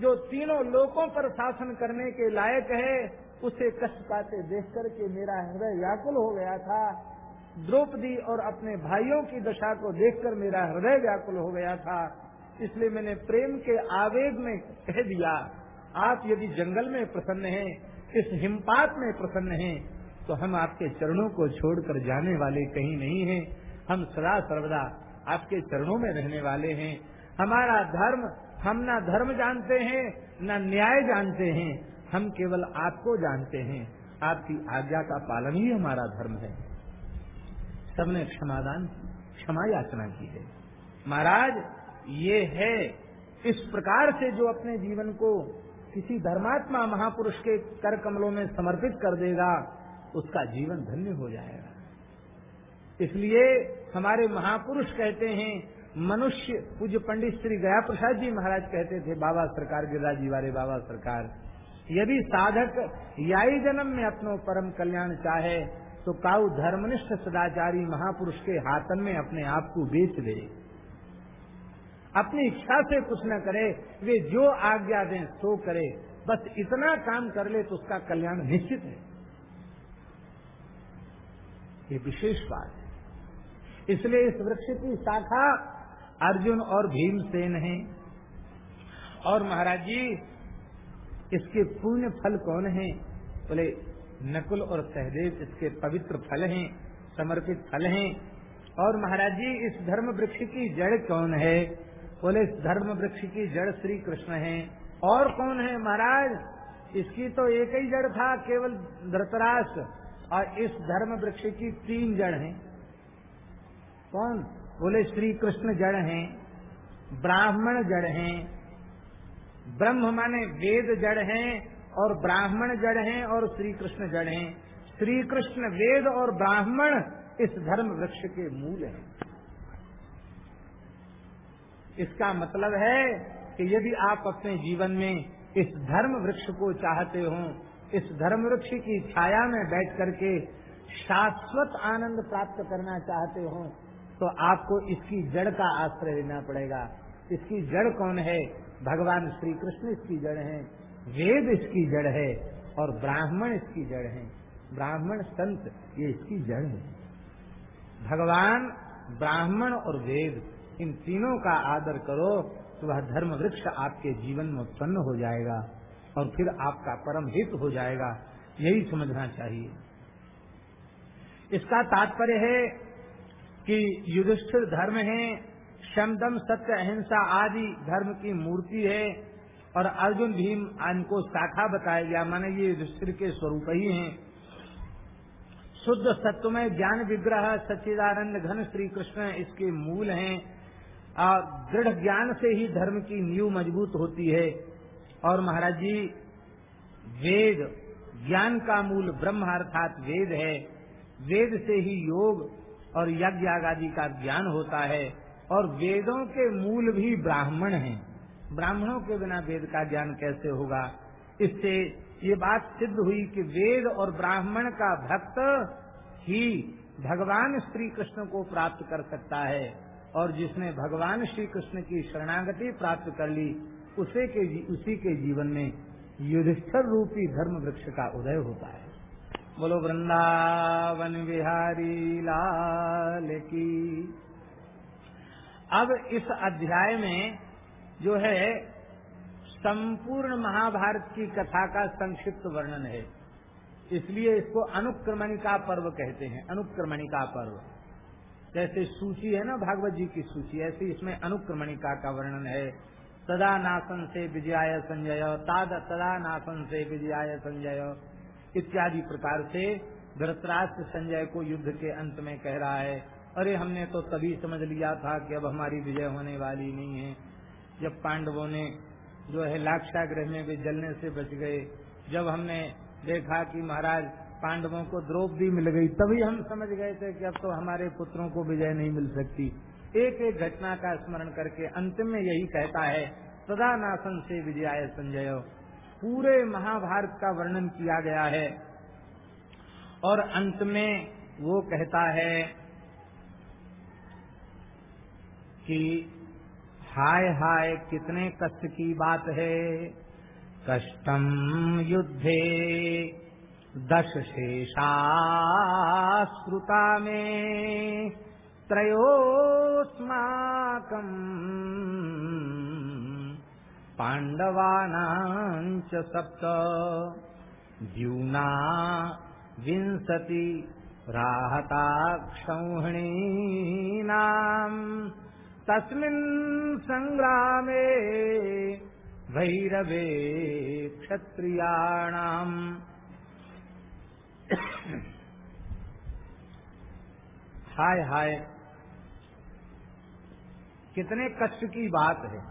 A: जो तीनों लोकों पर शासन करने के लायक है उसे कष्ट पाते देख करके मेरा हृदय व्याकुल हो गया था। द्रौपदी और अपने भाइयों की दशा को देखकर मेरा हृदय व्याकुल हो गया था। इसलिए मैंने प्रेम के आवेग में कह दिया, आप यदि जंगल में प्रसन्न हैं, इस हिमपात में प्रसन्न हैं तो हम आपके चरणों को छोड़कर जाने वाले कहीं नहीं हैं। हम सदा सर्वदा आपके चरणों में रहने वाले हैं। हमारा धर्म, हम ना धर्म जानते हैं, न न्याय जानते हैं। हम केवल आपको जानते हैं। आपकी आज्ञा का पालन ही हमारा धर्म है। सबने क्षमादान क्षमा याचना की है। महाराज, ये है इस प्रकार से जो अपने जीवन को किसी धर्मात्मा महापुरुष के कर कमलों में समर्पित कर देगा, उसका जीवन धन्य हो जाएगा। इसलिए हमारे महापुरुष कहते हैं, मनुष्य, पूज्य पंडित श्री गया प्रसाद जी महाराज कहते थे, बाबा सरकार, गिरिराज वाले बाबा सरकार यदि साधक याई जन्म में अपनो परम कल्याण चाहे तो काउ धर्मनिष्ठ सदाचारी महापुरुष के हाथन में अपने आप को बेच दे। अपनी इच्छा से कुछ न करे, वे जो आज्ञा दें सो करे। बस इतना काम कर ले तो उसका कल्याण निश्चित है। ये विशेष बात है। इसलिए इस वृक्ष की शाखा अर्जुन और भीमसेन हैं। और महाराज जी इसके पुण्य फल कौन है? बोले, नकुल और सहदेव इसके पवित्र फल हैं, समर्पित फल हैं। और महाराज जी, इस धर्म वृक्ष की जड़ कौन है? बोले, इस धर्म वृक्ष की जड़ श्री कृष्ण है। और कौन है महाराज? इसकी तो एक ही जड़ था, केवल धृतराष्ट्र। और इस धर्म वृक्ष की तीन जड़ हैं। कौन? बोले श्री कृष्ण जड़ हैं, ब्राह्मण जड़ हैं ब्रह्म माने वेद जड़ हैं और ब्राह्मण जड़ हैं और श्री कृष्ण जड़ हैं। श्री कृष्ण वेद और ब्राह्मण इस धर्म वृक्ष के मूल हैं। इसका मतलब है कि यदि आप अपने जीवन में इस धर्म वृक्ष को चाहते हो, इस धर्म वृक्ष की छाया में बैठ करके शाश्वत आनंद प्राप्त करना चाहते हो तो आपको इसकी जड़ का आश्रय लेना पड़ेगा। इसकी जड़ कौन है? भगवान श्री कृष्ण इसकी जड़ है, वेद इसकी जड़ है और ब्राह्मण इसकी जड़ है। ब्राह्मण संत, ये इसकी जड़ है। भगवान, ब्राह्मण और वेद, इन तीनों का आदर करो तो वह धर्म वृक्ष आपके जीवन में उत्पन्न हो जाएगा और फिर आपका परम हित हो जाएगा। यही समझना चाहिए। इसका तात्पर्य है कि युधिष्ठिर धर्म है शमदम सत्य अहिंसा आदि धर्म की मूर्ति है। और अर्जुन भीम इनको शाखा बताया गया। माने ये युधिष्ठिर के स्वरूप ही हैं। शुद्ध सत्व में ज्ञान विग्रह सच्चिदानंद घन श्री कृष्ण इसके मूल हैं। और दृढ़ ज्ञान से ही धर्म की नींव मज़बूत होती है। और महाराज जी, वेद, ज्ञान का मूल ब्रह्म अर्थात वेद है। वेद से ही योग और यज्ञ आदि का ज्ञान होता है। और वेदों के मूल भी ब्राह्मण हैं। ब्राह्मणों के बिना वेद का ज्ञान कैसे होगा? इससे ये बात सिद्ध हुई कि वेद और ब्राह्मण का भक्त ही भगवान श्री कृष्ण को प्राप्त कर सकता है और जिसने भगवान श्री कृष्ण की शरणागति प्राप्त कर ली, उसे के उसी के जीवन में युधिष्ठर रूपी धर्म वृक्ष का उदय होता है। बोलो, वृंदावन बिहारी लाल की अब इस अध्याय में जो है, संपूर्ण महाभारत की कथा का संक्षिप्त वर्णन है। इसलिए इसको अनुक्रमणिका पर्व कहते हैं, अनुक्रमणिका पर्व। जैसे सूची है ना, भागवत जी की सूची, ऐसे इसमें अनुक्रमणिका का वर्णन है। तदा नासन से विजयाय संजय, ताद तदा नासन से विजयाय संजय, इत्यादि प्रकार से धृतराष्ट्र संजय को युद्ध के अंत में कह रहा है। अरे हमने तो तभी समझ लिया था कि अब हमारी विजय होने वाली नहीं है। जब पांडवों ने जो है लाक्षाग्रह में भी जलने से बच गए, जब हमने देखा कि महाराज पांडवों को द्रौपदी मिल गई, तभी हम समझ गए थे कि अब तो हमारे पुत्रों को विजय नहीं मिल सकती। एक एक घटना का स्मरण करके अंतिम में यही कहता है, सदा नासन से विजयाय संजय। पूरे महाभारत का वर्णन किया गया है। और अंत में वो कहता है कि हाय हाय कितने कष्ट की बात है। कष्टम युद्धे दश शेषाश्रुता में त्रयोस्माकम् पाण्डवानाञ्च सप्त द्यूना विंशति राहताक्षौहिणीनाम् तस्मिन् सङ्ग्रामे भैरवे क्षत्रियाणाम्। हाय हाय। कितने कष्ट की बात है।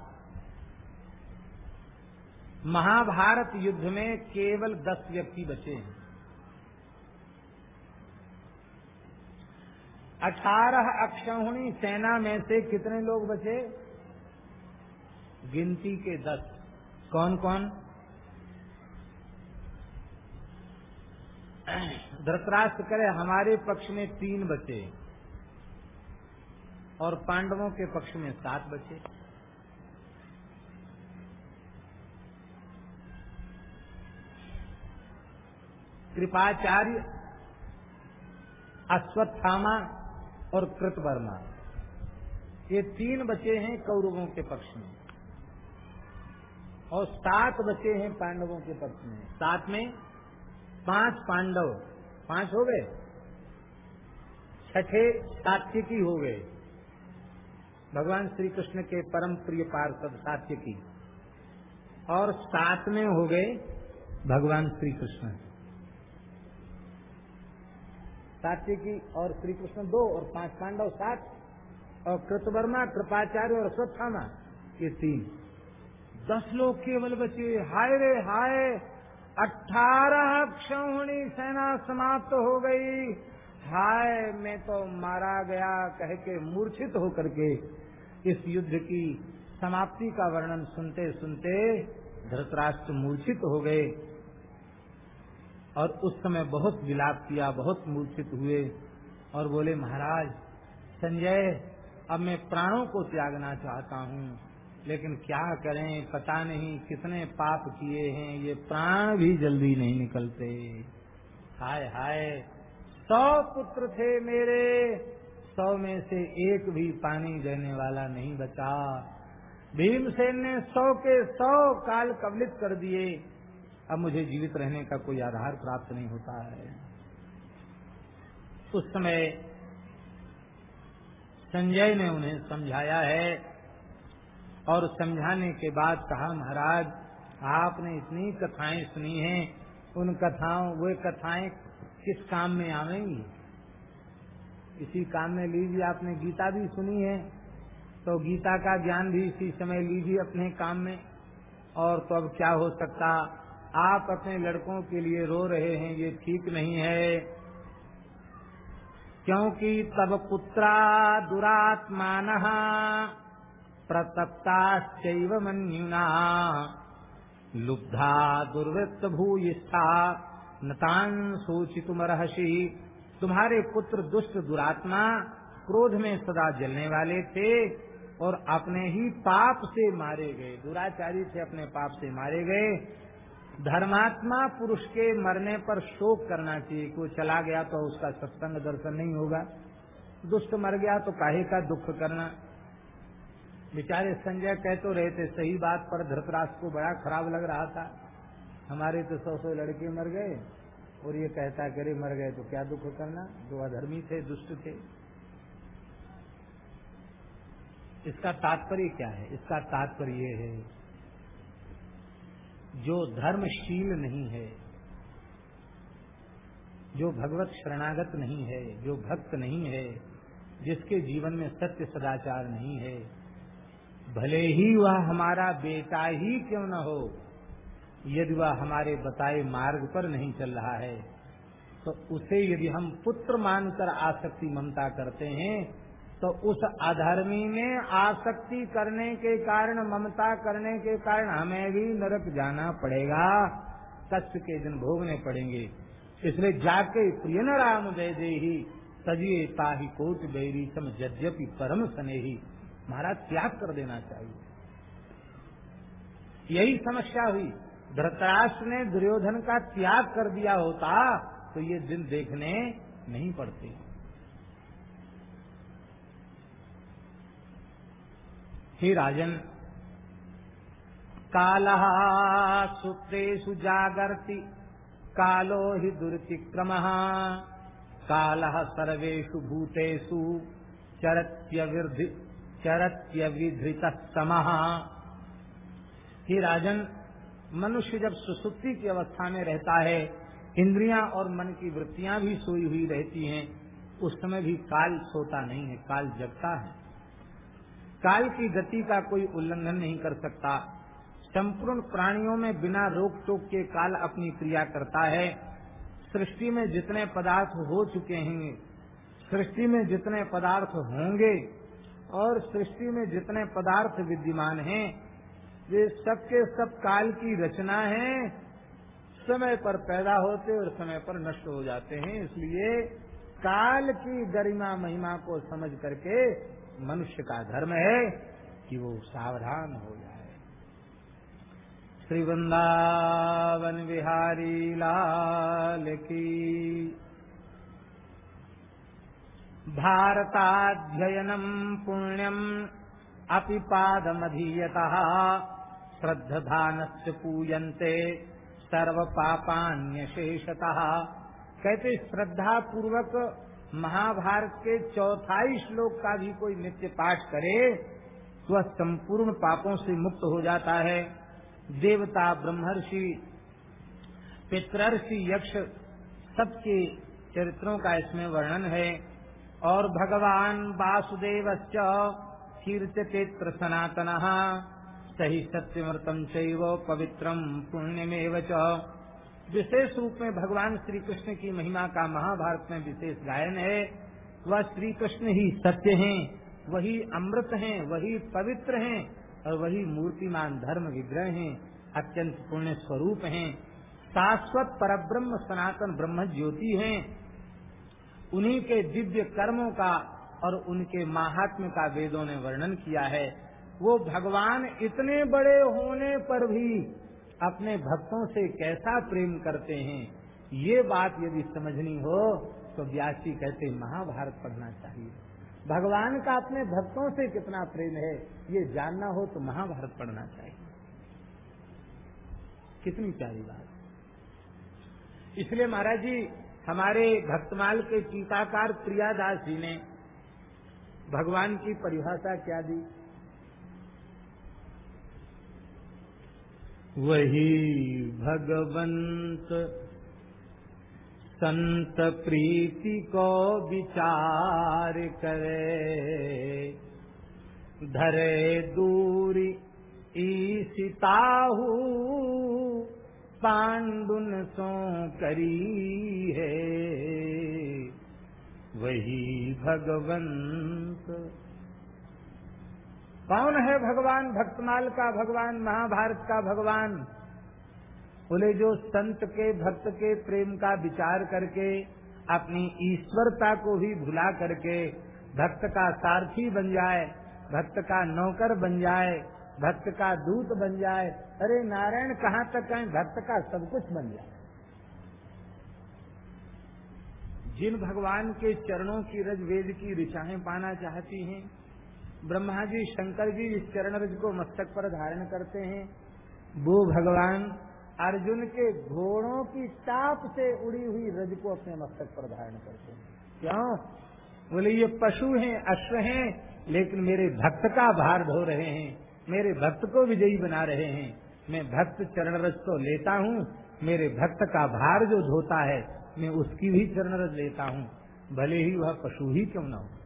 A: महाभारत युद्ध में केवल दस व्यक्ति बचे हैं। अठारह अक्षौणी सेना में से कितने लोग बचे? गिनती के दस। कौन कौन? धृतराष्ट्र करे, हमारे पक्ष में तीन बचे। और पांडवों के पक्ष में सात बचे। कृपाचार्य अश्वत्थामा और कृतवर्मा। ये तीन बचे हैं कौरवों के पक्ष में। और सात बचे हैं पांडवों के पक्ष में। सात में पाँच पांडव। पाँच हो गए? छठे सात्विकी हो गए। भगवान श्री कृष्ण के परम प्रिय पार्षद सात्य की और सात में हो गए भगवान श्री कृष्ण सात्य की और श्री कृष्ण दो और पाँच पांडव सात और कृतवर्मा, कृपाचार्य और स्वच्छामा ये तीन। दस लोग केवल बचे। हाय रे हाय अठारह क्षौणी सेना समाप्त हो गई। हाय, मैं तो मारा गया कह के मूर्छित होकर के इस युद्ध की समाप्ति का वर्णन सुनते सुनते धृतराष्ट्र मूर्छित हो गए। और उस समय बहुत विलाप किया, बहुत मूर्छित हुए और बोले, महाराज, संजय, अब मैं प्राणों को त्यागना चाहता हूँ, लेकिन क्या करें? पता नहीं कितने पाप किए हैं, ये प्राण भी जल्दी नहीं निकलते। हाय हाय, सौ पुत्र थे मेरे, सौ में से एक भी पानी देने वाला नहीं बचा। भीमसेन ने सौ के सौ काल कबलित कर दिए। अब मुझे जीवित रहने का कोई आधार प्राप्त नहीं होता है। उस समय संजय ने उन्हें समझाया है और समझाने के बाद कहा, महाराज, आपने इतनी कथाएँ सुनी हैं, उन कथाओं, वे कथाएँ किस काम में आवेंगी? इसी काम में लीजिए, आपने गीता भी सुनी है तो गीता का ज्ञान भी इसी समय लीजिए अपने काम में, और तो अब क्या हो सकता आप अपने लड़कों के लिए रो रहे हैं, ये ठीक नहीं है। क्योंकि तब पुत्रा दुरात्मान प्रतप्ताश्चैव मन्युना। लुब्धा दुर्वृत्त भूयिष्ठा, नतान सोचितुमर्हसी तुम्हारे पुत्र दुष्ट दुरात्मा क्रोध में सदा जलने वाले थे और अपने ही पाप से मारे गए। दुराचारी से अपने पाप से मारे गए। धर्मात्मा पुरुष के मरने पर शोक करना चाहिए। कि वो चला गया तो उसका सत्संग दर्शन नहीं होगा। दुष्ट मर गया तो काहे का दुख करना? बेचारे संजय कह तो रहे थे, सही बात पर धृतराष्ट्र को बड़ा खराब लग रहा था। हमारे तो सौ सौ लड़के मर गए और ये कहता करे मर गए तो क्या दुख करना? जो अधर्मी थे, दुष्ट थे। इसका तात्पर्य क्या है? इसका तात्पर्य है जो धर्मशील नहीं है, जो भगवत शरणागत नहीं है, जो भक्त नहीं है, जिसके जीवन में सत्य सदाचार नहीं है, भले ही वह हमारा बेटा ही क्यों न हो, यदि वह हमारे बताए मार्ग पर नहीं चल रहा है तो उसे यदि हम पुत्र मानकर आसक्ति ममता करते हैं तो उस अधर्मी में आसक्ति करने के कारण, ममता करने के कारण हमें भी नरक जाना पड़ेगा। कष्ट के दिन भोगने पड़ेंगे। इसलिए जाके प्रिय न राम दे दे ही सजिए ताही कोट बेरी सम यद्यपि परम सने ही महाराज, त्याग कर देना चाहिए। यही समस्या हुई। धृतराष्ट्र ने दुर्योधन का त्याग कर दिया होता तो ये दिन देखने नहीं पड़ते। हे राजन, काल सुप्तेषु जागर्ति, कालो हि दुर्तिक्रम। काल सर्वेषु भूतेषु चरत्यविधि चरत्यविधृत सम हे राजन, मनुष्य जब सुसुप्ति की अवस्था में रहता है, इंद्रियाँ और मन की वृत्तियाँ भी सोई हुई रहती हैं, उस समय भी काल सोता नहीं है, काल जगता है। काल की गति का कोई उल्लंघन नहीं कर सकता। संपूर्ण प्राणियों में बिना रोक टोक के काल अपनी क्रिया करता है। सृष्टि में जितने पदार्थ हो चुके हैं, सृष्टि में जितने पदार्थ होंगे और सृष्टि में जितने पदार्थ विद्यमान हैं, वे सबके सब काल की रचना है। समय पर पैदा होते और समय पर नष्ट हो जाते हैं। इसलिए काल की गरिमा महिमा को समझ करके मनुष्य का धर्म है कि वो सावधान हो जाए। श्री वृंदावन बिहारी लाल की भारताध्ययनम पुण्यम अपि पादमधीयतः। श्रद्धानस्य पूयन्ते सर्व पापान्यशेषतः कहते श्रद्धा पूर्वक महाभारत के चौथाई श्लोक का भी कोई नित्य पाठ करे तो वह संपूर्ण पापों से मुक्त हो जाता है। देवता, ब्रह्मर्षि पितृषि यक्ष, सबके चरित्रों का इसमें वर्णन है। और भगवान वासुदेव कीर्ततेत्र सनातन, सही सत्यमृतम चैव पवित्रम पुण्यमेव च। विशेष रूप में भगवान श्री कृष्ण की महिमा का महाभारत में विशेष गायन है। वह श्री कृष्ण ही सत्य हैं, वही अमृत हैं, वही पवित्र हैं और वही मूर्तिमान धर्म विग्रह हैं, अत्यंत पुण्य स्वरूप हैं। शाश्वत परब्रह्म सनातन ब्रह्म ज्योति हैं। उन्हीं के दिव्य कर्मों का और उनके महात्म्य का वेदों ने वर्णन किया है। वो भगवान इतने बड़े होने पर भी अपने भक्तों से कैसा प्रेम करते हैं, ये बात यदि समझनी हो तो व्यास जी कहते महाभारत पढ़ना चाहिए। भगवान का अपने भक्तों से कितना प्रेम है, ये जानना हो तो महाभारत पढ़ना चाहिए। कितनी प्यारी बात। इसलिए महाराज जी, हमारे भक्तमाल के टीकाकार प्रियादास जी ने भगवान की परिभाषा क्या दी? वही भगवंत संत प्रीति को विचार करे। धरे दूरी ईसिताहू, पांडुन सो करी है। वही भगवंत कौन है भगवान? भक्तमाल का भगवान? महाभारत का भगवान? बोले, जो संत के, भक्त के प्रेम का विचार करके, अपनी ईश्वरता को भी भुला करके, भक्त का सारथी बन जाए, भक्त का नौकर बन जाए, भक्त का दूत बन जाए, अरे नारायण कहाँ तक कहें भक्त का सब कुछ बन जाए। जिन भगवान के चरणों की रज वेद की ऋचाएँ पाना चाहती हैं ब्रह्मा जी, शंकर जी इस चरण रज को मस्तक पर धारण करते हैं। वो भगवान अर्जुन के घोड़ों की ताप से उड़ी हुई रज को अपने मस्तक पर धारण करते हैं। क्यों? बोले, ये पशु हैं, अश्व हैं, लेकिन मेरे भक्त का भार धो रहे हैं। मेरे भक्त को विजयी बना रहे हैं। मैं भक्त चरण रज तो लेता हूँ, मेरे भक्त का भार जो धोता है, मैं उसकी भी चरण रज लेता हूँ। भले ही वह पशु ही क्यों न हो।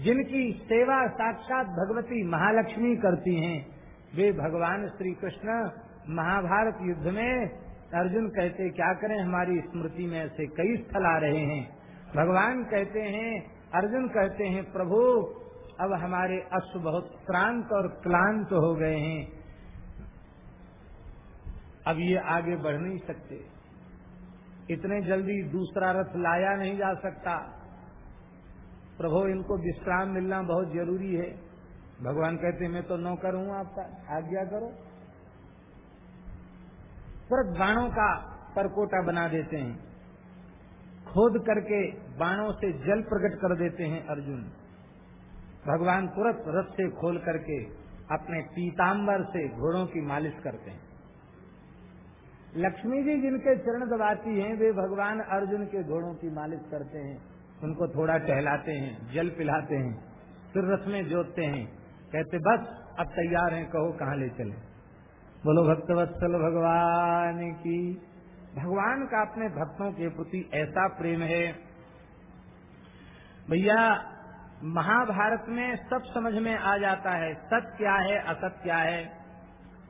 A: जिनकी सेवा साक्षात भगवती महालक्ष्मी करती हैं, वे भगवान श्री कृष्ण महाभारत युद्ध में, अर्जुन कहते, क्या करें हमारी स्मृति में ऐसे कई स्थल आ रहे हैं? भगवान कहते हैं, अर्जुन कहते हैं, प्रभु, अब हमारे अश्व बहुत क्रांत और क्लांत हो गए हैं। अब ये आगे बढ़ नहीं सकते। इतने जल्दी दूसरा रथ लाया नहीं जा सकता। प्रभु, इनको विश्राम मिलना बहुत ज़रूरी है। भगवान कहते मैं तो नौकर हूँ, आपका आज्ञा करो। तुरंत बाणों का परकोटा बना देते हैं। खोद करके बाणों से जल प्रकट कर देते हैं अर्जुन। भगवान तुरंत रथ से खोल करके अपने पीताम्बर से घोड़ों की मालिश करते हैं। लक्ष्मी जी जिनके चरण दबाती हैं, वे भगवान अर्जुन के घोड़ों की मालिश करते हैं। उनको थोड़ा टहलाते हैं, जल पिलाते हैं फिर रथ में जोतते हैं, कहते, बस, अब तैयार हैं, कहो कहाँ ले चले? बोलो, भक्तवत्सल भगवान की, भगवान का अपने भक्तों के प्रति ऐसा प्रेम है। भैया, महाभारत में सब समझ में आ जाता है, सत क्या है, असत क्या है?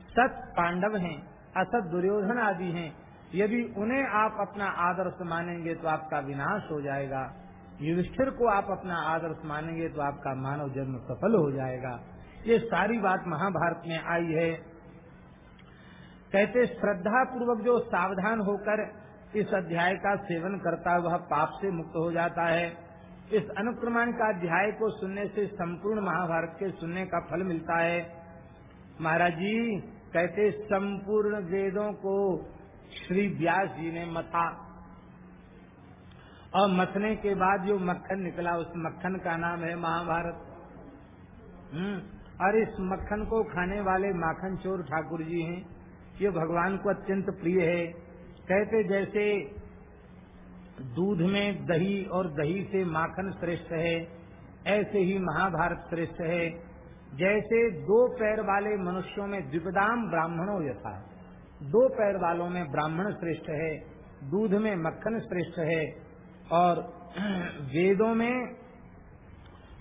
A: सत पांडव हैं, असत दुर्योधन आदि हैं। यदि उन्हें आप अपना आदर्श मानेंगे तो आपका विनाश हो जाएगा। युधिष्ठिर को आप अपना आदर्श मानेंगे तो आपका मानव जन्म सफल हो जाएगा। ये सारी बात महाभारत में आई है। कहते श्रद्धा पूर्वक जो सावधान होकर इस अध्याय का सेवन करता है वह पाप से मुक्त हो जाता है। इस अनुक्रमण का अध्याय को सुनने से संपूर्ण महाभारत के सुनने का फल मिलता है। महाराज जी कहते, संपूर्ण वेदों को श्री व्यास जी ने मथा और मथने के बाद जो मक्खन निकला, उस मक्खन का नाम है महाभारत। हम्म और इस मक्खन को खाने वाले माखन चोर ठाकुर जी हैं। ये भगवान को अत्यंत प्रिय है। कहते जैसे दूध में दही और दही से माखन श्रेष्ठ है, ऐसे ही महाभारत श्रेष्ठ है। जैसे दो पैर वाले मनुष्यों में द्विपदाम ब्राह्मणों यथा, दो पैर वालों में ब्राह्मण श्रेष्ठ है, दूध में मक्खन श्रेष्ठ है। और वेदों में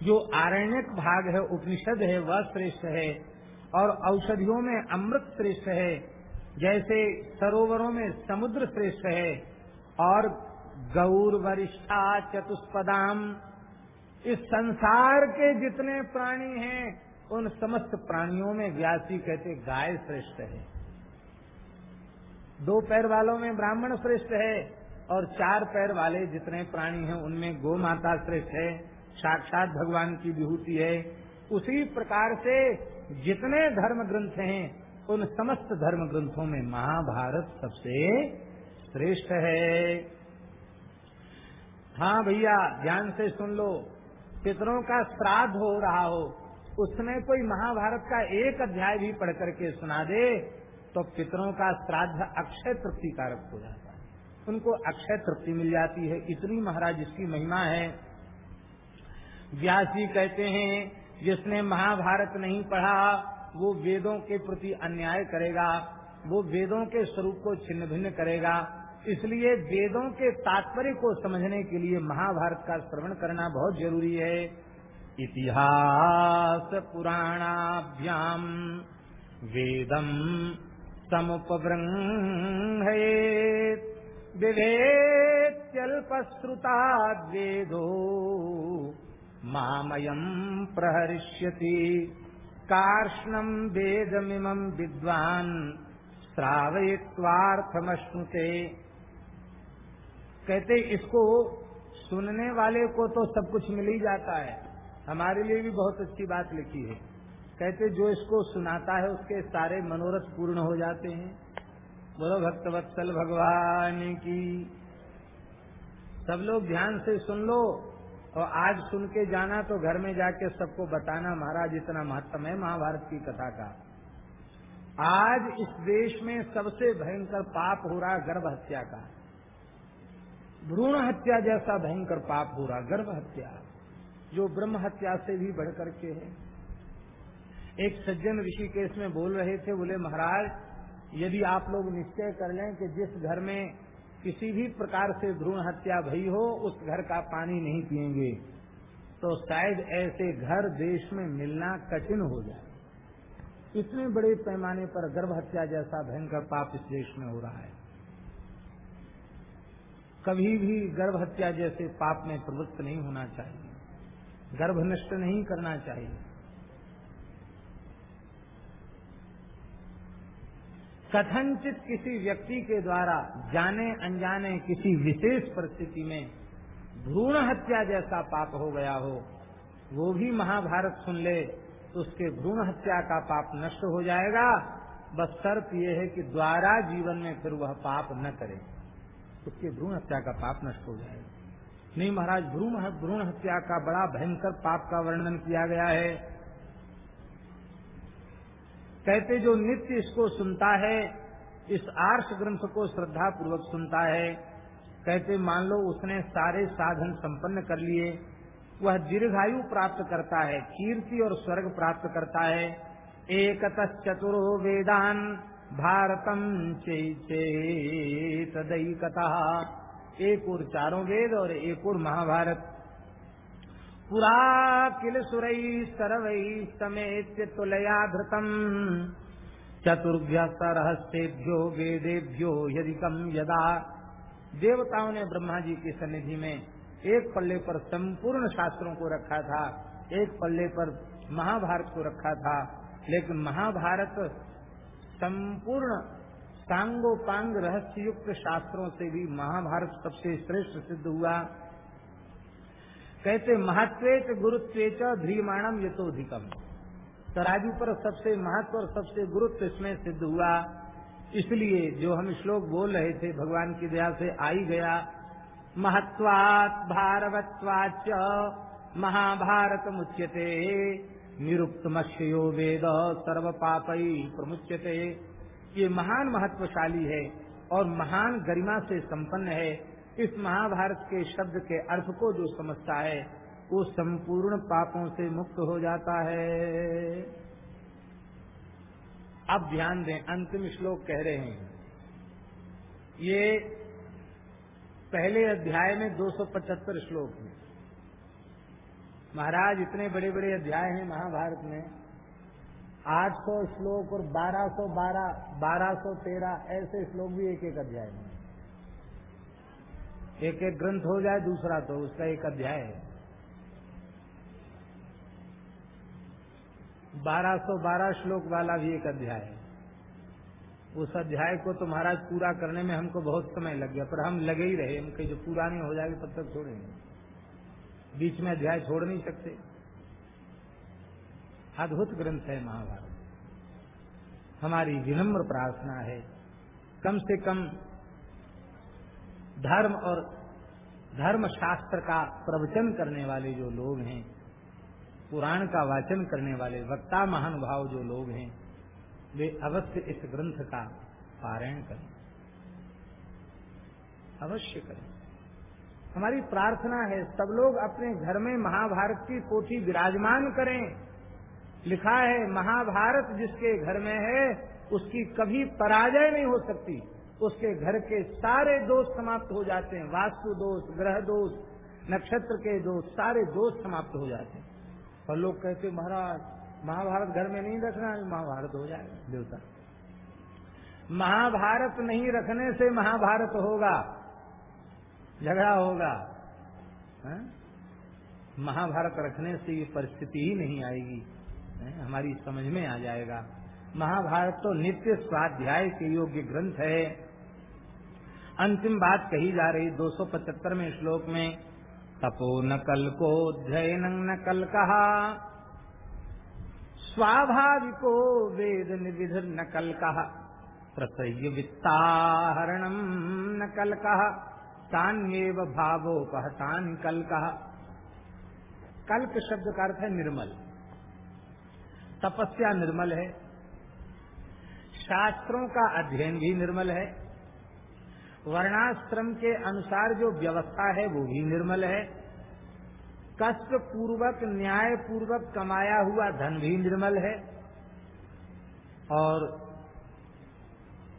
A: जो आरण्यक भाग है, उपनिषद है, वह श्रेष्ठ है। और औषधियों में अमृत श्रेष्ठ है, जैसे सरोवरों में समुद्र श्रेष्ठ है। और गौर वरिष्ठा चतुष्पदाम, इस संसार के जितने प्राणी हैं, उन समस्त प्राणियों में व्यासी कहते गाय श्रेष्ठ है। दो पैर वालों में ब्राह्मण श्रेष्ठ है और चार पैर वाले जितने प्राणी हैं, उनमें गो माता श्रेष्ठ है, साक्षात भगवान की विभूति है। उसी प्रकार से जितने धर्म ग्रंथ हैं, उन समस्त धर्म ग्रंथों में महाभारत सबसे श्रेष्ठ है। हाँ भैया, ध्यान से सुन लो। पितरों का श्राद्ध हो रहा हो, उसमें कोई महाभारत का एक अध्याय भी पढ़ करके सुना दे तो पितरों का श्राद्ध अक्षय तृप्ति कारक हो जाता उनको अक्षय तृप्ति मिल जाती है। इतनी महाराज इसकी महिमा है। व्यास जी कहते हैं, जिसने महाभारत नहीं पढ़ा, वो वेदों के प्रति अन्याय करेगा, वो वेदों के स्वरूप को छिन्न भिन्न करेगा। इसलिए वेदों के तात्पर्य को समझने के लिए महाभारत का श्रवण करना बहुत ज़रूरी है। इतिहास पुराणाभ्याम वेदम समुपबृंहे विभेत्यल्पश्रुता वेदो मामयम प्रहरिष्यति कार्ष्णम वेदमिमम विद्वान श्रावयित्वार्थमश्नुते। कहते इसको सुनने वाले को तो सब कुछ मिल ही जाता है। हमारे लिए भी बहुत अच्छी बात लिखी है। कहते जो इसको सुनाता है उसके सारे मनोरथ पूर्ण हो जाते हैं। बोलो भक्त वत्सल भगवान की। सब लोग ध्यान से सुन लो और आज सुन के जाना तो घर में जाके सबको बताना महाराज इतना महत्व है महाभारत की कथा का। आज इस देश में सबसे भयंकर पाप हो रहा गर्भ हत्या का। भ्रूण हत्या जैसा भयंकर पाप हो रहा गर्भ हत्या, जो ब्रह्म हत्या से भी बढ़कर के है। एक सज्जन ऋषिकेश में बोल रहे थे, बोले, महाराज यदि आप लोग निश्चय कर लें कि जिस घर में किसी भी प्रकार से भ्रूण हत्या भई हो, उस घर का पानी नहीं पिएँगे तो शायद ऐसे घर देश में मिलना कठिन हो जाए। इतने बड़े पैमाने पर गर्भ हत्या जैसा भयंकर पाप इस देश में हो रहा है। कभी भी गर्भ हत्या जैसे पाप में प्रवृत्त नहीं होना चाहिए। गर्भ नष्ट नहीं करना चाहिए। कथनचित किसी व्यक्ति के द्वारा जाने, अनजाने किसी विशेष परिस्थिति में भ्रूण हत्या जैसा पाप हो गया हो, वो भी महाभारत सुन ले तो उसके भ्रूण हत्या का पाप नष्ट हो जाएगा। बस शर्त यह है कि द्वारा जीवन में फिर वह पाप न करे, उसके भ्रूण हत्या का पाप नष्ट हो जाएगा। नहीं महाराज, भ्रूण भ्रूण हत्या का बड़ा भयंकर पाप का वर्णन किया गया है। कहते जो नित्य इसको सुनता है, इस आर्ष ग्रंथ को श्रद्धा पूर्वक सुनता है, कहते मान लो उसने सारे साधन संपन्न कर लिए, वह दीर्घायु प्राप्त करता है, कीर्ति और स्वर्ग प्राप्त करता है। एक चतुरो वेदान भारतम कथा एक और चारों वेद और एक और महाभारत। पुरा किल सुरई सरवई समेत तुलया धृतम चतुर्भ्य रहस्येभ्यो वेदेभ्यो यदि कम यदा। देवताओं ने ब्रह्मा जी की सन्निधि में एक पल्ले पर संपूर्ण शास्त्रों को रखा था, एक पल्ले पर महाभारत को रखा था, लेकिन महाभारत संपूर्ण सांगोपांग रहस्य युक्त शास्त्रों से भी महाभारत सबसे श्रेष्ठ सिद्ध हुआ। कहते महत्वेच गुरुत्वेच ध्रीमाणम यथोधिकम तराजू पर सबसे महत्व और सबसे गुरुत्व इसमें सिद्ध हुआ। इसलिए जो हम श्लोक बोल रहे थे, भगवान की दया से आई गया। महत्वात भारवत्वाच महाभारत मुच्यते निरुक्त मत्स्यो वेद सर्व पापई प्रमुच्यते। ये महान महत्वशाली है और महान गरिमा से संपन्न है। इस महाभारत के शब्द के अर्थ को जो समझता है, वो संपूर्ण पापों से मुक्त हो जाता है। अब ध्यान दें, अंतिम श्लोक कह रहे हैं। ये पहले अध्याय में 275 श्लोक हैं। महाराज, इतने बड़े बड़े अध्याय हैं महाभारत में। 800 श्लोक और 1212 1213 ऐसे श्लोक भी एक एक अध्याय में। एक एक ग्रंथ हो जाए, दूसरा तो उसका एक अध्याय है। बारह सौ बारह श्लोक वाला भी एक अध्याय है। उस अध्याय को तो महाराज पूरा करने में हमको बहुत समय लग गया, पर हम लगे ही रहे, हम कहीं जो पूरा नहीं हो जाएगा तब तक छोड़ेंगे। बीच में अध्याय छोड़ नहीं सकते। अद्भुत ग्रंथ है महाभारत। हमारी विनम्र प्रार्थना है, कम से कम धर्म और धर्म शास्त्र का प्रवचन करने वाले जो लोग हैं, पुराण का वाचन करने वाले, वक्ता महानुभाव जो लोग हैं, वे अवश्य इस ग्रंथ का पारायण करें। अवश्य करें। हमारी प्रार्थना है, सब लोग अपने घर में महाभारत की पोथी विराजमान करें। लिखा है, महाभारत जिसके घर में है, उसकी कभी पराजय नहीं हो सकती। उसके घर के सारे दोष समाप्त हो जाते हैं। वास्तु दोष, ग्रह दोष, नक्षत्र के दोष, सारे दोष समाप्त हो जाते हैं। और लोग कहते महाराज, महाभारत घर में नहीं रखना महाभारत हो जाएगा देवता। महाभारत नहीं रखने से महाभारत होगा, झगड़ा होगा महाभारत रखने से ये परिस्थिति ही नहीं आएगी, है? हमारी समझ में आ जाएगा। महाभारत तो नित्य स्वाध्याय के योग्य ग्रंथ है। अंतिम बात कही जा रही 275 में श्लोक में, तपो नकल को अध्ययन नकल कहा, स्वाभाविको वेद निविध नकल कहा, प्रसह्य वित्ताहरणम नकल कहा, तान्यव भावोपहतान कल कहा। कल्प शब्द का अर्थ है निर्मल। तपस्या निर्मल है। शास्त्रों का अध्ययन भी निर्मल है। वर्णाश्रम के अनुसार जो व्यवस्था है, वो भी निर्मल है। कष्ट पूर्वक, न्याय पूर्वक कमाया हुआ धन भी निर्मल है। और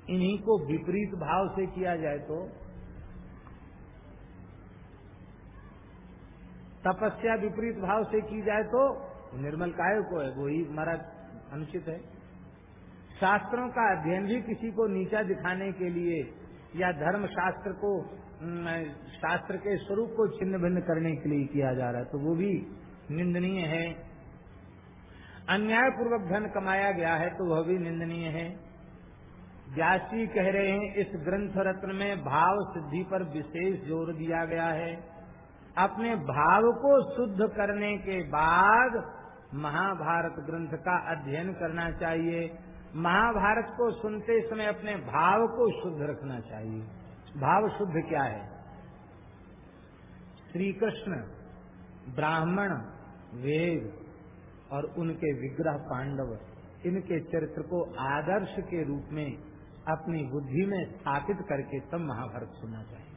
A: इन्हीं को विपरीत भाव से किया जाए तो तपस्या विपरीत भाव से की जाए तो निर्मल काय को है वही हमारा अनुचित है। शास्त्रों का अध्ययन भी किसी को नीचा दिखाने के लिए या धर्म शास्त्र को शास्त्र के स्वरूप को छिन्न भिन्न करने के लिए किया जा रहा है तो वो भी निंदनीय है। अन्याय पूर्वक धन कमाया गया है तो वह भी निंदनीय है। व्यासी कह रहे हैं, इस ग्रंथ रत्न में भाव सिद्धि पर विशेष ज़ोर दिया गया है। अपने भाव को शुद्ध करने के बाद महाभारत ग्रंथ का अध्ययन करना चाहिए। महाभारत को सुनते समय अपने भाव को शुद्ध रखना चाहिए। भाव शुद्ध क्या है? श्री कृष्ण ब्राह्मण, वेद और उनके विग्रह पांडव, इनके चरित्र को आदर्श के रूप में अपनी बुद्धि में स्थापित करके तब महाभारत सुनना चाहिए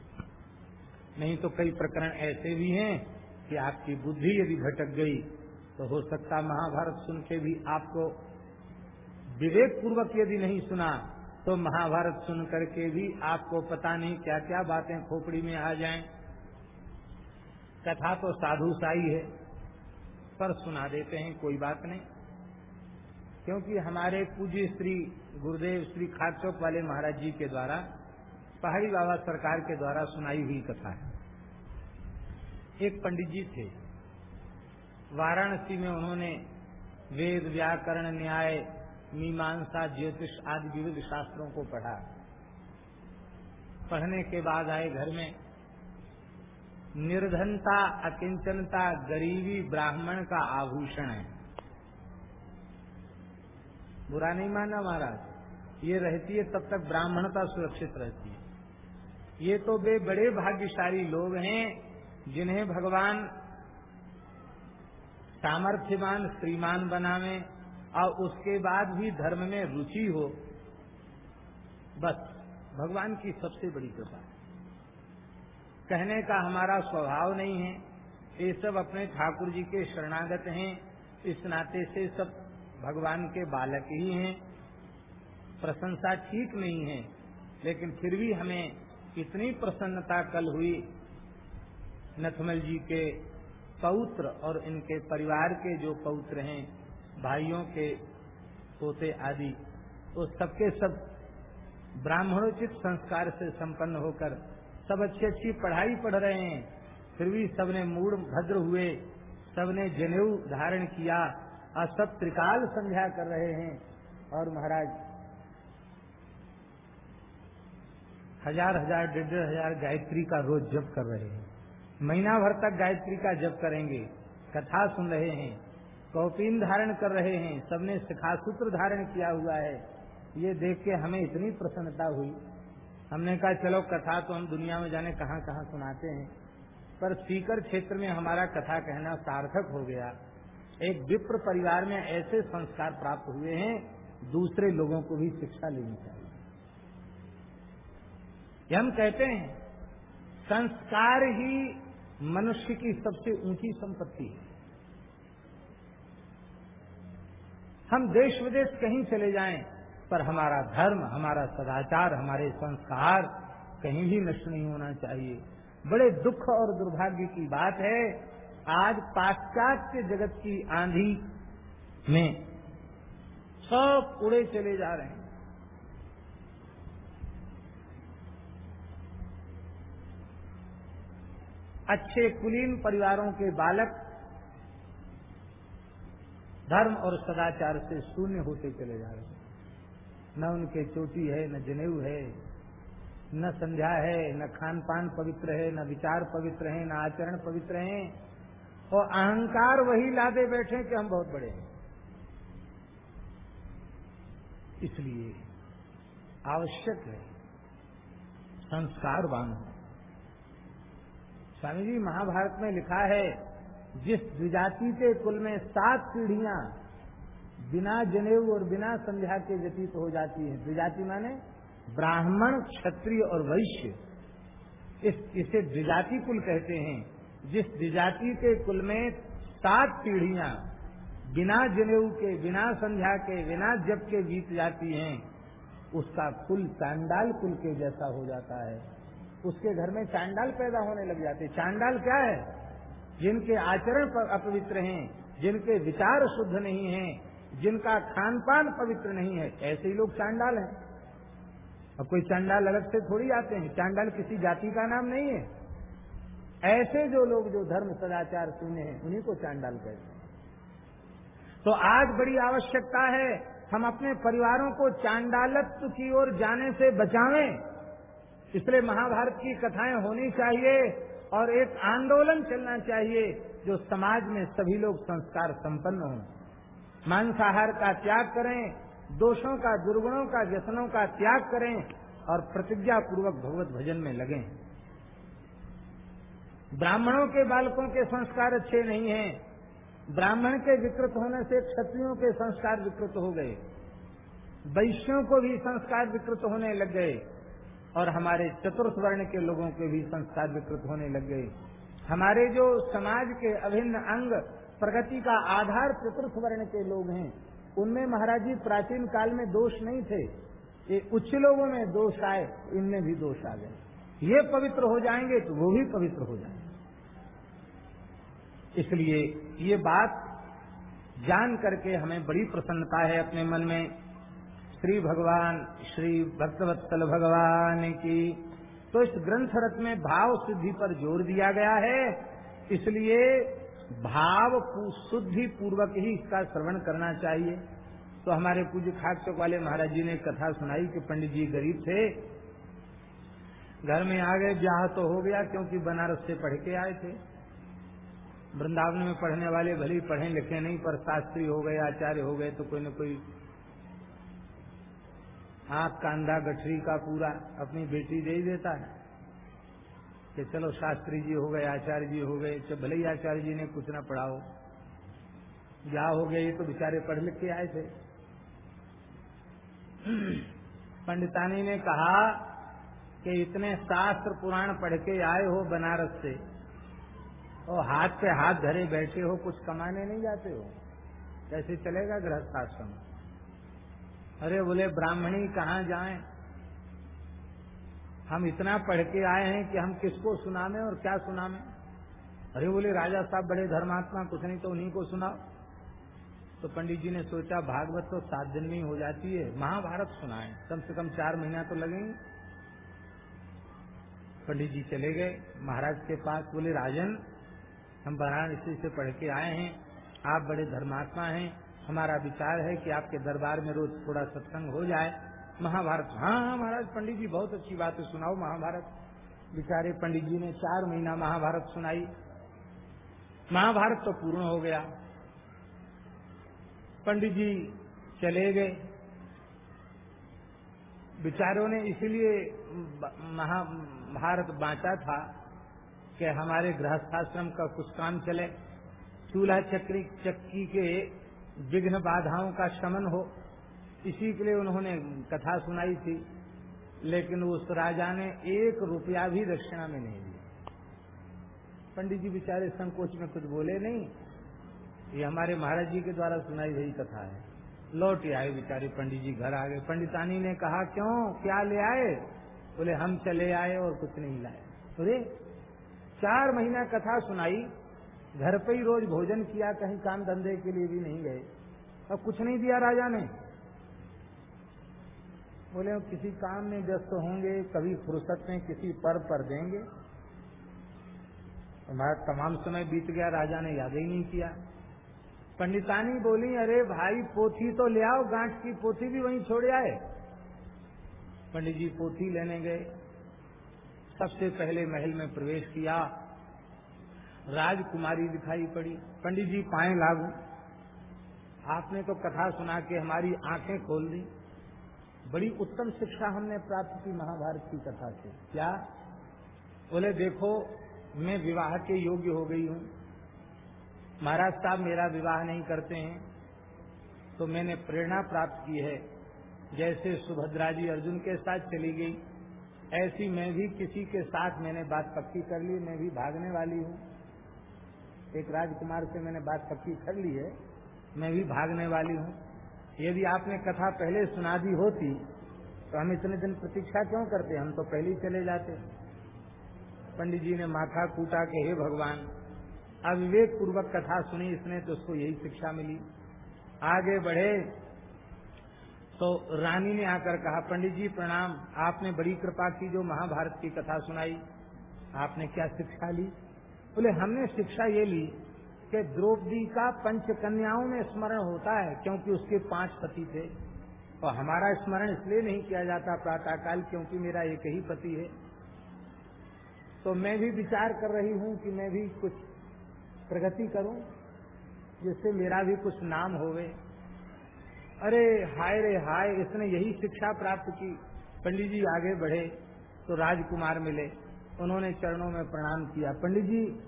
A: नहीं तो कई प्रकरण ऐसे भी हैं कि आपकी बुद्धि यदि भटक गई तो हो सकता महाभारत सुन के भी आपको विवेक पूर्वक यदि नहीं सुना तो महाभारत सुन करके भी आपको पता नहीं क्या क्या बातें खोपड़ी में आ जाएँ। कथा तो साधु साई है, पर सुना देते हैं, कोई बात नहीं। क्योंकि हमारे पूज्य श्री गुरुदेव, श्री खाचौक वाले महाराज जी के द्वारा, पहाड़ी बाबा सरकार के द्वारा सुनाई हुई कथा है। एक पंडित जी थे। वाराणसी में उन्होंने वेद, व्याकरण, न्याय मीमांसा, ज्योतिष आदि विविध शास्त्रों को पढ़ा। पढ़ने के बाद आए घर में। निर्धनता, अकिंचनता, गरीबी, ब्राह्मण का आभूषण है। बुरा नहीं माना महाराज? ये रहती है तब तक ब्राह्मणता सुरक्षित रहती है। ये तो वे बड़े भाग्यशाली लोग हैं, जिन्हें भगवान सामर्थ्यवान, श्रीमान बनावे और उसके बाद भी धर्म में रुचि हो, बस भगवान की सबसे बड़ी कृपा कहने का हमारा स्वभाव नहीं है, ये सब अपने ठाकुर जी के शरणागत हैं, इस नाते से सब भगवान के बालक ही हैं। प्रशंसा ठीक नहीं है, लेकिन फिर भी हमें इतनी प्रसन्नता कल हुई, नथमल जी के पौत्र और इनके परिवार के जो पौत्र हैं भाइयों के पोते आदि तो सबके सब ब्राह्मणोचित संस्कार से संपन्न होकर सब अच्छी अच्छी पढ़ाई पढ़ रहे हैं। फिर भी सबने मूड भद्र हुए, सबने जनेऊ धारण किया, और सब त्रिकाल संध्या कर रहे हैं। और महाराज, हज़ार हज़ार, डेढ़ डेढ़ हज़ार गायत्री का रोज जप कर रहे हैं। महीना भर तक गायत्री का जप करेंगे। कथा सुन रहे हैं। कौपीन धारण कर रहे हैं, सबने शिखासूत्र धारण किया हुआ है। ये देख के हमें इतनी प्रसन्नता हुई। हमने कहा, चलो, कथा तो हम दुनिया में जाने कहाँ कहाँ सुनाते हैं। पर सीकर क्षेत्र में हमारा कथा कहना सार्थक हो गया। एक विप्र परिवार में ऐसे संस्कार प्राप्त हुए हैं, दूसरे लोगों को भी शिक्षा लेनी चाहिए। हम कहते हैं, संस्कार ही मनुष्य की सबसे ऊँची संपत्ति है। हम देश विदेश कहीं चले जाएँ, पर हमारा धर्म, हमारा सदाचार, हमारे संस्कार कहीं भी नष्ट नहीं होना चाहिए। बड़े दुख और दुर्भाग्य की बात है, आज पाश्चात्य जगत की आंधी में सब उड़े चले जा रहे हैं। अच्छे कुलीन परिवारों के बालक धर्म और सदाचार से शून्य होते चले जा रहे न उनके चोटी है, न जनेऊ है, न संध्या है, न खान पान पवित्र है, न विचार पवित्र है, न आचरण पवित्र है। और अहंकार वही लादे बैठे कि हम बहुत बड़े हैं। इसलिए आवश्यक है, संस्कारवान हो। स्वामी जी, महाभारत में लिखा है जिस द्विजाति के कुल में सात पीढ़ियाँ बिना जनेऊ और बिना संध्या के व्यतीत हो जाती है। द्विजाति माने ब्राह्मण, क्षत्रिय और वैश्य। इस, इसे द्विजाति कुल कहते हैं। जिस द्विजाति के कुल में सात पीढ़ियाँ बिना जनेऊ के, बिना संध्या के, बिना जप के बीत जाती हैं, उसका कुल चांडाल कुल के जैसा हो जाता है। उसके घर में चांडाल पैदा होने लग जाते चांडाल क्या है? जिनके आचरण अपवित्र हैं, जिनके विचार शुद्ध नहीं हैं, जिनका खान पान पवित्र नहीं है, ऐसे ही लोग चांडाल हैं। अब कोई चांडाल अलग से थोड़ी आते हैं, चांडाल किसी जाति का नाम नहीं है। ऐसे जो लोग, जो धर्म, सदाचार सुने हैं, उन्हीं को चांडाल कहते हैं। तो आज बड़ी आवश्यकता है, हम अपने परिवारों को चांडालत्व की ओर जाने से बचावें। इसलिए महाभारत की कथाएँ होनी चाहिए और एक आंदोलन चलना चाहिए जो समाज में सभी लोग संस्कार संपन्न हों। मांसाहार का त्याग करें, दोषों का, दुर्गुणों का, व्यसनों का त्याग करें और प्रतिज्ञा पूर्वक भगवत भजन में लगें। ब्राह्मणों के बालकों के संस्कार अच्छे नहीं हैं। ब्राह्मण के विकृत होने से क्षत्रियों के संस्कार विकृत हो गए। वैश्यों को भी संस्कार विकृत होने लग गए। और हमारे चतुर्थ वर्ण के लोगों के भी संस्कार विकृत होने लग गए। हमारे जो समाज के अभिन्न अंग, प्रगति का आधार चतुर्थ वर्ण के लोग हैं, उनमें महाराज जी, प्राचीन काल में दोष नहीं थे। ये उच्च लोगों में दोष आए, इनमें भी दोष आ गए। ये पवित्र हो जाएँगे तो वो भी पवित्र हो जाएँगे। इसलिए ये बात जान करके हमें बड़ी प्रसन्नता है अपने मन में। श्री भगवान श्री भक्तवत्सल भगवान की। तो इस ग्रंथ रथ में भाव सिद्धि पर ज़ोर दिया गया है। इसलिए भाव शुद्धि पूर्वक ही इसका श्रवण करना चाहिए। तो हमारे पूज्य खाक वाले महाराज जी ने कथा सुनाई कि पंडित जी गरीब थे। घर में आ गए, ब्याह तो हो गया क्योंकि बनारस से पढ़ के आए थे। वृंदावन में पढ़ने वाले भले पढ़े, लिखे नहीं, पर शास्त्री हो गए, आचार्य हो गए तो कोई न कोई आँख कांधा गठरी का पूरा अपनी बेटी दे देता है। कि चलो शास्त्री जी हो गए, आचार्य जी हो गए तो भले ही आचार्य जी ने कुछ ना पढ़ाओ क्या हो गए ये तो बेचारे पढ़ लिख के आए थे। पंडितानी ने कहा कि इतने शास्त्र पुराण पढ़ के आए हो बनारस से, और हाथ पे हाथ धरे बैठे हो, कुछ कमाने नहीं जाते हो। कैसे चलेगा गृहस्थ आश्रम अरे बोले, ब्राह्मणी कहाँ जाएँ? हम इतना पढ़ के आए हैं कि हम किसको सुनाने और क्या सुनाने अरे बोले, राजा साहब बड़े धर्मात्मा, कुछ नहीं तो उन्हीं को सुनाओ। तो पंडित जी ने सोचा, भागवत तो सात दिन में ही हो जाती है, महाभारत सुनाए। कम से कम चार महीना तो लगेंगे। पंडित जी चले गए, महाराज के पास बोले, राजन, हम वाराणसी से पढ़ के आए हैं, आप बड़े धर्मात्मा हैं हमारा विचार है कि आपके दरबार में रोज थोड़ा सत्संग हो जाए। महाभारत। हाँ महाराज, पंडित जी, बहुत अच्छी बात है सुनाओ। महाभारत। बेचारे पंडित जी ने चार महीना महाभारत सुनाई। महाभारत तो पूर्ण हो गया। पंडित जी चले गए। विचारों ने इसलिए महाभारत बांटा था कि हमारे गृहस्थाश्रम का कुछ काम चले। चूल्हा चक्री, चक्की के विघ्न बाधाओं का शमन हो। इसी के लिए उन्होंने कथा सुनाई थी, लेकिन उस राजा ने एक रुपया भी दक्षिणा में नहीं दिया। पंडित जी बेचारे संकोच में कुछ बोले नहीं। ये हमारे महाराज जी के द्वारा सुनाई गई कथा है। लौट आए बेचारे पंडित जी घर आ गए। पंडितानी ने कहा, क्यों? क्या ले आए? बोले, हम चले आए और कुछ नहीं लाए। अरे चार महीना कथा सुनाई घर पे ही रोज भोजन किया, कहीं काम धंधे के लिए भी नहीं गए। और कुछ नहीं दिया राजा ने। बोले किसी काम में व्यस्त होंगे, कभी फुर्सत में किसी पर पर देंगे। हमारा तमाम समय बीत गया, राजा ने याद ही नहीं किया। पंडितानी बोली, अरे भाई, पोथी तो ले आओ, गांठ की पोथी भी वहीं छोड़ आए। पंडित जी पोथी लेने गए। सबसे पहले महल में प्रवेश किया। राजकुमारी दिखाई पड़ी। पंडित जी पाए लागू। आपने तो कथा सुना के हमारी आँखें खोल दी। बड़ी उत्तम शिक्षा हमने प्राप्त की महाभारत की कथा से। क्या? बोले, देखो, मैं विवाह के योग्य हो गई हूँ। महाराज साहब मेरा विवाह नहीं करते हैं तो मैंने प्रेरणा प्राप्त की है। जैसे सुभद्रा जी अर्जुन के साथ चली गई, ऐसी मैं भी किसी के साथ मैंने बात पक्की कर ली, मैं भी भागने वाली हूँ। एक राजकुमार से मैंने बात पक्की कर ली है। मैं भी भागने वाली हूँ। यदि आपने कथा पहले सुना दी होती तो हम इतने दिन प्रतीक्षा क्यों करते? हम तो पहले ही चले जाते। पंडित जी ने माथा कूटा के, हे भगवान अविवेक पूर्वक कथा सुनी इसने तो उसको यही शिक्षा मिली। आगे बढ़े। तो रानी ने आकर कहा, पंडित जी, प्रणाम। आपने बड़ी कृपा की जो महाभारत की कथा सुनाई। आपने क्या शिक्षा ली? बोले, हमने शिक्षा ये ली कि द्रौपदी का पंच कन्याओं में स्मरण होता है, क्योंकि उसके पाँच पति थे। और हमारा स्मरण इसलिए नहीं किया जाता प्रातःकाल, क्योंकि मेरा एक ही पति है। तो मैं भी विचार कर रही हूँ कि मैं भी कुछ प्रगति करूँ, जिससे मेरा भी कुछ नाम होवे। अरे, हाय रे हाय, इसने यही शिक्षा प्राप्त की। पंडित जी आगे बढ़े तो राजकुमार मिले। उन्होंने चरणों में प्रणाम किया। पंडित जी,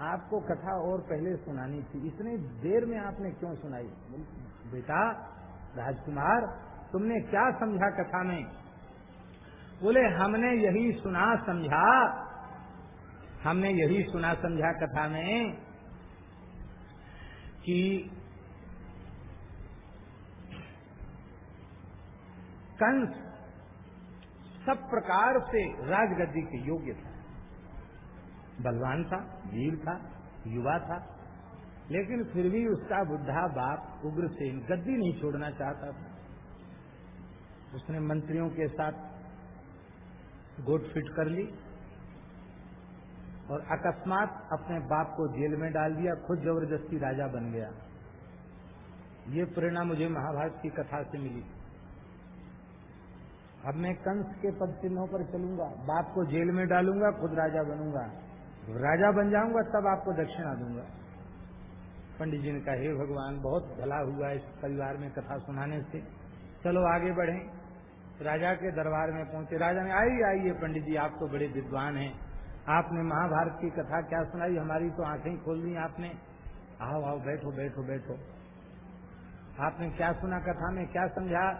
A: आपको कथा और पहले सुनानी थी। इतने देर में आपने क्यों सुनाई? बेटा, राजकुमार, तुमने क्या समझा कथा में? बोले, हमने यही सुना समझा। हमने यही सुना समझा कथा में कि कंस सब प्रकार से राजगद्दी के योग्य था। बलवान था, वीर था, युवा था, लेकिन फिर भी उसका बुद्धा बाप उग्रसेन गद्दी नहीं छोड़ना चाहता था। उसने मंत्रियों के साथ गोट फिट कर ली और अकस्मात अपने बाप को जेल में डाल दिया, खुद ज़बरदस्ती राजा बन गया। ये प्रेरणा मुझे महाभारत की कथा से मिली। अब मैं कंस के पद चिन्हों पर चलूँगा, बाप को जेल में डालूँगा, खुद राजा बनूँगा। राजा बन जाऊँगा, तब आपको दक्षिणा दूँगा। पंडित जी ने कहा, हे भगवान, बहुत भला हुआ इस परिवार में कथा सुनाने से। चलो आगे बढ़े। राजा के दरबार में पहुँचे। राजा ने आई आइए पंडित जी, आप तो बड़े विद्वान हैं। आपने महाभारत की कथा क्या सुनाई? हमारी तो आँखें खोल दी आपने। आओ आओ, बैठो बैठो बैठो। आपने क्या सुना कथा में? क्या समझा?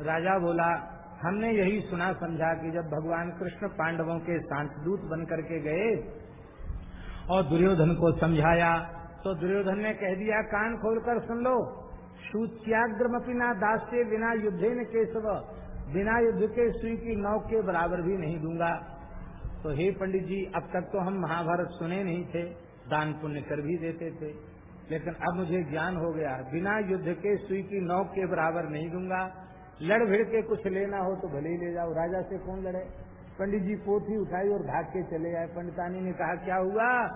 A: राजा बोला हमने यही सुना समझा कि जब भगवान कृष्ण पांडवों के शांतदूत बन करके गए और दुर्योधन को समझाया तो दुर्योधन ने कह दिया, कान खोलकर सुन लो। सूच्याग्रमपि ना दास्य, बिना युद्धे न केशव। बिना युद्ध के सुई की नौ के बराबर भी नहीं दूँगा। तो हे पंडित जी, अब तक तो हम महाभारत सुने नहीं थे, दान पुण्य कर भी देते थे। लेकिन अब मुझे ज्ञान हो गया, बिना युद्ध के सुई की नौ के बराबर नहीं दूँगा। लड़ भिड़ के कुछ लेना हो तो भले ही ले जाओ। राजा से कौन लड़े? पंडित जी पोथी उठाई और भाग के चले आए। पंडितानी ने कहा, क्या हुआ?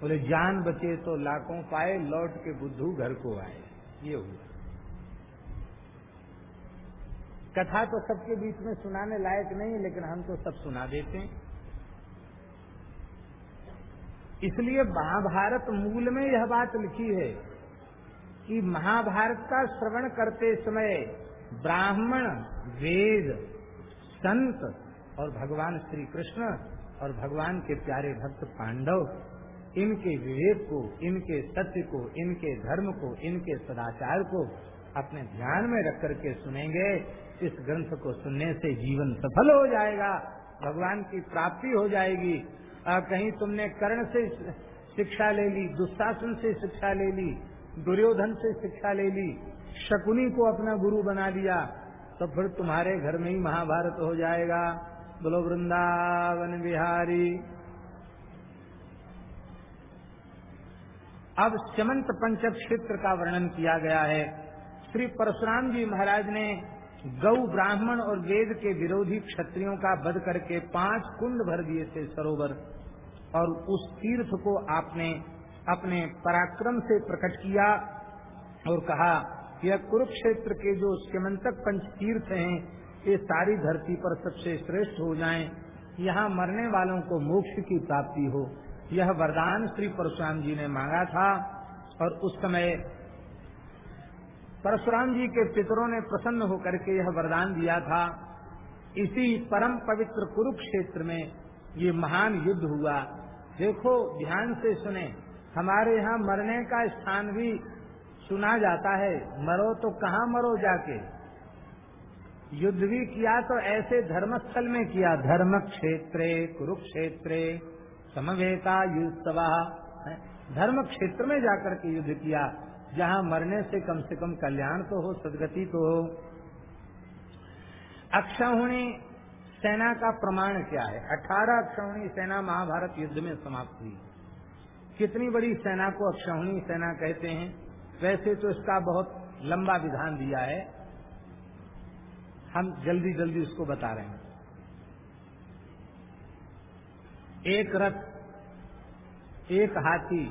A: बोले, जान बचे तो लाखों पाए, लौट के बुद्धू घर को आए। ये हुआ। कथा तो सबके बीच में सुनाने लायक नहीं, लेकिन हम तो सब सुना देते हैं। इसलिए महाभारत मूल में यह बात लिखी है कि महाभारत का श्रवण करते समय ब्राह्मण वेद संत और भगवान श्री कृष्ण और भगवान के प्यारे भक्त पांडव इनके विवेक को इनके सत्य को इनके धर्म को इनके सदाचार को अपने ध्यान में रख करके सुनेंगे इस ग्रंथ को सुनने से जीवन सफल हो जाएगा भगवान की प्राप्ति हो जाएगी। आ, कहीं तुमने कर्ण से शिक्षा ले ली दुशासन से शिक्षा ले ली दुर्योधन से शिक्षा ले ली शकुनी को अपना गुरु बना लिया तो फिर तुम्हारे घर में ही महाभारत हो जाएगा। बोलो, वृंदावन बिहारी। अब चमंत पंचक क्षेत्र का वर्णन किया गया है। श्री परशुराम जी महाराज ने गौ, ब्राह्मण और वेद के विरोधी क्षत्रियों का वध करके पाँच कुंड भर दिए थे सरोवर, और उस तीर्थ को आपने अपने पराक्रम से प्रकट किया और कहा यह कुरुक्षेत्र के जो सिमंतक पंच तीर्थ हैं, ये सारी धरती पर सबसे श्रेष्ठ हो जाएँ। यहाँ मरने वालों को मोक्ष की प्राप्ति हो। यह वरदान श्री परशुराम जी ने मांगा था और उस समय परशुराम जी के पितरों ने प्रसन्न होकर के यह वरदान दिया था। इसी परम पवित्र कुरुक्षेत्र में ये महान युद्ध हुआ। देखो, ध्यान से सुने, हमारे यहाँ मरने का स्थान भी सुना जाता है, मरो तो कहाँ मरो जाके? युद्ध भी किया तो ऐसे धर्मस्थल में किया धर्म क्षेत्रे कुरुक्षेत्रे समवेता युद्ध धर्म क्षेत्र में जाकर के युद्ध किया, जहाँ मरने से कम से कम कल्याण तो हो, सदगति तो हो। अक्षौणी सेना का प्रमाण क्या है? अठारह अक्षौणी सेना महाभारत युद्ध में समाप्त हुई। कितनी बड़ी सेना को अक्षौणी सेना कहते हैं? वैसे तो इसका बहुत लंबा विधान दिया है। हम जल्दी जल्दी उसको बता रहे हैं। एक रथ, एक हाथी,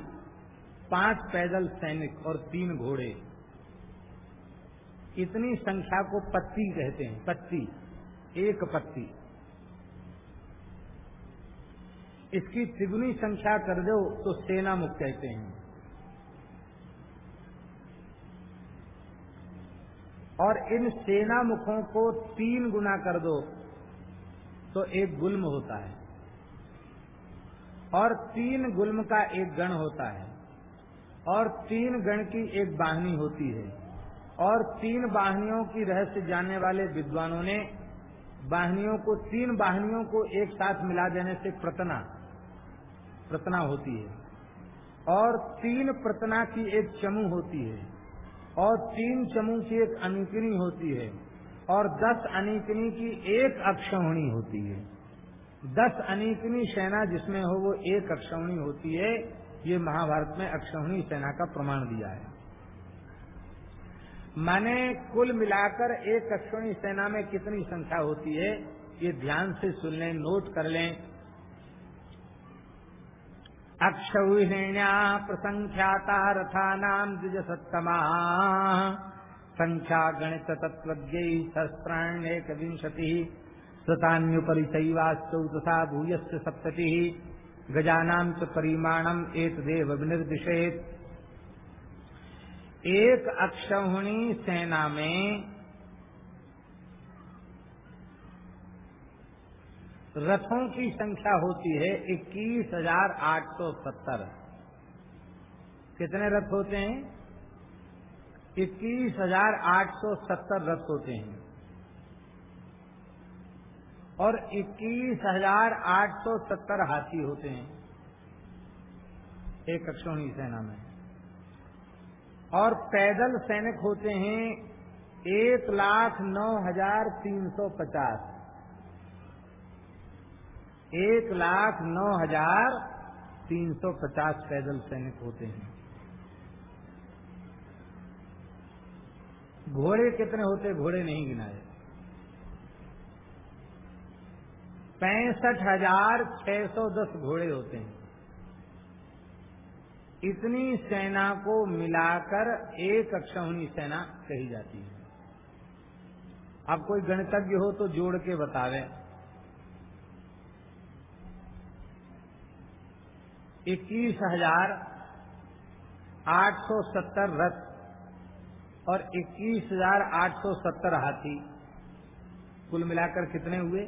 A: पाँच पैदल सैनिक और तीन घोड़े। इतनी संख्या को पत्ती कहते हैं, पत्ती, एक पत्ती। इसकी तिगुनी संख्या कर दो तो सेना मुख कहते हैं। और इन सेना मुखों को तीन गुना कर दो तो एक गुल्म होता है। और तीन गुल्म का एक गण होता है, और तीन गण की एक बाहनी होती है, और तीन बाहनियों की रहस्य जानने वाले विद्वानों ने बाहनियों को, तीन बाहनियों को एक साथ मिला देने से प्रतना प्रतना होती है। और तीन प्रतना की एक चमू होती है। और तीन चमू की एक अनिकनी होती है और दस अनिकनी की एक अक्षौणी होती है। दस अनिकनी सेना जिसमें हो वो एक अक्षौणी होती है, ये महाभारत में अक्षौणी सेना का प्रमाण दिया है। माने कुल मिलाकर एक अक्षौणी सेना में कितनी संख्या होती है, ये ध्यान से सुन लें, नोट कर लें अक्षौहिण्या प्रसंख्याता रथा नाम द्विज सत्तमा संख्या गणित तत्व सहस्राण्यक विंशति शतान्युपरि चैवास्तौ तथा भूयस्य सप्तति। गजानाम च परिमाणम एक देव विनिर्दिशेत। एक अक्षौहिणी सेना में रथों की संख्या होती है इक्कीस हज़ार आठ सौ सत्तर। कितने रथ होते हैं? इक्कीस हज़ार आठ सौ सत्तर रथ होते हैं। और इक्कीस हज़ार आठ सौ सत्तर हाथी होते हैं। एक अक्षोणी सेना में। और पैदल सैनिक होते हैं एक लाख नौ हज़ार तीन सौ पचास। एक लाख नौ हज़ार तीन सौ पचास पैदल सैनिक होते हैं। घोड़े कितने होते, घोड़े नहीं गिनाए। पैंसठ हज़ार छह सौ दस घोड़े होते हैं। इतनी सेना को मिलाकर एक अक्षौणी सेना कही जाती है। अब कोई गणतज्ञ हो तो जोड़ के बतावे। इक्कीस हज़ार आठ सौ सत्तर रथ और इक्कीस हज़ार आठ सौ सत्तर हाथी। कुल मिलाकर कितने हुए?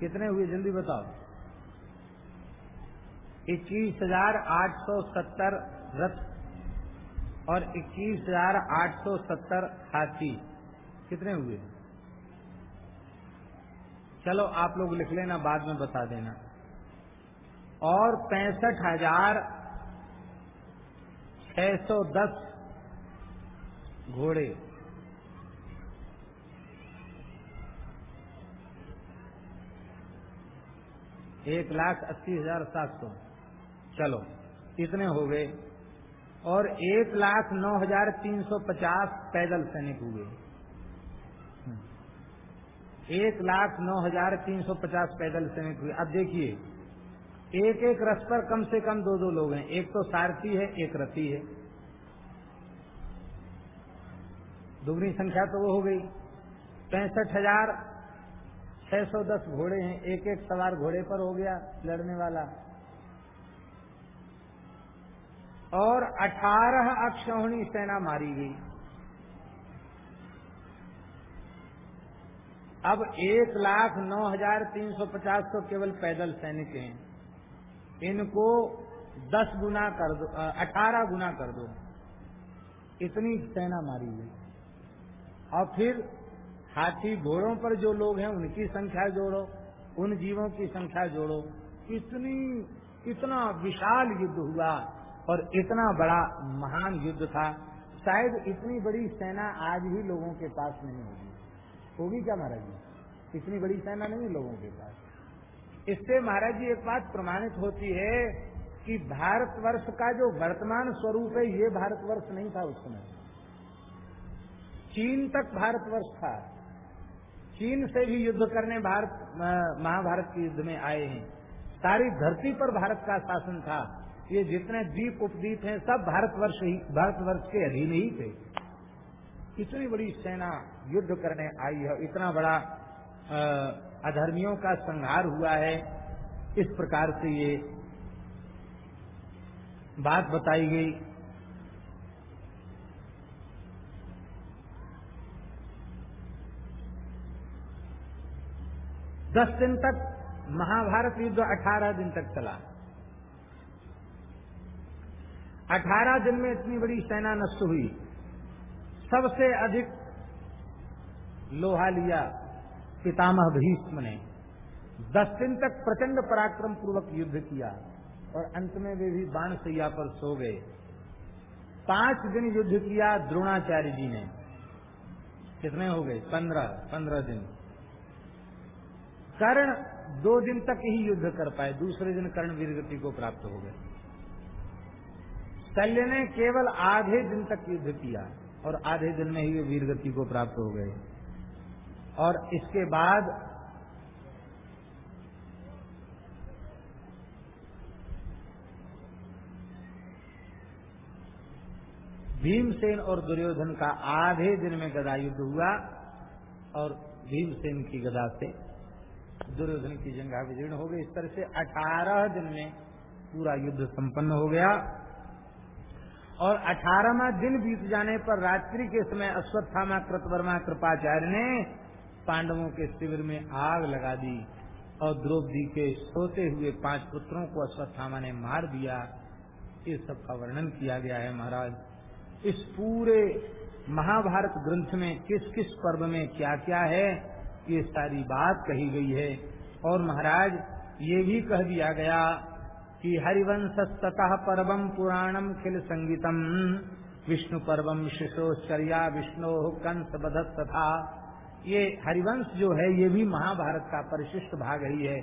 A: कितने हुए? जल्दी बताओ। इक्कीस हज़ार आठ सौ सत्तर रथ और इक्कीस हज़ार आठ सौ सत्तर हाथी। कितने हुए? चलो आप लोग लिख लेना, बाद में बता देना। और पैंसठ हज़ार छह सौ दस घोड़े। एक लाख अस्सी हज़ार सात सौ। चलो, इतने हो गए। और एक लाख नौ हज़ार तीन सौ पचास पैदल सैनिक हुए। एक लाख नौ हज़ार तीन सौ पचास पैदल सैनिक हुए। अब देखिए एक एक रथ पर कम से कम दो दो लोग हैं। एक तो सारथी है, एक रथी है। दुगनी संख्या तो वो हो गई। पैंसठ हज़ार छह सौ दस घोड़े हैं। एक एक सवार घोड़े पर हो गया लड़ने वाला। और अठारह अक्षौणी सेना मारी गई। अब एक लाख नौ हज़ार तीन सौ पचास तो केवल पैदल सैनिक हैं। इनको दस गुना कर दो अठारह गुना कर दो। इतनी सेना मारी गई और फिर हाथी घोड़ों पर जो लोग हैं, उनकी संख्या जोड़ो, उन जीवों की संख्या जोड़ो। इतनी, इतना विशाल युद्ध हुआ और इतना बड़ा महान युद्ध था। शायद इतनी बड़ी सेना आज भी लोगों के पास नहीं होगी। होगी क्या महाराज जी? इतनी बड़ी सेना नहीं लोगों के पास। इससे महाराज जी एक बात प्रमाणित होती है कि भारतवर्ष का जो वर्तमान स्वरूप है, ये भारतवर्ष नहीं था उस समय। चीन तक भारतवर्ष था। चीन से भी युद्ध करने भारत महाभारत के युद्ध में आए हैं। सारी धरती पर भारत का शासन था। ये जितने द्वीप उपद्वीप हैं, सब भारतवर्ष ही, भारतवर्ष के अधीन ही थे। इतनी बड़ी सेना युद्ध करने आई है, इतना बड़ा अधर्मियों का संहार हुआ है। इस प्रकार से ये बात बताई गई। दस दिन तक महाभारत युद्ध अठारह दिन तक चला। अठारह दिन में इतनी बड़ी सेना नष्ट हुई। सबसे अधिक लोहा लिया पितामह भीष्म ने। दस दिन तक प्रचंड पराक्रम पूर्वक युद्ध किया और अंत में वे भी बाण सैया पर सो गए। पाँच दिन युद्ध किया द्रोणाचार्य जी ने। कितने हो गए? पंद्रह पंद्रह दिन। कर्ण दो दिन तक ही युद्ध कर पाए, दूसरे दिन कर्ण वीरगति को प्राप्त हो गए। शल्य ने केवल आधे दिन तक युद्ध किया। और आधे दिन में ही वे वीरगति को प्राप्त हो गए। और इसके बाद भीमसेन और दुर्योधन का आधे दिन में गदा युद्ध हुआ और भीमसेन की गदा से दुर्योधन की जंगा विजीर्ण हो गई। इस तरह से अठारह दिन में पूरा युद्ध संपन्न हो गया। और अठारहवा दिन बीत जाने पर रात्रि के समय अश्वत्थामा कृतवर्मा कृपाचार्य ने पांडवों के शिविर में आग लगा दी और द्रौपदी के सोते हुए पाँच पुत्रों को अश्वत्थामा ने मार दिया। इस सब का वर्णन किया गया है महाराज। इस पूरे महाभारत ग्रंथ में किस किस पर्व में क्या क्या है, ये सारी बात कही गई है। और महाराज, ये भी कह दिया गया कि हरिवंश ततः पर्वम पुराणम खिल संगीतम विष्णु पर्वम शिशोश्चर्या, विष्णु कंस बधत तथा ये हरिवंश जो है, ये भी महाभारत का परिशिष्ट भाग ही है।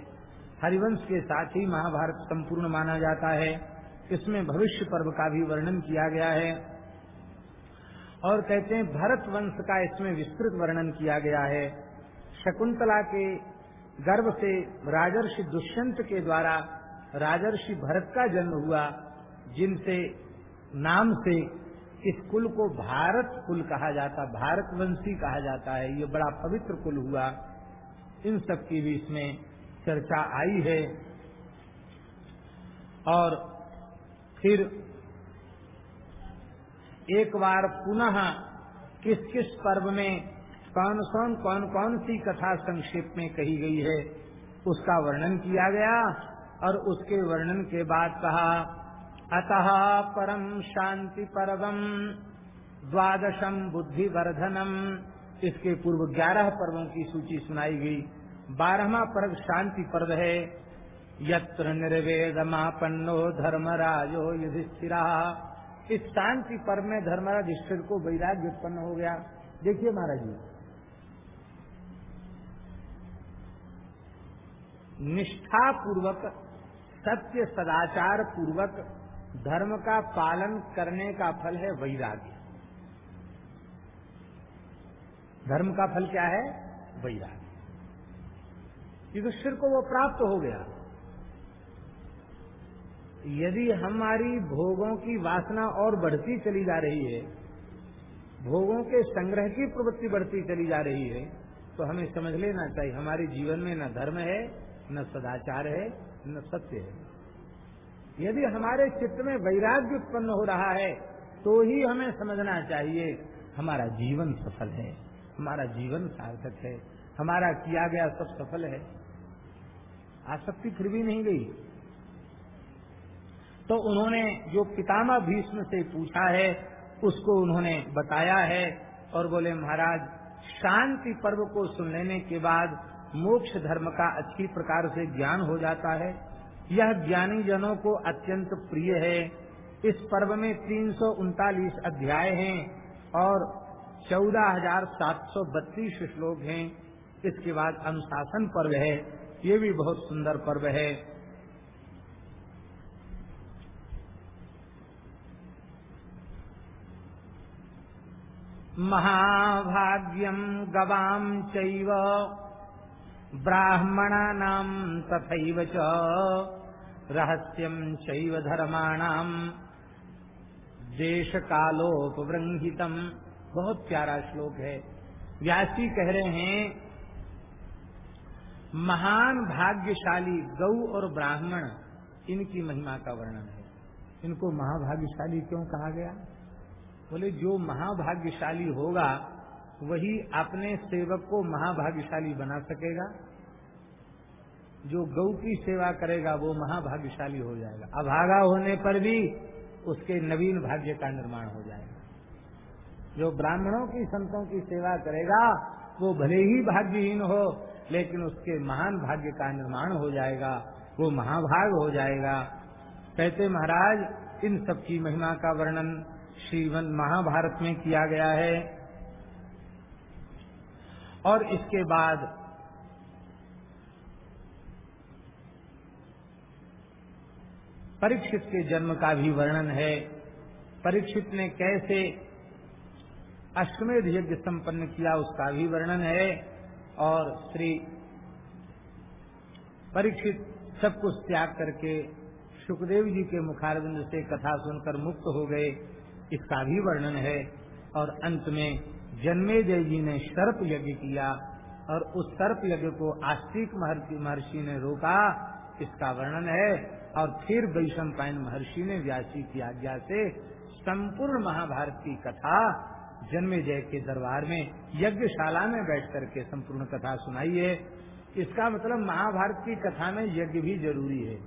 A: हरिवंश के साथ ही महाभारत संपूर्ण माना जाता है। इसमें भविष्य पर्व का भी वर्णन किया गया है। और कहते हैं, भरत वंश का इसमें विस्तृत वर्णन किया गया है। शकुंतला के गर्भ से राजर्षि दुष्यंत के द्वारा राजर्षि भरत का जन्म हुआ, जिनसे नाम से इस कुल को भारत कुल कहा जाता भारत वंशी कहा जाता है। ये बड़ा पवित्र कुल हुआ। इन सब की भी इसमें चर्चा आई है। और फिर एक बार पुनः किस किस पर्व में कौन कौन कौन कौन सी कथा संक्षेप में कही गई है, उसका वर्णन किया गया। और उसके वर्णन के बाद कहा, अतः परम शांति पर्वम द्वादशम बुद्धि वर्धनम इसके पूर्व ग्यारह पर्वों की सूची सुनाई गई। बारहवा पर्व शांति पर्व है। यत्र निर्वेदमापन्नो धर्मराजो युधिष्ठिरा। इस शांति पर्व में धर्मराज युधिष्ठिर को वैराग्य उत्पन्न हो गया। देखिए महाराज जी। निष्ठा पूर्वक सत्य सदाचार पूर्वक धर्म का पालन करने का फल है वैराग्य। धर्म का फल क्या है? वैराग्य। युधिष्ठिर को वो प्राप्त हो गया। यदि हमारी भोगों की वासना और बढ़ती चली जा रही है, भोगों के संग्रह की प्रवृत्ति बढ़ती चली जा रही है तो हमें समझ लेना चाहिए, हमारे जीवन में न धर्म है, न सदाचार है न सत्य है। यदि हमारे चित्त में वैराग्य उत्पन्न हो रहा है तो ही हमें समझना चाहिए, हमारा जीवन सफल है, हमारा जीवन सार्थक है, हमारा किया गया सब सफल है। आसक्ति फिर भी नहीं गई। तो उन्होंने जो पितामह भीष्म से पूछा है, उसको उन्होंने बताया है और बोले, महाराज, शांति पर्व को सुन लेने के बाद मोक्ष धर्म का अच्छी प्रकार से ज्ञान हो जाता है। यह ज्ञानी जनों को अत्यंत प्रिय है। इस पर्व में तीन सौ उनतालीस अध्याय हैं और चौदह हज़ार सात सौ बत्तीस श्लोक हैं। इसके बाद अनुशासन पर्व है। ये भी बहुत सुंदर पर्व है। महाभाग्यम गवाम चैव ब्राह्मणानाम तथैव च रहस्यम चैव धर्माणाम देश कालोपवृंहितम बहुत प्यारा श्लोक है। व्यासी कह रहे हैं, महान भाग्यशाली गौ और ब्राह्मण, इनकी महिमा का वर्णन है। इनको महाभाग्यशाली क्यों कहा गया? बोले, जो महाभाग्यशाली होगा वही अपने सेवक को महाभाग्यशाली बना सकेगा। जो गौ की सेवा करेगा, वो महाभाग्यशाली हो जाएगा। अभागा होने पर भी उसके नवीन भाग्य का निर्माण हो जाएगा। जो ब्राह्मणों की संतों की सेवा करेगा, वो भले ही भाग्यहीन हो, लेकिन उसके महान भाग्य का निर्माण हो जाएगा, वो महाभाग हो जाएगा। कहते महाराज, इन सब की महिमा का वर्णन श्रीवन महाभारत में किया गया है। और इसके बाद परीक्षित के जन्म का भी वर्णन है। परीक्षित ने कैसे अष्टमेध यज्ञ संपन्न किया उसका भी वर्णन है और श्री परीक्षित सब कुछ त्याग करके सुखदेव जी के मुखारविंद से कथा सुनकर मुक्त हो गए, इसका भी वर्णन है। और अंत में जन्मे जय जी ने सर्प यज्ञ किया और उस सर्प यज्ञ को आस्तिक महर्षि ने रोका, इसका वर्णन है। और फिर वैशम पायन महर्षि ने व्यासी की आज्ञा से संपूर्ण महाभारत की कथा, जन्मे जय के दरबार में यज्ञशाला में बैठ करके संपूर्ण कथा सुनाई है। इसका मतलब महाभारत की कथा में यज्ञ भी ज़रूरी है।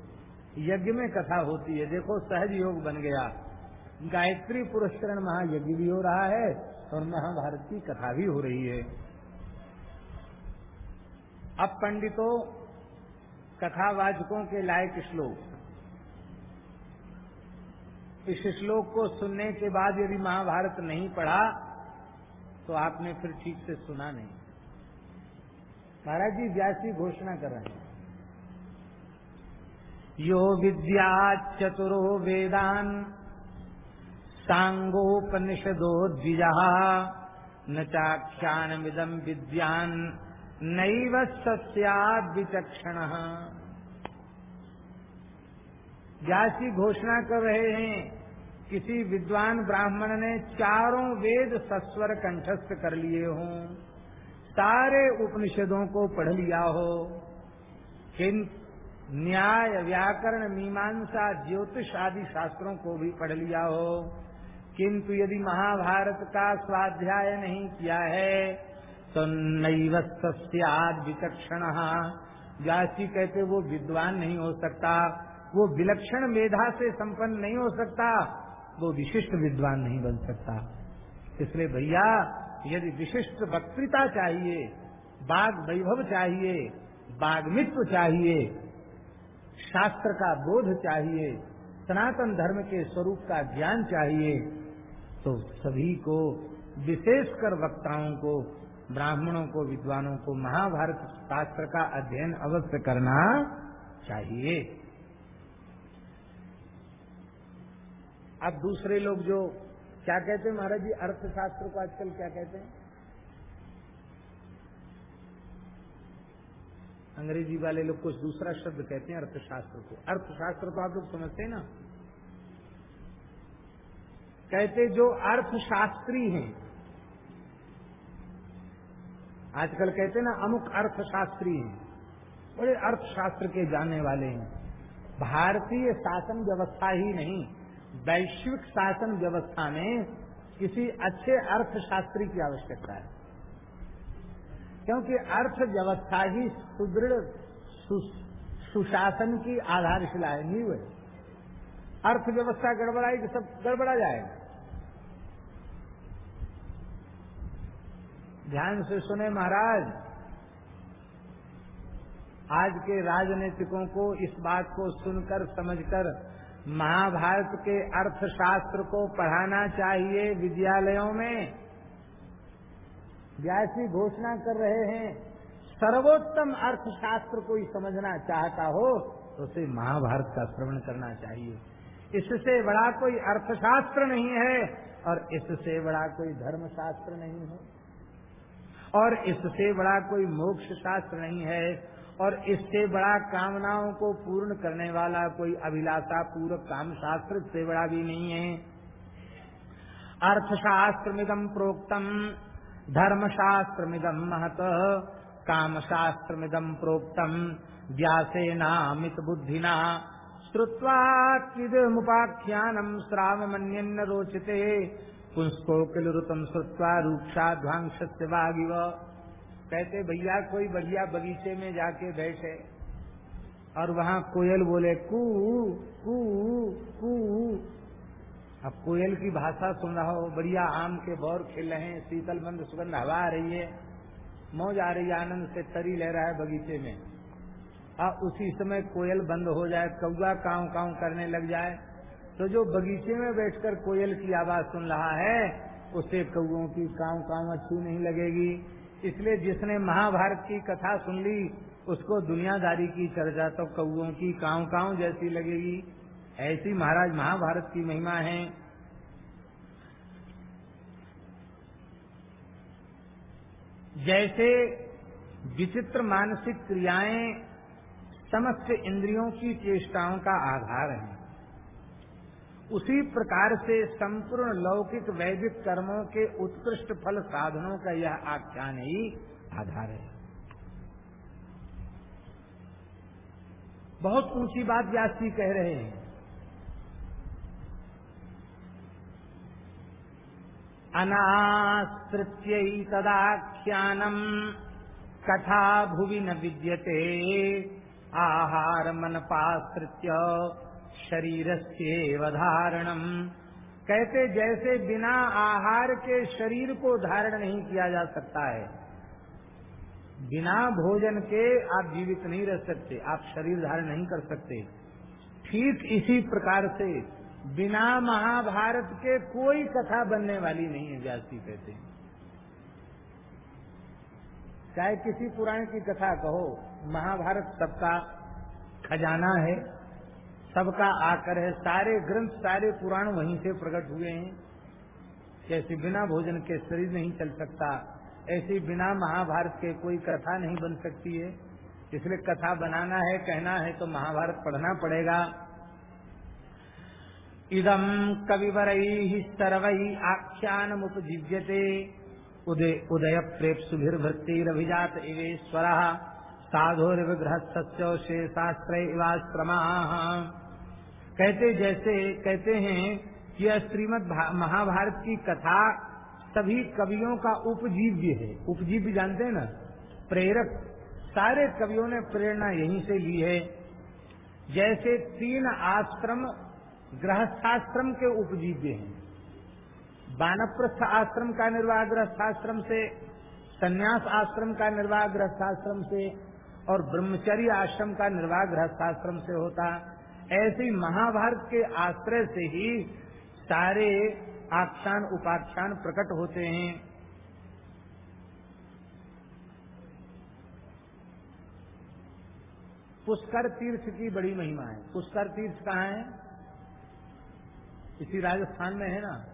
A: यज्ञ में कथा होती है। देखो सहज योग बन गया। गायत्री पुरस्करण महायज्ञ भी हो रहा है। और महाभारत की कथा भी हो रही है। अब पंडितों, कथावाचकों के लायक श्लोक। इस श्लोक को सुनने के बाद यदि महाभारत नहीं पढ़ा तो आपने फिर ठीक से सुना नहीं। महाराज जी, व्यासी घोषणा कर रहे हैं। यो विद्या चतुरो वेदान सांगोपनिषदो द्विज न चाख्यान चाख्यानमिदम विद्यान, नैव सत्याद विचक्षण व्यासी घोषणा कर रहे हैं, किसी विद्वान ब्राह्मण ने चारों वेद सस्वर कंठस्थ कर लिए हों। सारे उपनिषदों को पढ़ लिया हो। न्याय, व्याकरण, मीमांसा, ज्योतिष आदि शास्त्रों को भी पढ़ लिया हो। किंतु यदि महाभारत का स्वाध्याय नहीं किया है तो नैव सस्याद विचक्षण। व्यासी कहते वो विद्वान नहीं हो सकता, वो विलक्षण मेधा से संपन्न नहीं हो सकता, वो विशिष्ट विद्वान नहीं बन सकता। इसलिए भैया, यदि विशिष्ट वक्तृता चाहिए बाघ वैभव चाहिए, बागमित्व चाहिए, शास्त्र का बोध चाहिए, सनातन धर्म के स्वरूप का ज्ञान चाहिए तो सभी को, विशेषकर वक्ताओं को, ब्राह्मणों को, विद्वानों को, महाभारत शास्त्र का अध्ययन अवश्य करना चाहिए। अब दूसरे लोग जो, क्या कहते हैं महाराज जी, अर्थशास्त्र को आजकल क्या कहते हैं? अंग्रेज़ी वाले लोग कुछ दूसरा शब्द कहते हैं अर्थशास्त्र को। अर्थशास्त्र तो आप लोग समझते हैं ना? कहते जो अर्थशास्त्री हैं। आजकल कहते ना, अमुक अर्थशास्त्री हैं। बड़े अर्थशास्त्र के जानने वाले हैं। भारतीय शासन व्यवस्था ही नहीं, वैश्विक शासन व्यवस्था में किसी अच्छे अर्थशास्त्री की आवश्यकता है। क्योंकि अर्थव्यवस्था ही सुदृढ़ सुशासन की आधारशिला है, नींव है। अर्थव्यवस्था गड़बड़ाई तो सब गड़बड़ा जाएगा। ध्यान से सुने महाराज। आज के राजनीतिकों को इस बात को सुनकर, समझकर महाभारत के अर्थशास्त्र को पढ़ाना चाहिए विद्यालयों में। जैसी घोषणा कर रहे हैं, सर्वोत्तम अर्थशास्त्र कोई समझना चाहता हो तो उसे महाभारत का श्रवण करना चाहिए। इससे बड़ा कोई अर्थशास्त्र नहीं है और इससे बड़ा कोई धर्मशास्त्र नहीं है। और इससे बड़ा कोई मोक्ष शास्त्र नहीं है, और इससे बड़ा कामनाओं को पूर्ण करने वाला कोई अभिलाषा पूर्वक काम शास्त्र से बड़ा भी नहीं है। अर्थशास्त्र मिदम प्रोक्तम धर्म शास्त्र धर्मशास्त्रमिदम महत काम शास्त्र मिदम प्रोक्तम, व्यासेनामित बुद्धिना। श्रुत्वात्मुपाख्यानम श्राव मन्यन्न रोचते। पुंसको किलरुतम श्रुत्वा रूक्षाध्वांश वागिव कहते, भैया, कोई बढ़िया बगीचे में जाके बैठे और वहाँ कोयल बोले, कू कू कू। अब कोयल की भाषा सुन रहा हो, बढ़िया आम के बौर खिल रहे हैं शीतल मंद सुगंध हवा आ रही है, मौज आ रही है, आनंद से तरी ले रहा है बगीचे में। अब उसी समय कोयल बंद हो जाए कौआ काव काव करने लग जाए तो जो बगीचे में बैठकर कोयल की आवाज़ सुन रहा है, उसे कौओं की काव काव अच्छी नहीं लगेगी। इसलिए जिसने महाभारत की कथा सुन ली, उसको दुनियादारी की चर्चा तो कौओं की काव काव जैसी लगेगी। ऐसी महाराज महाभारत की महिमा है। जैसे विचित्र मानसिक क्रियाएँ समस्त इंद्रियों की चेष्टाओं का आधार है। उसी प्रकार से संपूर्ण लौकिक वैदिक कर्मों के उत्कृष्ट फल साधनों का यह आख्यान ही आधार है। बहुत ऊँची बात व्यास जी कह रहे हैं। अनाश्रित्यैतदाख्यानम् कथा भुवि न विद्यते। आहारमनपाश्रित्य शरीरस्येव धारणम। कहते जैसे बिना आहार के शरीर को धारण नहीं किया जा सकता है। बिना भोजन के आप जीवित नहीं रह सकते, आप शरीर धारण नहीं कर सकते। ठीक इसी प्रकार से बिना महाभारत के कोई कथा बनने वाली नहीं है, व्यास कहते चाहे किसी पुराण की कथा कहो, महाभारत सबका खजाना है। सबका आकर है। सारे ग्रंथ, सारे पुराण वहीं से प्रकट हुए हैं। जैसे बिना भोजन के शरीर नहीं चल सकता, ऐसे बिना महाभारत के कोई कथा नहीं बन सकती है। इसलिए कथा बनाना है, कहना है तो महाभारत पढ़ना पड़ेगा। इदम कविवर ही सर्व आख्यानमुपजीव्यते उदय उदय प्रेप्सुभिर्भृतिरभिजात इवेश्वर साधुर्विग्रह सत्य शेषास्त्र इवाश्रमा कहते जैसे, कहते हैं कि यह श्रीमद महाभारत की कथा सभी कवियों का उपजीव्य है। उपजीव्य जानते हैं ना? प्रेरक। सारे कवियों ने प्रेरणा यहीं से ली है। जैसे तीन आश्रम गृहस्थाश्रम के उपजीव्य हैं। बानप्रस्थ आश्रम का निर्वाह गृहस्थाश्रम से, संन्यास आश्रम का निर्वाह गृहस्थाश्रम से और ब्रह्मचर्य आश्रम का निर्वाह गृहस्थाश्रम से होता। ऐसे महाभारत के आश्रय से ही सारे आख्यान, उपाख्यान प्रकट होते हैं। पुष्कर तीर्थ की बड़ी महिमा है। पुष्कर तीर्थ कहाँ है? इसी राजस्थान में है ना?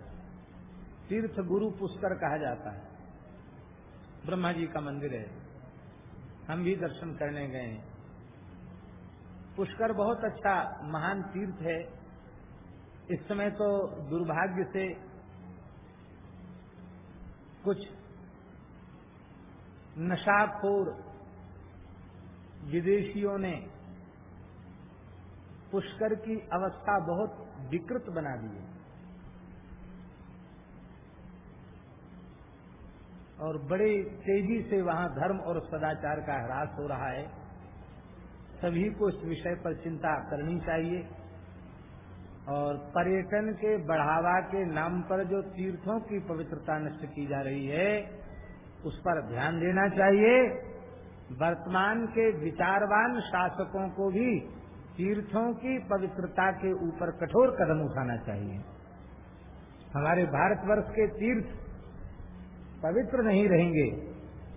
A: तीर्थ गुरु पुष्कर कहा जाता है। ब्रह्मा जी का मंदिर है। हम भी दर्शन करने गए हैं। पुष्कर बहुत अच्छा महान तीर्थ है। इस समय तो दुर्भाग्य से कुछ नशाखोर विदेशियों ने पुष्कर की अवस्था बहुत विकृत बना दी है। और बड़े तेज़ी से वहाँ धर्म और सदाचार का ह्रास हो रहा है। सभी को इस विषय पर चिंता करनी चाहिए। और पर्यटन के बढ़ावा के नाम पर जो तीर्थों की पवित्रता नष्ट की जा रही है, उस पर ध्यान देना चाहिए। वर्तमान के विचारवान शासकों को भी तीर्थों की पवित्रता के ऊपर कठोर कदम उठाना चाहिए। हमारे भारतवर्ष के तीर्थ पवित्र नहीं रहेंगे,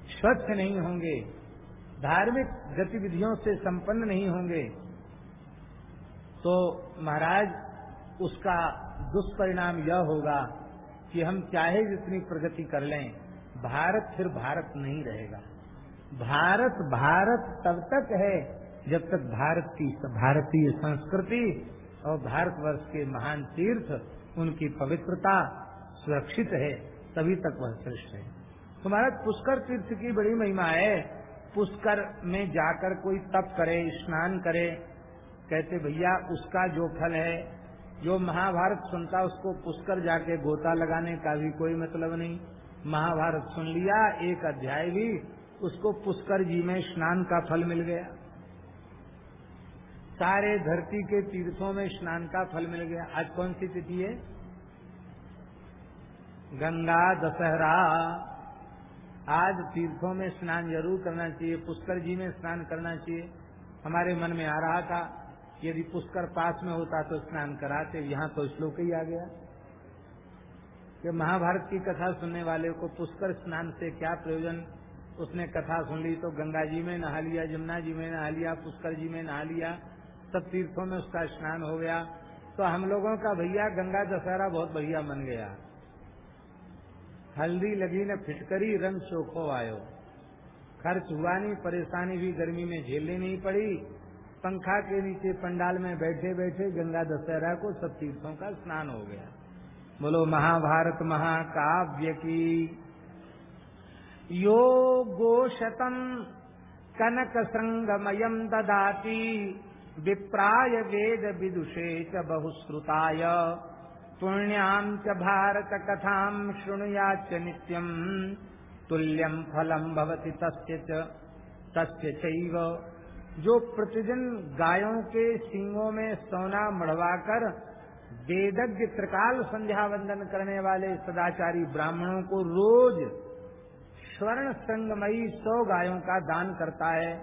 A: स्वच्छ नहीं होंगे। धार्मिक गतिविधियों से संपन्न नहीं होंगे तो महाराज, उसका दुष्परिणाम यह होगा कि हम चाहे जितनी प्रगति कर लें, भारत फिर भारत नहीं रहेगा। भारत भारत तब तक है जब तक भारत की भारतीय संस्कृति और भारतवर्ष के महान तीर्थ, उनकी पवित्रता सुरक्षित है, तभी तक वह श्रेष्ठ है। तो महाराज, पुष्कर तीर्थ की बड़ी महिमा है। पुष्कर में जाकर कोई तप करे, स्नान करे, कहते, भैया, उसका जो फल है, जो महाभारत सुनता, उसको पुष्कर जाके गोता लगाने का भी कोई मतलब नहीं। महाभारत सुन लिया, एक अध्याय भी, उसको पुष्कर जी में स्नान का फल मिल गया। सारे धरती के तीर्थों में स्नान का फल मिल गया। आज कौन सी तिथि है? गंगा दशहरा। आज तीर्थों में स्नान ज़रूर करना चाहिए, पुष्कर जी में स्नान करना चाहिए। हमारे मन में आ रहा था, यदि पुष्कर पास में होता तो स्नान कराते, यहाँ तो श्लोक ही आ गया। कि महाभारत की कथा सुनने वाले को पुष्कर स्नान से क्या प्रयोजन? उसने कथा सुन ली तो गंगा जी में नहा लिया जमुना जी में नहा लिया, पुष्कर जी में नहा लिया, सब तीर्थों में उसका स्नान हो गया। तो हम लोगों का भैया गंगा दशहरा बहुत बढ़िया मन गया। हल्दी लगी न फिटकरी, रंग शोखो आयो। खर्च हुआ नहीं, परेशानी भी गर्मी में झेलनी नहीं पड़ी। पंखा के नीचे पंडाल में बैठे बैठे गंगा दशहरा को सब तीर्थों का स्नान हो गया। बोलो, महाभारत महाकाव्य की। यो गोशतम कनक संगमयम ददाती, विप्राय वेद विदुषे च बहुश्रुताय। पुण्याम च भारत कथाम च नित्यम। तुल्यम फलम भवति तस्य चैव। जो प्रतिदिन गायों के सिंगों में सोना मढ़वाकर वेदज्ञ त्रिकाल संध्या वंदन करने वाले सदाचारी ब्राह्मणों को रोज स्वर्ण संगमयी सौ गायों का दान करता है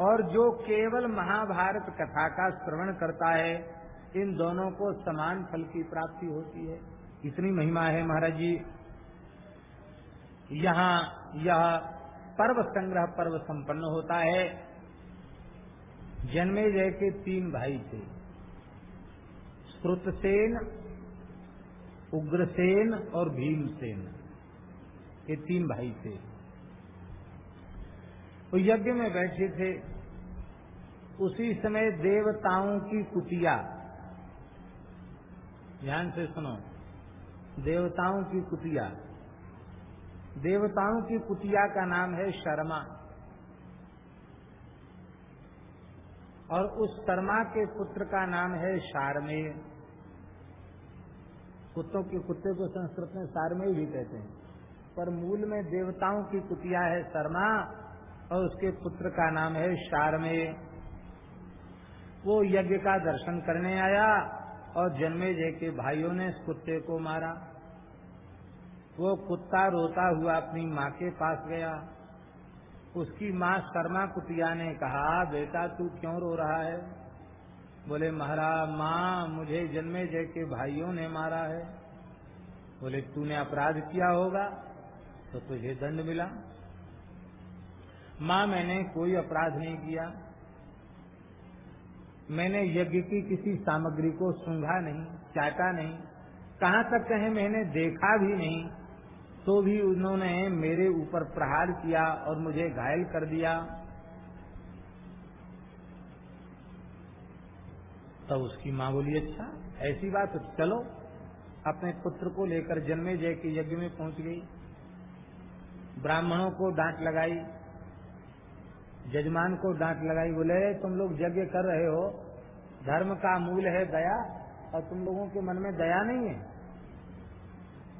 A: और जो केवल महाभारत कथा का श्रवण करता है इन दोनों को समान फल की प्राप्ति होती है। इतनी महिमा है महाराज जी। यहाँ यह पर्व संग्रह पर्व संपन्न होता है। जन्मे जय के तीन भाई थे। श्रुतसेन, उग्रसेन और भीमसेन। ये तीन भाई थे। वो यज्ञ में बैठे थे। उसी समय देवताओं की कुटिया ध्यान से सुनो। देवताओं की कुटिया। देवताओं की कुटिया का नाम है शर्मा। और उस शर्मा के पुत्र का नाम है शारमेय। कुत्तों के कुत्ते को संस्कृत में शारमेय भी कहते हैं। पर मूल में देवताओं की कुटिया है शर्मा और उसके पुत्र का नाम है शारमेय। वो यज्ञ का दर्शन करने आया। और जन्मे जय के भाइयों ने इस कुत्ते को मारा। वो कुत्ता रोता हुआ अपनी माँ के पास गया। उसकी माँ शर्मा कुटिया ने कहा, बेटा, तू क्यों रो रहा है? बोले, महाराज, माँ, मुझे जन्मे जय के भाइयों ने मारा है। बोले, तूने अपराध किया होगा तो तुझे दंड मिला। माँ, मैंने कोई अपराध नहीं किया। मैंने यज्ञ की किसी सामग्री को सूंघा नहीं, चाटा नहीं। कहाँ तक कहे मैंने देखा भी नहीं तो भी उन्होंने मेरे ऊपर प्रहार किया और मुझे घायल कर दिया। तब उसकी माँ बोली अच्छा ऐसी बात तो चलो, अपने पुत्र को लेकर जन्मे जय के यज्ञ में पहुँच गई। ब्राह्मणों को डांट लगाई जजमान को डांट लगाई, बोले तुम लोग यज्ञ कर रहे हो। धर्म का मूल है दया, और तुम लोगों के मन में दया नहीं है।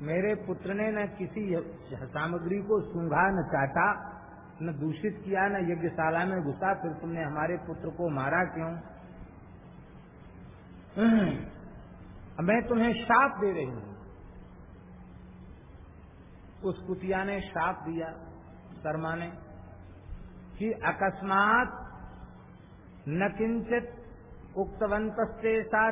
A: मेरे पुत्र ने न किसी सामग्री को सूंघा, न चाटा, न दूषित किया, न यज्ञशाला में घुसा, फिर तुमने हमारे पुत्र को मारा क्यों? मैं तुम्हें शाप दे रही हूँ। उस कुतिया ने शाप दिया, शर्मा ने कि अकस्मात न किंचित उक्तवंत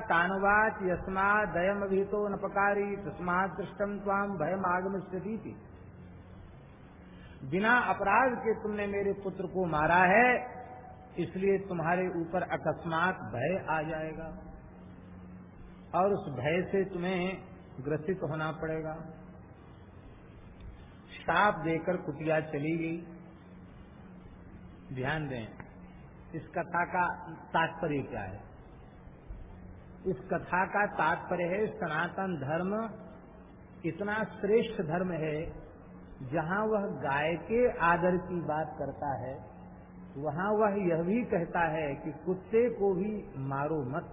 A: तानुवाच यस्मा दयम अभितो नपकारी तस्मात दृष्टम ताम भयम आगम स्थिति बिना अपराध के तुमने मेरे पुत्र को मारा है, इसलिए तुम्हारे ऊपर अकस्मात भय आ जाएगा। और उस भय से तुम्हें ग्रसित होना पड़ेगा। साप देकर कुटिया चली गई। ध्यान दें, इस कथा का तात्पर्य क्या है? इस कथा का तात्पर्य है, सनातन धर्म इतना श्रेष्ठ धर्म है, जहाँ वह गाय के आदर की बात करता है, वहाँ वह यह भी कहता है कि कुत्ते को भी मारो मत।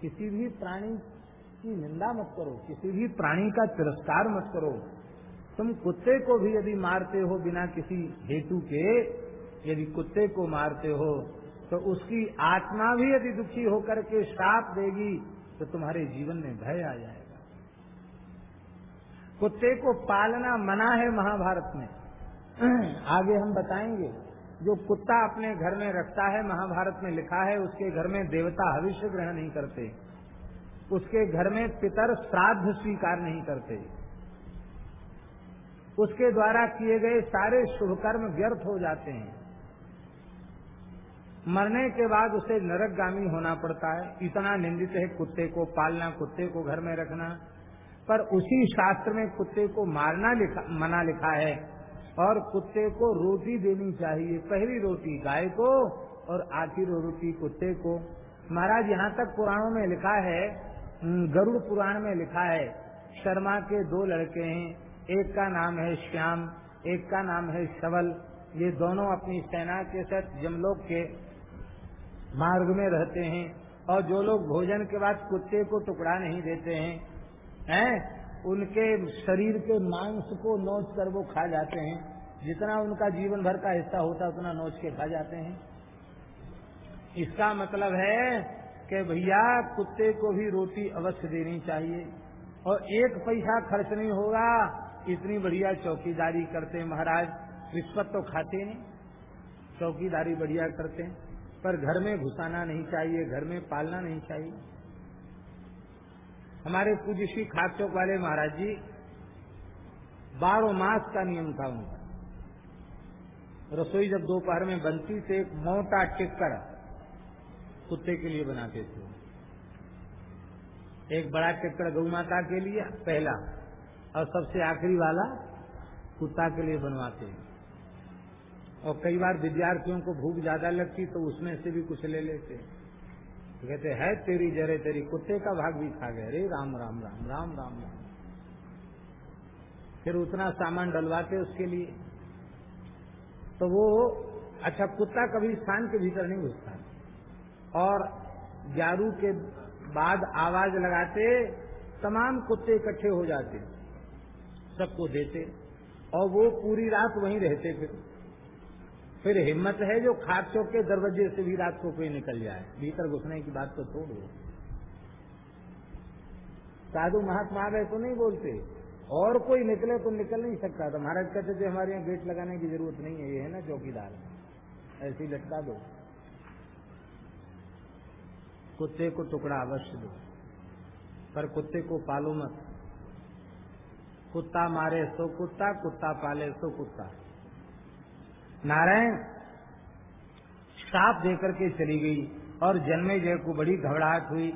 A: किसी भी प्राणी की निंदा मत करो, किसी भी प्राणी का तिरस्कार मत करो। तुम कुत्ते को भी यदि मारते हो बिना किसी हेतु के यदि कुत्ते को मारते हो तो उसकी आत्मा भी यदि दुखी होकर के श्राप देगी तो तुम्हारे जीवन में भय आ जाएगा। कुत्ते को पालना मना है महाभारत में। आगे हम बताएँगे, जो कुत्ता अपने घर में रखता है, महाभारत में लिखा है, उसके घर में देवता भविष्य ग्रहण नहीं करते। उसके घर में पितर श्राद्ध स्वीकार नहीं करते। उसके द्वारा किए गए सारे शुभ कर्म व्यर्थ हो जाते हैं। मरने के बाद उसे नरकगामी होना पड़ता है। इतना निंदित है कुत्ते को पालना, कुत्ते को घर में रखना। पर उसी शास्त्र में कुत्ते को मारना लिखा, मना लिखा है। और कुत्ते को रोटी देनी चाहिए। पहली रोटी गाय को और आखिर रोटी कुत्ते को। महाराज, यहाँ तक पुराणों में लिखा है गरुड़ पुराण में लिखा है, शर्मा के दो लड़के हैं। एक का नाम है श्याम, एक का नाम है शवल ये दोनों अपनी सेना के साथ जमलोक के मार्ग में रहते हैं और जो लोग भोजन के बाद कुत्ते को टुकड़ा नहीं देते हैं हैं? उनके शरीर के मांस को नोच कर वो खा जाते हैं। जितना उनका जीवन भर का हिस्सा होता है उतना नोच के खा जाते हैं। इसका मतलब है कि भैया, कुत्ते को भी रोटी अवश्य देनी चाहिए। और एक पैसा खर्च नहीं होगा, इतनी बढ़िया चौकीदारी करते हैं महाराज। रिश्वत तो खाते नहीं, चौकीदारी बढ़िया करते हैं। पर घर में घुसाना नहीं चाहिए, घर में पालना नहीं चाहिए। हमारे पूज्य श्री खाद चौक वाले महाराज जी, बारह मास का नियम था उनका। रसोई जब दोपहर में बनती तो एक मोटा टिक्कर कुत्ते के लिए बनाते थे। एक बड़ा टिक्कर गौ माता के लिए, पहला, और सबसे आखिरी वाला कुत्ता के लिए बनवाते हैं। और कई बार विद्यार्थियों को भूख ज़्यादा लगती तो उसमें से भी कुछ ले लेते तो कहते, है तेरी जरे तेरी, कुत्ते का भाग भी खा गए अरे राम राम राम राम राम राम। फिर उतना सामान डलवाते उसके लिए। तो वो अच्छा कुत्ता कभी स्थान के भीतर नहीं घुसता। और ग्यारू के बाद आवाज़ लगाते, तमाम कुत्ते इकट्ठे हो जाते, सबको देते। और वो पूरी रात वहीं रहते फिर। फिर हिम्मत है जो खाद चौक के दरवाजे से भी रात को कोई निकल जाए। भीतर घुसने की बात तो छोड़ दो। साधु महात्मा आ गए तो नहीं बोलते। और कोई निकले तो निकल नहीं सकता। तो महाराज कहते थे, हमारे यहाँ गेट लगाने की ज़रूरत नहीं है, ये है ना चौकीदार। ऐसी लटका दो। कुत्ते को टुकड़ा अवश्य दो, पर कुत्ते को पालो मत। कुत्ता मारे सो कुत्ता कुत्ता पाले सो कुत्ता। नारायण साप देकर के चली गई और जन्मे जय को बड़ी घबराहट हुई।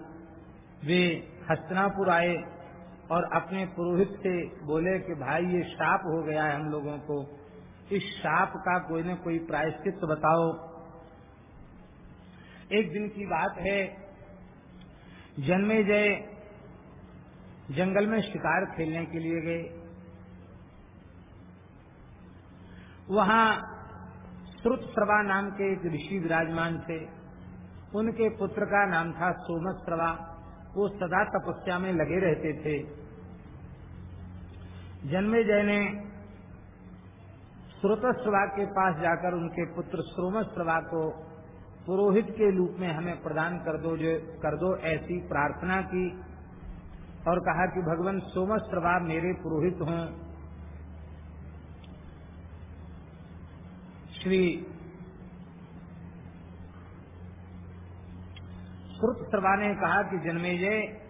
A: वे हस्तनापुर आए और अपने पुरोहित से बोले कि भाई, ये साप हो गया है हम लोगों को। इस साप का कोई न कोई प्रायश्चित बताओ। एक दिन की बात है, जन्मे जय जंगल में शिकार खेलने के लिए गए। वहाँ श्रुत प्रभा नाम के एक ऋषि विराजमान थे। उनके पुत्र का नाम था सोमश्रवा वो सदा तपस्या में लगे रहते थे। जन्मे जय ने श्रोतस्वा के पास जाकर उनके पुत्र श्रोमश्रवा को पुरोहित के रूप में हमें प्रदान कर दो जो, कर दो ऐसी प्रार्थना की और कहा कि, भगवान सोमश्रवा मेरे पुरोहित हों। श्री श्रुत ने कहा कि जन्मेजय,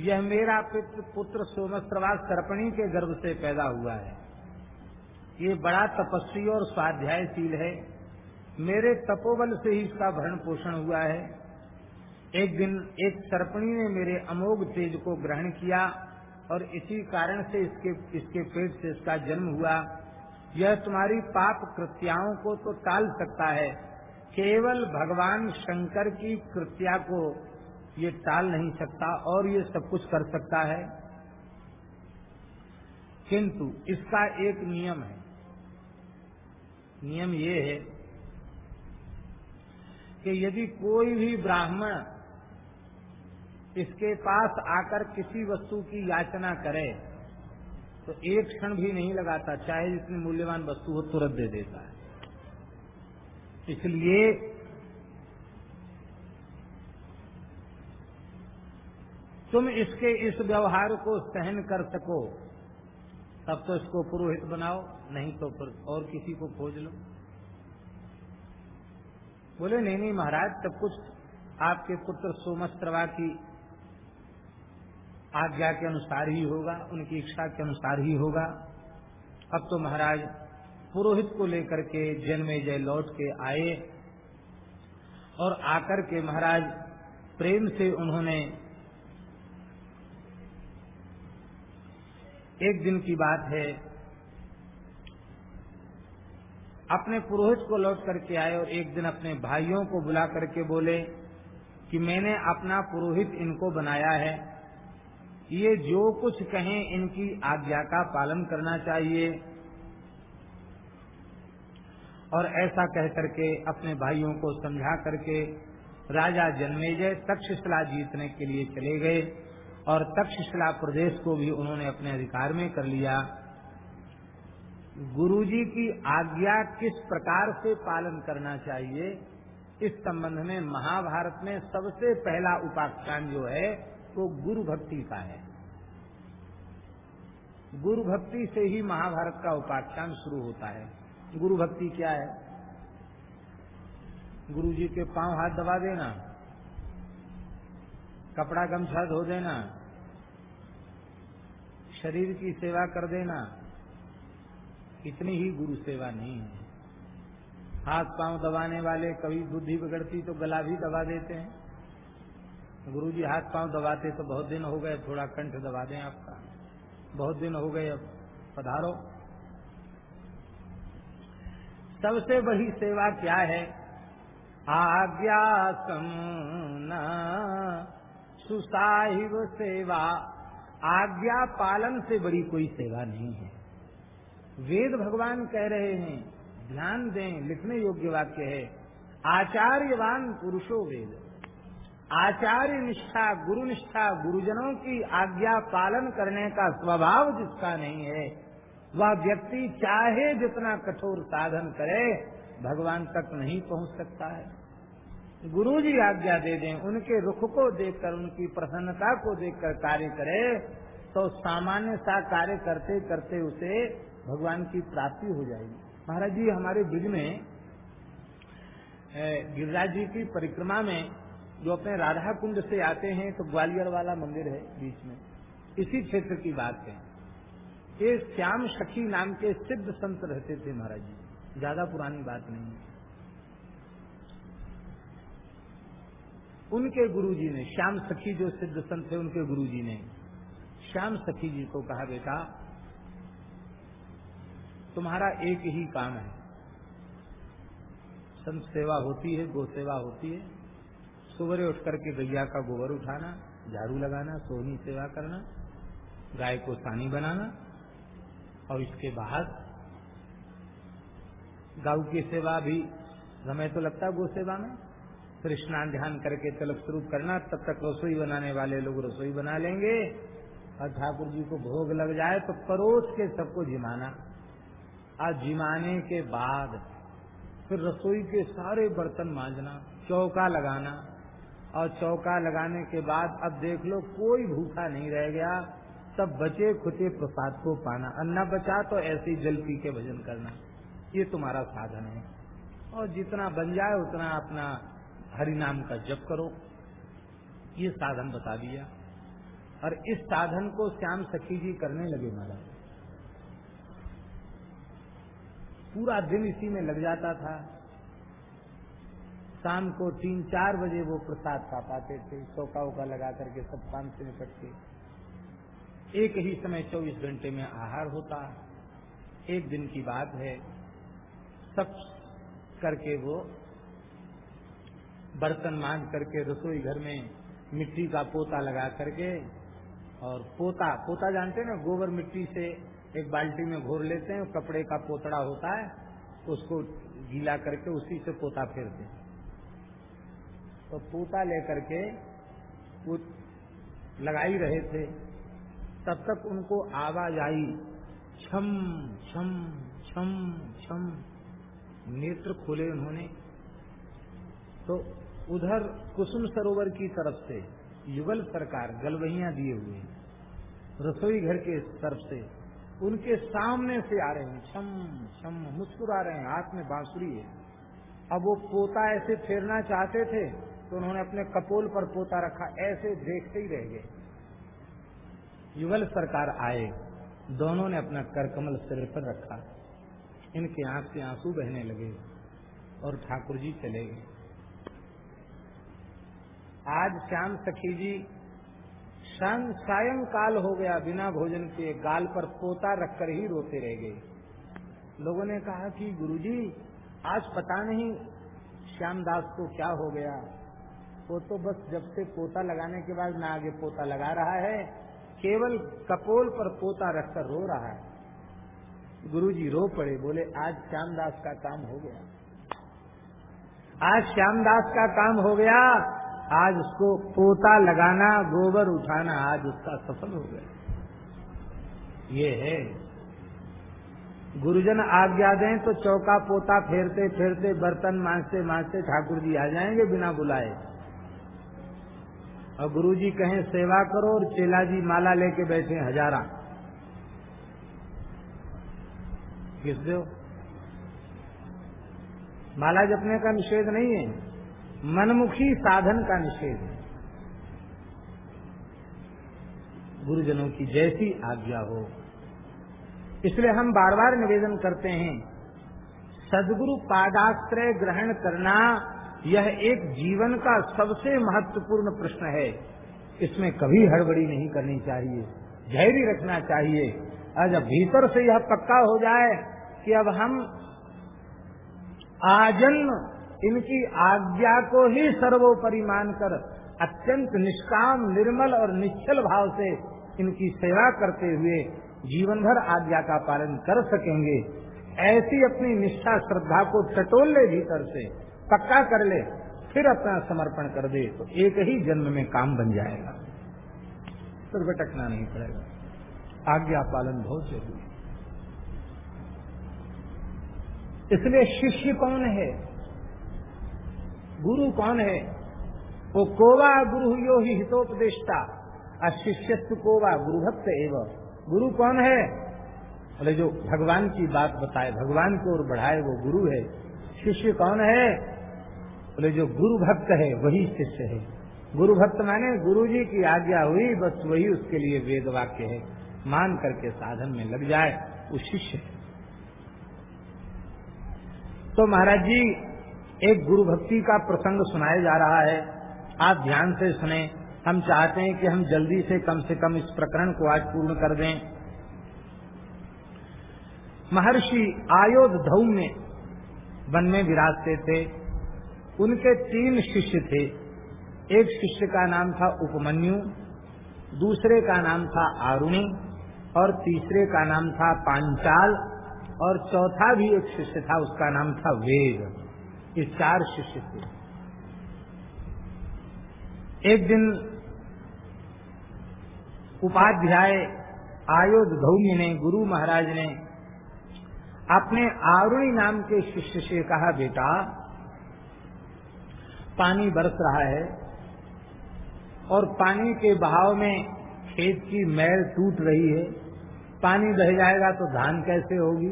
A: यह मेरा पित्र पुत्र सोमश्रवा सर्पणी के गर्भ से पैदा हुआ है। ये बड़ा तपस्वी और स्वाध्यायशील है। मेरे तपोबल से ही इसका भरण पोषण हुआ है। एक दिन एक सर्पणी ने मेरे अमोघ तेज को ग्रहण किया और इसी कारण से इसके इसके पेट से इसका जन्म हुआ। यह तुम्हारी पाप कृत्याओं को तो टाल सकता है। केवल भगवान शंकर की कृत्या को ये टाल नहीं सकता और ये सब कुछ कर सकता है। किंतु इसका एक नियम है। नियम ये है कि यदि कोई भी ब्राह्मण इसके पास आकर किसी वस्तु की याचना करे तो एक क्षण भी नहीं लगाता, चाहे जितनी मूल्यवान वस्तु हो, तुरंत दे देता है। इसलिए तुम इसके इस व्यवहार को सहन कर सको। तब तो इसको पुरोहित बनाओ, नहीं तो फिर और किसी को खोज लो। बोले, नहीं नहीं महाराज, सब कुछ आपके पुत्र सोमस्त्रवा की आज्ञा के अनुसार ही होगा, उनकी इच्छा के अनुसार ही होगा। अब तो महाराज, पुरोहित को लेकर के जन्मे जय लौट के आए और आकर के महाराज, प्रेम से उन्होंने एक दिन की बात है, अपने पुरोहित को लौट करके आए और एक दिन अपने भाइयों को बुला करके बोले कि मैंने अपना पुरोहित इनको बनाया है। ये जो कुछ कहें, इनकी आज्ञा का पालन करना चाहिए। और ऐसा कह करके अपने भाइयों को समझा करके राजा जन्मेजय तक्षशिला जीतने के लिए चले गए और तक्षशिला प्रदेश को भी उन्होंने अपने अधिकार में कर लिया। गुरुजी की आज्ञा किस प्रकार से पालन करना चाहिए, इस संबंध में महाभारत में सबसे पहला उपाख्यान जो है तो गुरु भक्ति का है। गुरु भक्ति से ही महाभारत का उपाख्यान शुरू होता है। गुरु भक्ति क्या है? गुरु जी के पाँव हाथ दबा देना, कपड़ा गमछा धो देना, शरीर की सेवा कर देना, इतनी ही गुरु सेवा नहीं है। हाथ पाँव दबाने वाले कभी बुद्धि बिगड़ती तो गला भी दबा देते हैं। गुरु जी हाथ पाँव दबाते तो बहुत दिन हो गए, थोड़ा कंठ दबा दें आपका। बहुत दिन हो गए, अब पधारो। सबसे बड़ी सेवा क्या है? आज्ञा समना सुसाहिब सेवा। आज्ञा पालन से बड़ी कोई सेवा नहीं है। वेद भगवान कह रहे हैं, ध्यान दें, लिखने योग्य वाक्य है, आचार्यवान पुरुषो वेद। आचार्य निष्ठा गुरु निष्ठा गुरुजनों की आज्ञा पालन करने का स्वभाव जिसका नहीं है, वह व्यक्ति चाहे जितना कठोर साधन करे, भगवान तक नहीं पहुँच सकता है। गुरु जी आज्ञा दे दें, उनके रुख को देखकर, उनकी प्रसन्नता को देखकर कार्य करे तो सामान्य सा कार्य करते करते उसे भगवान की प्राप्ति हो जाएगी। महाराज जी, हमारे ब्रिज में गिरिराज जी की परिक्रमा में जो अपने राधा कुंड से आते हैं तो ग्वालियर वाला मंदिर है बीच में। इसी क्षेत्र की बात है। ये श्याम सखी नाम के सिद्ध संत रहते थे महाराज जी। ज़्यादा पुरानी बात नहीं है। उनके गुरुजी ने, श्याम सखी जो सिद्ध संत थे, उनके गुरुजी ने श्याम सखी जी को कहा, बेटा, तुम्हारा एक ही काम है। संत सेवा होती है, गो सेवा होती है। सुबह उठ करके गैया का गोबर उठाना, झाड़ू लगाना, सोनी सेवा करना, गाय को सानी बनाना, और इसके बाद गाऊ की सेवा भी, समय तो लगता है गो सेवा में, फिर स्नान ध्यान करके तलब शुरू करना, तब तक रसोई बनाने वाले लोग रसोई बना लेंगे, और ठाकुर जी को भोग लग जाए तो परोस के सबको जिमाना। और जिमाने के बाद फिर रसोई के सारे बर्तन मांजना, चौका लगाना और चौका लगाने के बाद अब देख लो, कोई भूखा नहीं रह गया। सब बचे खुचे प्रसाद को पाना। अन्ना बचा तो ऐसे जल पी के भजन करना। ये तुम्हारा साधन है। और जितना बन जाए, उतना अपना हरि नाम का जप करो। ये साधन बता दिया। और इस साधन को श्याम सखी जी करने लगे महाराज। पूरा दिन इसी में लग जाता था। शाम को तीन चार बजे वो प्रसाद खा पाते थे चौका उका लगा करके सब काम से निपट के एक ही समय चौबीस घंटे में आहार होता। एक दिन की बात है, सब करके वो बर्तन मांज करके रसोई घर में मिट्टी का पोता लगा करके और पोता पोता जानते हैं ना, गोबर मिट्टी से एक बाल्टी में घोर लेते हैं, कपड़े का पोतड़ा होता है, उसको गीला करके उसी से पोता फेरते हैं। तो पोता लेकर के वो लगा ही रहे थे। तब तक उनको आवाज़ आई, छम छम छम छम। नेत्र खोले उन्होंने। तो उधर कुसुम सरोवर की तरफ़ से युगल सरकार गलवहिया दिए हुए रसोई घर के तरफ़ से। उनके सामने से आ रहे हैं, छम छम, मुस्कुरा रहे हैं, हाथ में बांसुरी है। अब वो पोता ऐसे फेरना चाहते थे तो उन्होंने अपने कपोल पर पोता रखा। ऐसे देखते ही रह गए। युगल सरकार आए। दोनों ने अपना करकमल सिर पर रखा। इनके आँख से आँसू बहने लगे और ठाकुर जी चले गए। आज श्याम सखी जी सायं काल हो गया। बिना भोजन के गाल पर पोता रखकर ही रोते रह गए। लोगों ने कहा कि गुरुजी, आज पता नहीं श्यामदास को क्या हो गया। वो तो बस जब से पोता लगाने के बाद ना आगे पोता लगा रहा है, केवल कपोल पर पोता रखकर रो रहा है। गुरुजी रो पड़े, बोले, आज श्यामदास का काम हो गया। आज श्यामदास का काम हो गया। आज उसको पोता लगाना, गोबर उठाना, आज उसका सफल हो गया। ये है। गुरुजन आज्ञा दें तो चौका पोता फेरते फेरते बर्तन मांझते मांझते ठाकुर जी आ जाएँगे बिना बुलाए। और गुरु जी कहें, सेवा करो और चेला जी माला लेके बैठे हजारा. किस दो माला जपने का निषेध नहीं है। मनमुखी साधन का निषेध है। गुरुजनों की जैसी आज्ञा हो। इसलिए हम बार बार निवेदन करते हैं, सदगुरु पादाश्रय ग्रहण करना यह एक जीवन का सबसे महत्वपूर्ण प्रश्न है। इसमें कभी हड़बड़ी नहीं करनी चाहिए, धैर्य रखना चाहिए। और जब भीतर से यह पक्का हो जाए कि अब हम आजन्म इनकी आज्ञा को ही सर्वोपरि मानकर अत्यंत निष्काम, निर्मल और निश्चल भाव से इनकी सेवा करते हुए जीवन भर आज्ञा का पालन कर सकेंगे। ऐसी अपनी निष्ठा, श्रद्धा को टटोल ले भीतर से पक्का कर ले, फिर अपना समर्पण कर दे तो एक ही जन्म में काम बन जाएगा। फिर भटकना नहीं पड़ेगा। आज्ञा पालन बहुत ज़रूरी इसलिए शिष्य कौन है? गुरु कौन है? वो कोवा गुरु यो ही हितोपदेष्टा। अशिष्यत्व कोवा गुरु भक्त एवं। गुरु कौन है? बोले, जो भगवान की बात बताए, भगवान को और बढ़ाए, वो गुरु है। शिष्य कौन है? बोले, जो गुरु भक्त है, वही शिष्य है। गुरु भक्त माने गुरु जी की आज्ञा हुई, बस वही उसके लिए वेद वाक्य है। मान करके साधन में लग जाए, वो शिष्य है। तो महाराज जी, एक गुरु भक्ति का प्रसंग सुनाया जा रहा है। आप ध्यान से सुने। हम चाहते हैं कि हम जल्दी से, कम से कम इस प्रकरण को आज पूर्ण कर दें। महर्षि आयोध धऊ में वन में विराजते थे। उनके तीन शिष्य थे। एक शिष्य का नाम था उपमन्यु, दूसरे का नाम था आरुणी, और तीसरे का नाम था पांचाल, और चौथा भी एक शिष्य था, उसका नाम था वेद। ये चार शिष्य थे। एक दिन उपाध्याय आयोध धौम्य ने, गुरु महाराज ने, अपने आरुणी नाम के शिष्य से कहा, बेटा पानी बरस रहा है और पानी के बहाव में खेत की मैल टूट रही है। पानी बह जाएगा तो धान कैसे होगी?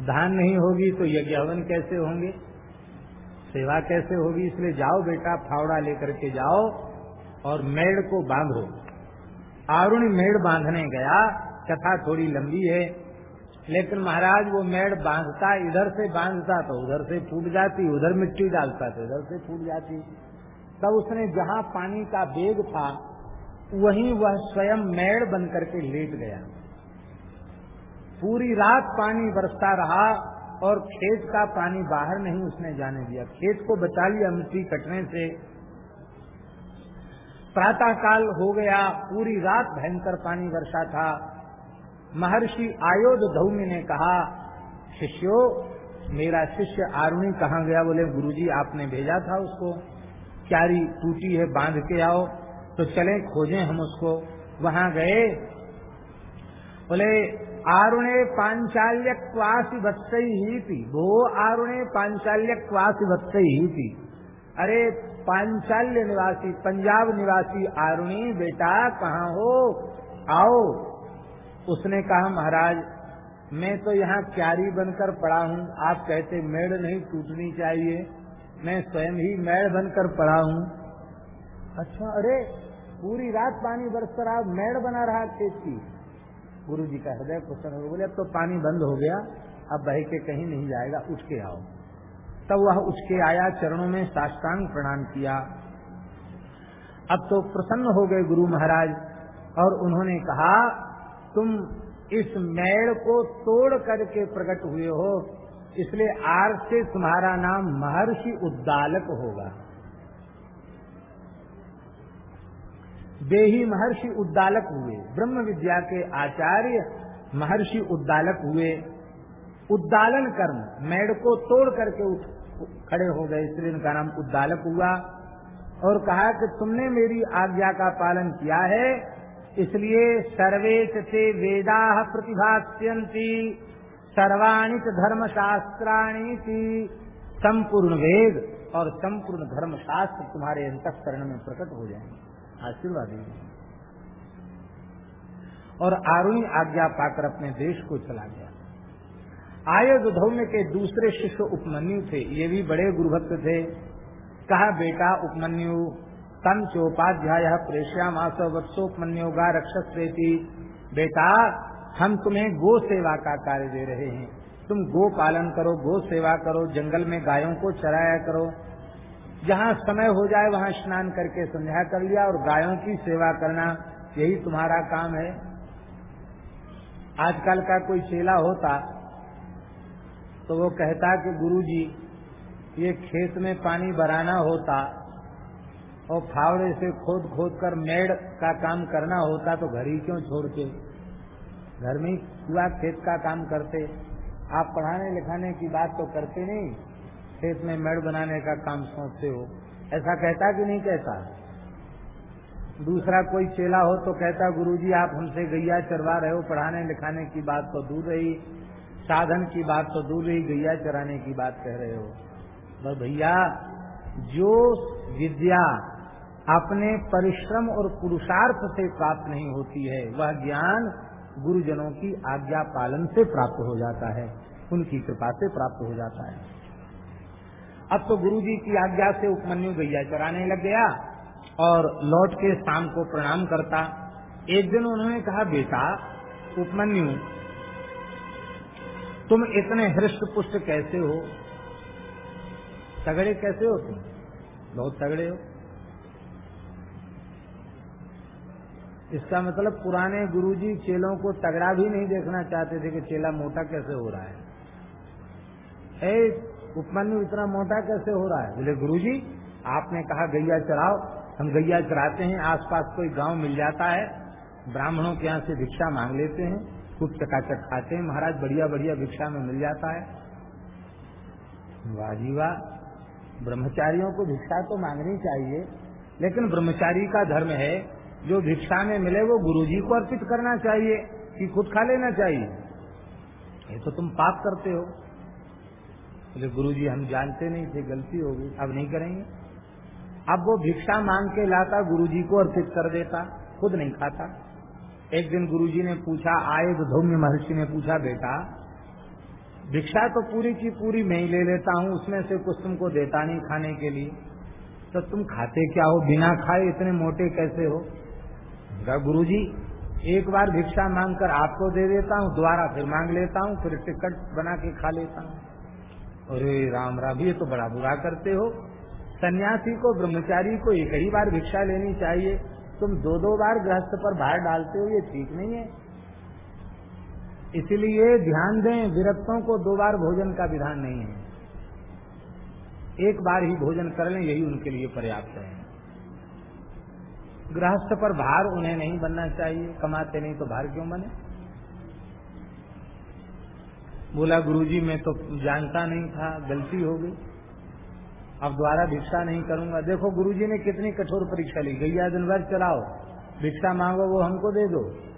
A: धान नहीं होगी तो यज्ञ हवन कैसे होंगे? सेवा कैसे होगी? इसलिए जाओ बेटा, फावड़ा लेकर के जाओ और मेड़ को बांधो। आरुण मेड़ बांधने गया। कथा थोड़ी लंबी है। लेकिन महाराज, वो मेड़ बांधता, इधर से बांधता तो उधर से फूट जाती, उधर मिट्टी डालता तो इधर से फूट जाती। तब उसने जहाँ पानी का बेग था, वहीं वह स्वयं मेड़ बन करके लेट गया। पूरी रात पानी बरसता रहा और खेत का पानी बाहर नहीं उसने जाने दिया। खेत को बचा लिया मिट्टी कटने से। प्रातः काल हो गया, पूरी रात भयंकर पानी वर्षा था। महर्षि आयोध धौम्य ने कहा, शिष्यो, मेरा शिष्य आरुणी कहाँ गया? बोले, गुरुजी, आपने भेजा था उसको। क्यारी टूटी है, बाँध के आओ। तो चले, खोजें हम उसको। वहाँ गए। बोले, आरुणे पांचाल्य क्वासी वत्सई ही थी वो आरुणे पांचाल्य क्वासी वत्सई ही थी अरे, पांचाल्य निवासी, पंजाब निवासी आरुणी, बेटा, कहाँ हो? आओ। उसने कहा, महाराज, मैं तो यहाँ क्यारी बनकर पड़ा हूँ। आप कहते, मेड़ नहीं टूटनी चाहिए। मैं स्वयं ही मैड़ बनकर पड़ा हूँ। अच्छा अरे, पूरी रात पानी बरस रहा मैड़ बना रहा, खेत की? गुरु जी का हृदय प्रसन्न हो बोले, अब तो पानी बंद हो गया। अब बह के कहीं नहीं जाएगा। उठ के आओ। तब वह उठ के आया, चरणों में साष्टांग प्रणाम किया। अब तो प्रसन्न हो गए गुरु महाराज और उन्होंने कहा तुम इस मैड़ को तोड़ करके प्रकट हुए हो। इसलिए आज से तुम्हारा नाम महर्षि उद्दालक होगा। वे ही महर्षि उद्दालक हुए। ब्रह्म विद्या के आचार्य महर्षि उद्दालक हुए। उद्दालन कर्म मेड़ को तोड़ करके उठ, खड़े हो गए। इसलिए इनका नाम उद्दालक हुआ। और कहा कि तुमने मेरी आज्ञा का पालन किया है। इसलिए सर्वे से वेदा प्रतिभाष्यंती सर्वाणी धर्म शास्त्राणी की संपूर्ण वेद और संपूर्ण धर्म शास्त्र तुम्हारे अंतकरण में प्रकट हो जाएँगे। आशीर्वाद और आरुणी आज्ञा पाकर अपने देश को चला गया। आयुध धौम्य के दूसरे शिष्य उपमन्यु थे, ये भी बड़े गुरुभक्त थे। कहा, बेटा उपमन्यु तम चोपाध्याय प्रेश्यामास वत्सोपमन्योगा रक्षक बेटा, हम तुम्हें गो सेवा का कार्य दे रहे हैं। तुम गो पालन करो, गो सेवा करो, जंगल में गायों को चराया करो। जहाँ समय हो जाए, वहाँ स्नान करके संध्या कर लिया और गायों की सेवा करना, यही तुम्हारा काम है। आजकल का कोई चेला होता तो वो कहता कि गुरुजी, ये खेत में पानी भराना होता और फावड़े से खोद खोद कर मेड़ का काम करना होता तो घर ही क्यों छोड़ के घर में हुआ खेत का काम करते। आप पढ़ाने लिखाने की बात तो करते नहीं। खेत में मेड़ बनाने का काम सोचते हो। ऐसा कहता कि नहीं कहता? दूसरा कोई चेला हो तो कहता, गुरुजी, आप हमसे गैया चरवा रहे हो। पढ़ाने लिखाने की बात तो दूर रही। साधन की बात तो दूर रही। गैया चराने की बात कह रहे हो। बस भैया, जो विद्या अपने परिश्रम और पुरुषार्थ से प्राप्त नहीं होती है। वह ज्ञान गुरुजनों की आज्ञा पालन से प्राप्त हो जाता है। उनकी कृपा से प्राप्त हो जाता है। अब तो गुरु जी की आज्ञा से उपमन्यु गैया चराने लग गया और लौट के शाम को प्रणाम करता। एक दिन उन्होंने कहा, बेटा, उपमन्यु, तुम इतने हृष्ट पुष्ट कैसे हो? तगड़े कैसे हो तुम? बहुत तगड़े हो। इसका मतलब पुराने गुरुजी चेलों को तगड़ा भी नहीं देखना चाहते थे कि चेला मोटा कैसे हो रहा है। ए उपमन्यु, इतना मोटा कैसे हो रहा है? बोले, गुरुजी, आपने कहा गैया चराओ, हम गैया चराते हैं, आसपास कोई गाँव मिल जाता है, ब्राह्मणों के यहाँ से भिक्षा मांग लेते हैं कुछ चकाचक खाते हैं, महाराज बढ़िया बढ़िया भिक्षा में मिल जाता है। वाह, ब्रह्मचारियों को भिक्षा तो मांगनी चाहिए, लेकिन ब्रह्मचारी का धर्म है जो भिक्षा में मिले वो गुरु जी को अर्पित करना चाहिए कि खुद खा लेना चाहिए। ये तो तुम पाप करते हो। बोले गुरु जी हम जानते नहीं थे, गलती होगी अब नहीं करेंगे। अब वो भिक्षा मांग के लाता गुरु जी को अर्पित कर देता, खुद नहीं खाता। एक दिन गुरु जी ने पूछा, आए धौम्य महर्षि ने पूछा, बेटा, भिक्षा तो पूरी की पूरी मैं ही ले लेता हूँ, उसमें से कुछ तुमको देता नहीं खाने के लिए। तो तुम खाते क्या हो? बिना खाए इतने मोटे कैसे हो? गुरु जी एक बार भिक्षा मांग कर आपको दे देता हूँ, दोबारा फिर मांग लेता हूँ, फिर टिकट बना के खा लेता हूँ। अरे राम राम, ये तो बड़ा बुरा करते हो। सन्यासी को, ब्रह्मचारी को एक ही बार भिक्षा लेनी चाहिए। तुम दो दो बार गृहस्थ पर भार डालते हो, ये ठीक नहीं है। इसलिए ध्यान दें, विरक्तों को दो बार भोजन का विधान नहीं है। एक बार ही भोजन कर लें, यही उनके लिए पर्याप्त है। गृहस्थ पर भार उन्हें नहीं बनना चाहिए। कमाते नहीं तो भार क्यों बने? बोला, गुरुजी, मैं तो जानता नहीं था, गलती हो गई। अब दोबारा भिक्षा नहीं करूँगा। देखो, गुरुजी ने कितनी कठोर परीक्षा ली। गैया दिन भर चलाओ। भिक्षा मांगो, वो हमको दे दो।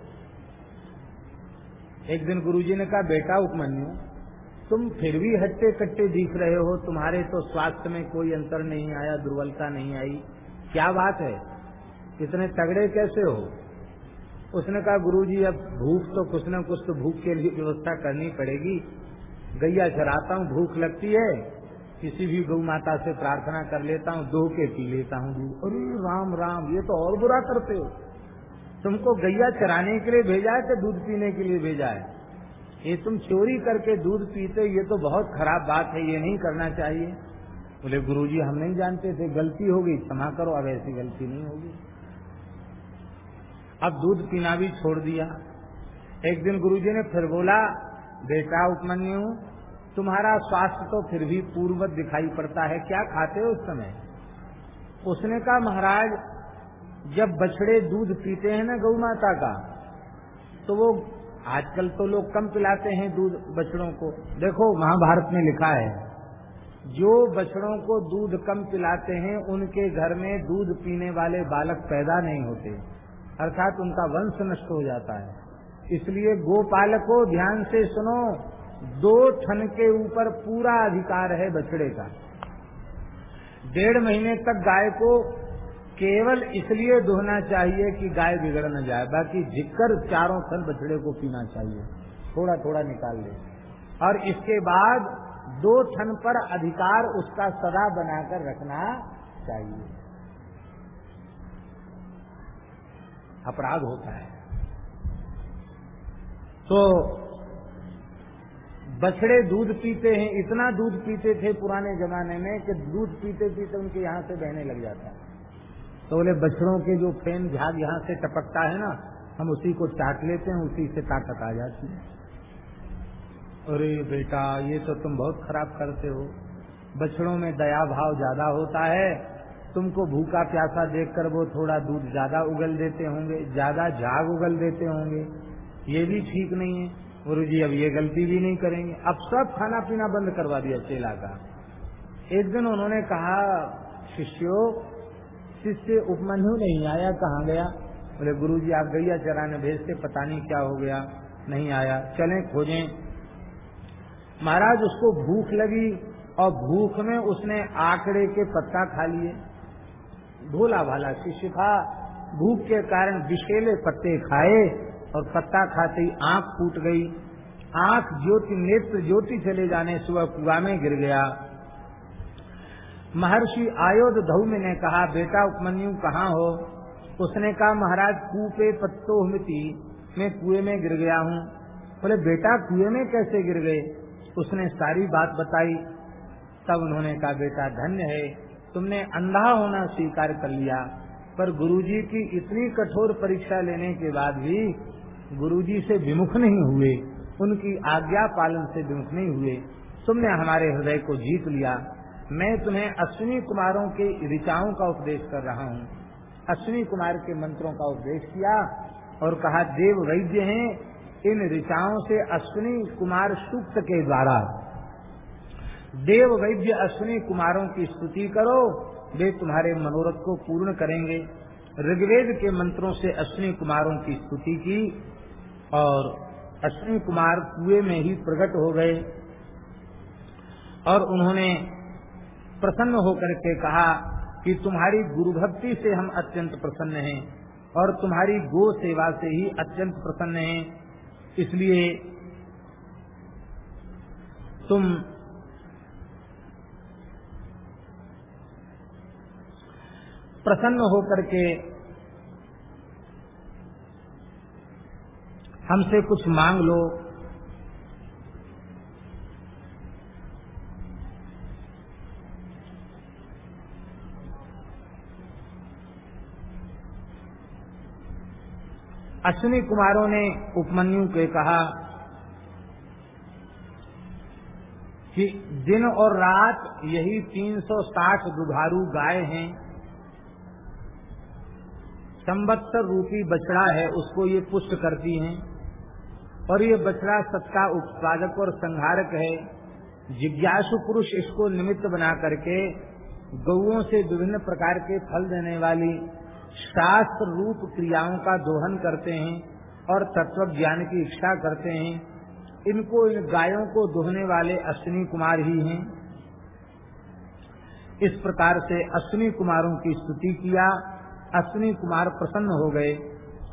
A: एक दिन गुरुजी ने कहा, बेटा उपमन्यु, तुम फिर भी हट्टे कट्टे दिख रहे हो। तुम्हारे तो स्वास्थ्य में कोई अंतर नहीं आया, दुर्बलता नहीं आई। क्या बात है? इतने तगड़े कैसे हो? उसने कहा, गुरुजी, अब भूख तो कुछ न कुछ तो भूख के लिए व्यवस्था करनी पड़ेगी। गैया चराता हूँ, भूख लगती है। किसी भी गौ माता से प्रार्थना कर लेता हूँ, दो के पी लेता हूँ। अरे राम राम, ये तो और बुरा करते हो। तुमको गैया चराने के लिए भेजा है कि दूध पीने के लिए भेजा है? ये तुम चोरी करके दूध पीते, ये तो बहुत खराब बात है, ये नहीं करना चाहिए। बोले, गुरुजी, हम नहीं जानते थे, गलती हो गई, क्षमा करो, अब ऐसी गलती नहीं होगी। अब दूध पीना भी छोड़ दिया। एक दिन गुरुजी ने फिर बोला, बेटा उपमन्यु, तुम्हारा स्वास्थ्य तो फिर भी पूर्ववत दिखाई पड़ता है, क्या खाते हो उस समय? उसने कहा, महाराज, जब बछड़े दूध पीते हैं ना गौ माता का तो वो आजकल तो लोग कम पिलाते हैं दूध बछड़ों को। देखो, महाभारत में लिखा है, जो बछड़ों को दूध कम पिलाते हैं, उनके घर में दूध पीने वाले बालक पैदा नहीं होते। अर्थात उनका वंश नष्ट हो जाता है। इसलिए गोपालको ध्यान से सुनो, दो ठन के ऊपर पूरा अधिकार है बछड़े का। डेढ़ महीने तक गाय को केवल इसलिए धोना चाहिए कि गाय बिगड़ न जाए, बाकी जिक्कर चारों थन बछड़े को पीना चाहिए। थोड़ा थोड़ा निकाल ले। और इसके बाद दो थन पर अधिकार उसका सदा बनाकर रखना चाहिए। अपराध होता है। तो बछड़े दूध पीते हैं, इतना दूध पीते थे पुराने जमाने में कि दूध पीते पीते उनके यहाँ से बहने लग जाता तो बोले, बछड़ों के जो फेन झाग यहाँ से टपकता है ना, हम उसी को चाट लेते हैं, उसी से ताकत आ जाती है। अरे बेटा, ये तो तुम बहुत खराब करते हो। बछड़ों में दया भाव ज़्यादा होता है तुमको भूखा प्यासा देखकर वो थोड़ा दूध ज़्यादा उगल देते होंगे, ज़्यादा झाग उगल देते होंगे। ये भी ठीक नहीं है। गुरु जी, अब ये गलती भी नहीं करेंगे। अब सब खाना पीना बंद करवा दिया चेला का। एक दिन उन्होंने कहा, शिष्यो, शिष्य उपमन्यु नहीं आया, कहाँ गया? बोले, गुरु जी, आप गैया चराने भेजते, पता नहीं क्या हो गया। नहीं आया। चले, खोजें। महाराज, उसको भूख लगी और भूख में उसने आकड़े के पत्ता खा लिए। भोला भाला शिष्य था। भूख के कारण विशेले पत्ते खाए और पत्ता खाते ही आँख फूट गई। आँख ज्योति, नेत्र ज्योति चले जाने सुबह कुआ में गिर गया। महर्षि आयोध धौम्य ने कहा, बेटा, उपमन्यु कहाँ हो? उसने कहा, महाराज, कूपे पत्तो मिति मैं कुएँ में गिर गया हूँ। बोले, बेटा, कुएँ में कैसे गिर गए? उसने सारी बात बताई। तब उन्होंने कहा, बेटा, धन्य है। तुमने अंधा होना स्वीकार कर लिया। पर गुरुजी की इतनी कठोर परीक्षा लेने के बाद भी गुरुजी से विमुख नहीं हुए। उनकी आज्ञा पालन से विमुख नहीं हुए। तुमने हमारे हृदय को जीत लिया। मैं तुम्हें अश्विनी कुमारों के ऋचाओं का उपदेश कर रहा हूँ। अश्विनी कुमार के मंत्रों का उपदेश किया और कहा, देव वैद्य हैं, इन ऋचाओं से अश्विनी कुमार सूक्त के द्वारा देव वैद्य अश्विनी कुमारों की स्तुति करो, वे तुम्हारे मनोरथ को पूर्ण करेंगे। ऋग्वेद के मंत्रों से अश्विनी कुमारों की स्तुति की और अश्विनी कुमार कुएँ में ही प्रकट हो गए और उन्होंने प्रसन्न होकर के कहा कि तुम्हारी गुरु भक्ति से हम अत्यंत प्रसन्न हैं और तुम्हारी गो सेवा से ही अत्यंत प्रसन्न हैं। इसलिए तुम प्रसन्न होकर के हमसे कुछ मांग लो। अश्विनी कुमारों ने उपमन्यु के कहा कि दिन और रात यही 360 दुधारू गाय हैं। संवत्सर रूपी बछड़ा है, उसको ये पुष्ट करती हैं। और ये बछड़ा सत्ता उत्पादक और संहारक है। जिज्ञासु पुरुष इसको निमित्त बना करके गौओं से विभिन्न प्रकार के फल देने वाली शास्त्र रूप क्रियाओं का दोहन करते हैं और तत्व ज्ञान की इच्छा करते हैं। इनको, इन गायों को दोहने वाले अश्विनी कुमार ही हैं। इस प्रकार से अश्विनी कुमारों की स्तुति किया अश्विनी कुमार प्रसन्न हो गए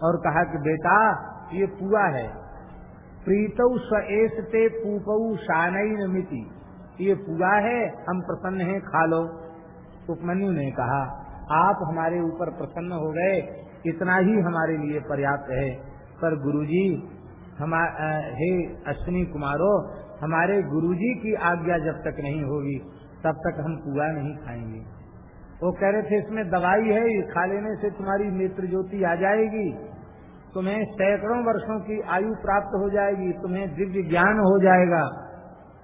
A: और कहा कि बेटा, ये पुआ है। प्रीतौ स्वेश ते पूपऊ शानई नमिति। ये पुआ है, हम प्रसन्न हैं, खा लो। उपमन्यु ने कहा, आप हमारे ऊपर प्रसन्न हो गए, इतना ही हमारे लिए पर्याप्त है। पर गुरुजी हे अश्विनी कुमारो, हमारे गुरुजी की आज्ञा जब तक नहीं होगी, तब तक हम पुआ नहीं खाएँगे। वो कह रहे थे, इसमें दवाई है खा लेने से तुम्हारी नेत्र ज्योति आ जाएगी। तुम्हें सैकड़ों वर्षों की आयु प्राप्त हो जाएगी, तुम्हें दिव्य ज्ञान हो जाएगा।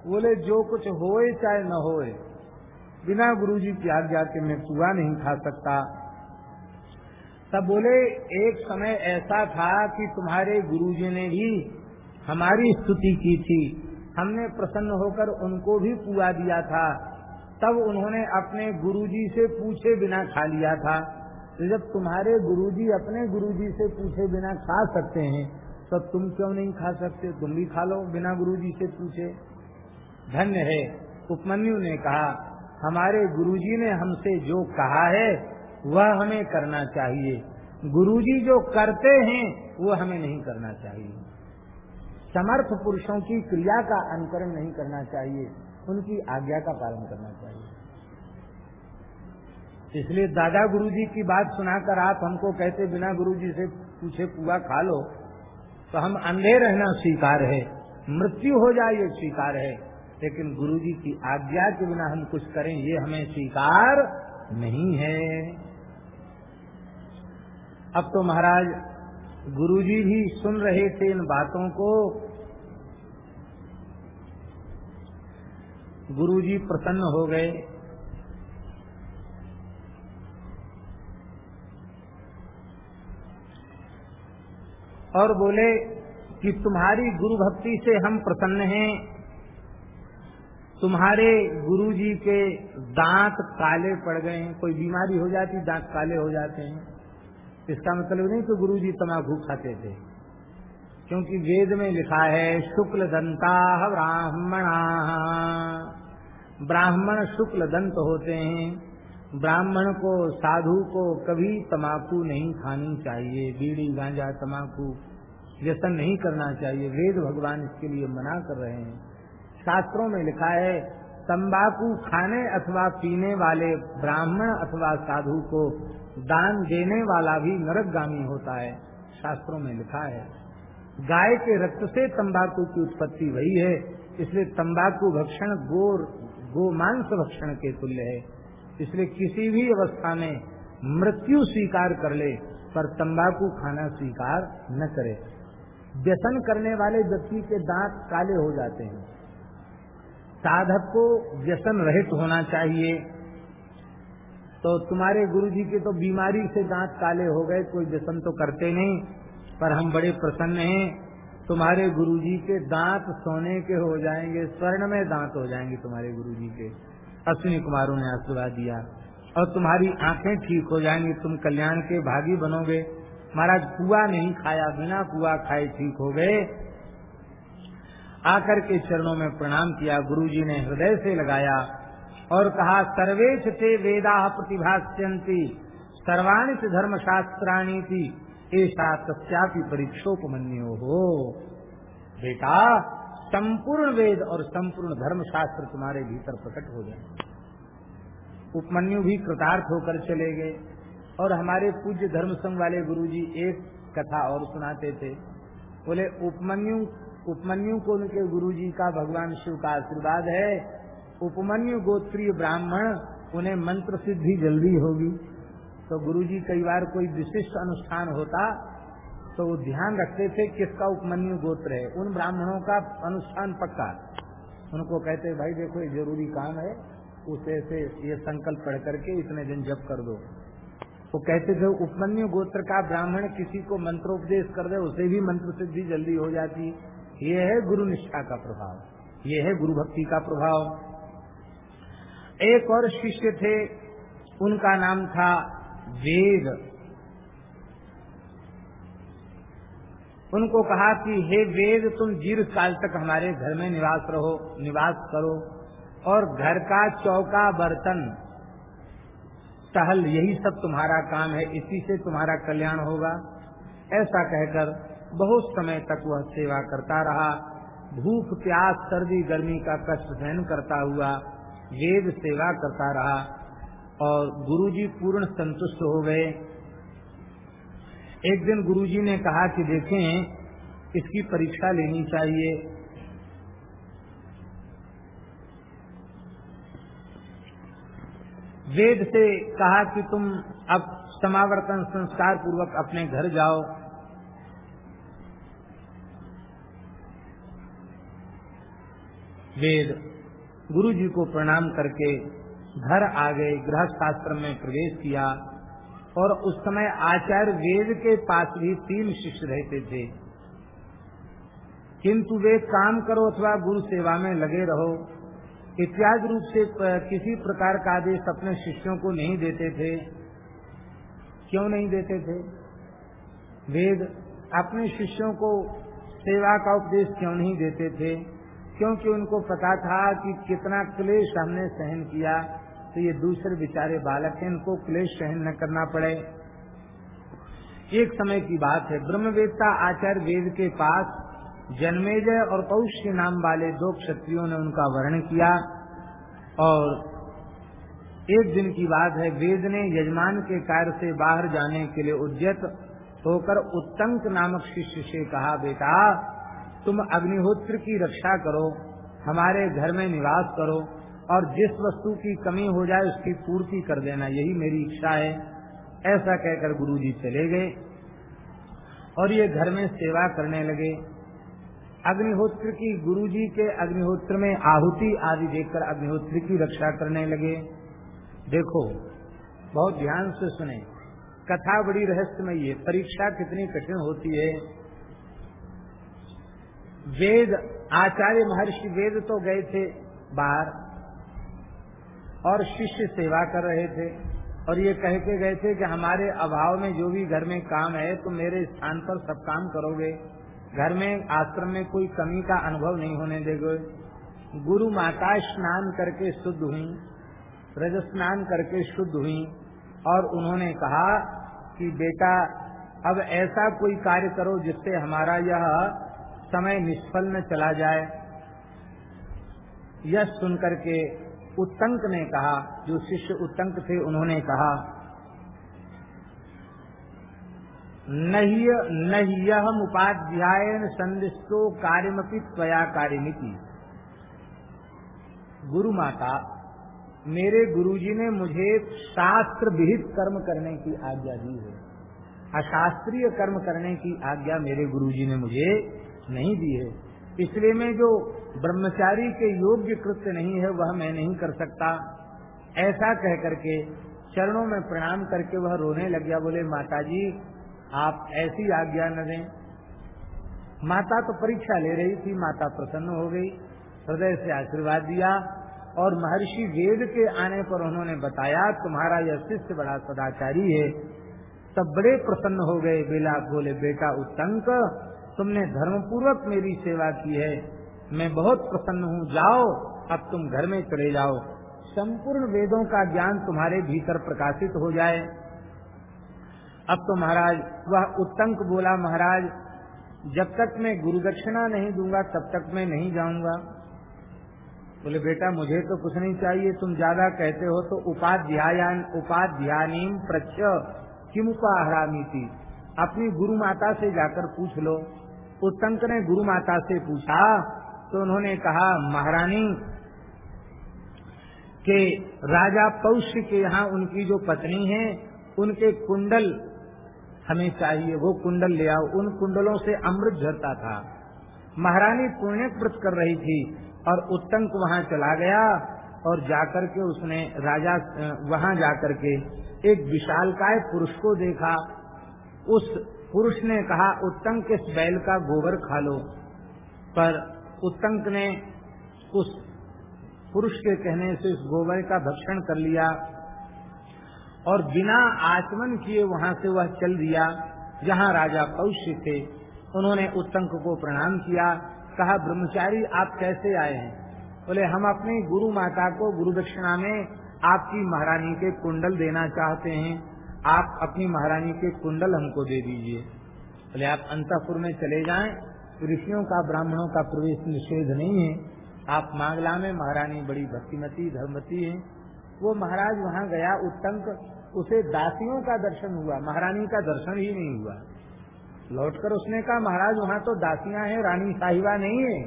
A: बोले, जो कुछ होए चाहे न होए, बिना गुरुजी की आज्ञा के मैं पुआ नहीं खा सकता। तब बोले, एक समय ऐसा था कि तुम्हारे गुरुजी ने भी हमारी स्तुति की थी। हमने प्रसन्न होकर उनको भी पुआ दिया था। तब उन्होंने अपने गुरुजी से पूछे बिना खा लिया था। तो जब तुम्हारे गुरुजी अपने गुरुजी से पूछे बिना खा सकते हैं तो तुम क्यों नहीं खा सकते? तुम भी खा लो, बिना गुरुजी से पूछे। धन्य है, उपमन्यु ने कहा, हमारे गुरुजी ने हमसे जो कहा है, वह हमें करना चाहिए। गुरुजी जो करते हैं, वो हमें नहीं करना चाहिए। समर्थ पुरुषों की क्रिया का अनुकरण नहीं करना चाहिए। उनकी आज्ञा का पालन करना चाहिए। इसलिए दादा गुरुजी की बात सुनाकर आप हमको कहते बिना गुरुजी से पूछे पुआ खा लो तो हम अंधे रहना स्वीकार है, मृत्यु हो जाए ये स्वीकार है, लेकिन गुरु जी की आज्ञा के बिना हम कुछ करें ये हमें स्वीकार नहीं है। अब तो महाराज गुरु जी भी सुन रहे थे इन बातों को गुरु जी प्रसन्न हो गए। और बोले कि तुम्हारी गुरु भक्ति से हम प्रसन्न हैं। तुम्हारे गुरुजी के दांत काले पड़ गए हैं। कोई बीमारी हो जाती, दांत काले हो जाते हैं। इसका मतलब नहीं तो गुरुजी तमाकू खाते थे। क्योंकि वेद में लिखा है शुक्ल दंता ब्राह्मणा। ब्राह्मण शुक्ल दंत होते हैं। ब्राह्मण को, साधु को कभी तमाकू नहीं खानी चाहिए, बीड़ी, गांजा, तमाकू, व्यसन नहीं करना चाहिए। वेद भगवान इसके लिए मना कर रहे हैं। शास्त्रों में लिखा है, तंबाकू खाने अथवा पीने वाले ब्राह्मण अथवा साधु को दान देने वाला भी नरकगामी होता है। शास्त्रों में लिखा है। गाय के रक्त से तंबाकू की उत्पत्ति वही है, इसलिए तंबाकू भक्षण गो गोमांस भक्षण के तुल्य है। इसलिए किसी भी अवस्था में मृत्यु स्वीकार कर ले, पर तंबाकू खाना स्वीकार न करे। व्यसन करने वाले व्यक्ति के दांत काले हो जाते हैं। साधक को व्यसन रहित होना चाहिए। तो तुम्हारे गुरु जी के तो बीमारी से दांत काले हो गए, कोई व्यसन तो करते नहीं। पर हम बड़े प्रसन्न हैं। तुम्हारे गुरु जी के दांत सोने के हो जाएँगे स्वर्ण में दांत हो जाएँगे तुम्हारे गुरु जी के। अश्विनी कुमारों ने आशीर्वाद दिया। और तुम्हारी आँखें ठीक हो जाएँगी, तुम कल्याण के भागी बनोगे। महाराज, कुआ नहीं खाया, बिना कुआ खाए ठीक हो गए। आकर के चरणों में प्रणाम किया, गुरुजी ने हृदय से लगाया और कहा, सर्वेश वेदा प्रतिभाष्यंती सर्वाणी धर्म शास्त्राणी थी ऐसा तस्यापि परीक्षोपमन्यो। हो बेटा, संपूर्ण वेद और संपूर्ण धर्म शास्त्र तुम्हारे भीतर प्रकट हो जाए। उपमन्यु भी कृतार्थ होकर चले गए और हमारे पूज्य धर्म संघ वाले गुरुजी एक कथा और सुनाते थे। बोले, उपमन्यु उपमन्यु को उनके गुरुजी का भगवान शिव का आशीर्वाद है। उपमन्यु गोत्रीय ब्राह्मण, उन्हें मंत्र सिद्धि जल्दी होगी। तो गुरुजी कई बार कोई विशिष्ट अनुष्ठान होता तो वो ध्यान रखते थे किसका उपमन्यु गोत्र है। उन ब्राह्मणों का अनुष्ठान पक्का। उनको कहते, भाई देखो, ये ज़रूरी काम है, उसे से ये संकल्प पढ़ करके इतने दिन जप कर दो। वो कहते थे, उपमन्यु गोत्र का ब्राह्मण किसी को मंत्रोपदेश कर दे, उसे भी मंत्र सिद्धि जल्दी हो जाती। ये है गुरु निष्ठा का प्रभाव। ये है गुरु भक्ति का प्रभाव। एक और शिष्य थे, उनका नाम था वेद। उनको कहा कि, हे वेद, तुम दीर्घ काल तक हमारे घर में निवास रहो, निवास करो और घर का चौका बर्तन। टहल, यही सब तुम्हारा काम है, इसी से तुम्हारा कल्याण होगा। ऐसा कहकर बहुत समय तक वह सेवा करता रहा। भूख, प्यास, सर्दी, गर्मी का कष्ट सहन करता हुआ वेद सेवा करता रहा। और गुरुजी पूर्ण संतुष्ट हो गए। एक दिन गुरुजी ने कहा कि देखें, इसकी परीक्षा लेनी चाहिए। वेद से कहा कि तुम अब समावर्तन संस्कार पूर्वक अपने घर जाओ। वेद गुरु जी को प्रणाम करके घर आ गए गृह शास्त्र में प्रवेश किया और उस समय आचार्य वेद के पास भी तीन शिष्य रहते थे। किंतु वे काम करो अथवा गुरु सेवा में लगे रहो, इत्यादि रूप से किसी प्रकार का आदेश अपने शिष्यों को नहीं देते थे। क्यों नहीं देते थे? वेद अपने शिष्यों को सेवा का उपदेश क्यों नहीं देते थे? क्योंकि उनको पता था कि कितना क्लेश हमने सहन किया। तो ये दूसरे बेचारे बालक हैं, इनको क्लेश सहन न करना पड़े। एक समय की बात है ब्रह्मवेदता आचार्य वेद के पास जन्मेजय और पौष्य नाम वाले दो क्षत्रियो ने उनका वर्णन किया और एक दिन की बात है, वेद ने यजमान के कार्य से बाहर जाने के लिए उद्यत होकर उत्तंक नामक शिष्य से कहा, बेटा, तुम अग्निहोत्र की रक्षा करो, हमारे घर में निवास करो और जिस वस्तु की कमी हो जाए उसकी पूर्ति कर देना, यही मेरी इच्छा है। ऐसा कहकर गुरु जी चले गए और ये घर में सेवा करने लगे। अग्निहोत्र की गुरु जी के अग्निहोत्र में आहुति आदि देखकर अग्निहोत्र की रक्षा करने लगे। देखो, बहुत ध्यान से सुने, कथा बड़ी रहस्यमय है, परीक्षा कितनी कठिन होती है। वेद, आचार्य महर्षि वेद तो गए थे बाहर और शिष्य सेवा कर रहे थे। और ये कह के गए थे कि हमारे अभाव में जो भी घर में काम है तो मेरे स्थान पर सब काम करोगे। घर में आश्रम में कोई कमी का अनुभव नहीं होने देगे। गुरु माता स्नान करके शुद्ध हुई, रज स्नान करके शुद्ध हुई और उन्होंने कहा कि बेटा, अब ऐसा कोई कार्य करो जिससे हमारा यह समय निष्फल न चला जाए। यह सुनकर के उत्तंक ने कहा, जो शिष्य उत्तंक थे, उन्होंने कहा नहीं यह उपाध्यायन संदिष्टो कार्यमपि त्वया कार्यमिति। गुरु माता, मेरे गुरुजी ने मुझे शास्त्र विहित कर्म करने की आज्ञा दी है। अशास्त्रीय कर्म करने की आज्ञा मेरे गुरुजी ने मुझे नहीं दी है। इसलिए मैं जो ब्रह्मचारी के योग्य कृत्य नहीं है, वह मैं नहीं कर सकता। ऐसा कह करके चरणों में प्रणाम करके वह रोने लग गया, बोले माता जी आप ऐसी आज्ञा न दें। माता तो परीक्षा ले रही थी, माता प्रसन्न हो गई, हृदय से आशीर्वाद दिया और महर्षि वेद के आने पर उन्होंने बताया, तुम्हारा यह शिष्य बड़ा सदाचारी है। तब बड़े प्रसन्न हो गए, बेला बोले, बेटा, उत्तंक, तुमने धर्म पूर्वक मेरी सेवा की है। मैं बहुत प्रसन्न हूँ, जाओ, अब तुम घर में चले जाओ। संपूर्ण वेदों का ज्ञान तुम्हारे भीतर प्रकाशित हो जाए। अब तो महाराज, वह उत्तंक बोला, महाराज, जब तक मैं गुरु दक्षिणा नहीं दूँगा, तब तक मैं नहीं जाऊँगा। बोले, बेटा, मुझे तो कुछ नहीं चाहिए, तुम ज़्यादा कहते हो तो उपाध्यायान उपाध्यानी प्रच्छ किमुपाहरामी थी अपनी गुरु माता से जाकर पूछ लो। उत्तंक ने गुरु माता से पूछा तो उन्होंने कहा, महारानी, के राजा पौष्य के यहाँ उनकी जो पत्नी है, उनके कुंडल हमें चाहिए, वो कुंडल ले आओ। उन कुंडलों से अमृत झरता था। महारानी पुण्य व्रत कर रही थी और उत्तंक वहाँ चला गया और जाकर के उसने राजा, वहाँ जाकर के एक विशालकाय पुरुष को देखा। उस पुरुष ने कहा, उत्तंक, इस बैल का गोबर खा लो। पर उत्तंक ने उस पुरुष के कहने से इस गोबर का भक्षण कर लिया और बिना आचमन किए वहाँ से वह चल दिया। जहाँ राजा पौष्य थे, उन्होंने उत्तंक को प्रणाम किया। कहा, ब्रह्मचारी, आप कैसे आए हैं? बोले, हम अपनी गुरु माता को गुरु दक्षिणा में आपकी महारानी के कुंडल देना चाहते हैं। आप अपनी महारानी के कुंडल हमको दे दीजिए। बोले, आप अंतपुर में चले जाएँ ऋषियों का, ब्राह्मणों का प्रवेश निषेध नहीं है। आप मांगला में महारानी बड़ी भक्तिमती धर्मती है। वो महाराज वहाँ गया, उत्तंक, उसे दासियों का दर्शन हुआ, महारानी का दर्शन ही नहीं हुआ। लौटकर उसने कहा, महाराज, वहाँ तो दासियाँ हैं, रानी साहिबा नहीं है,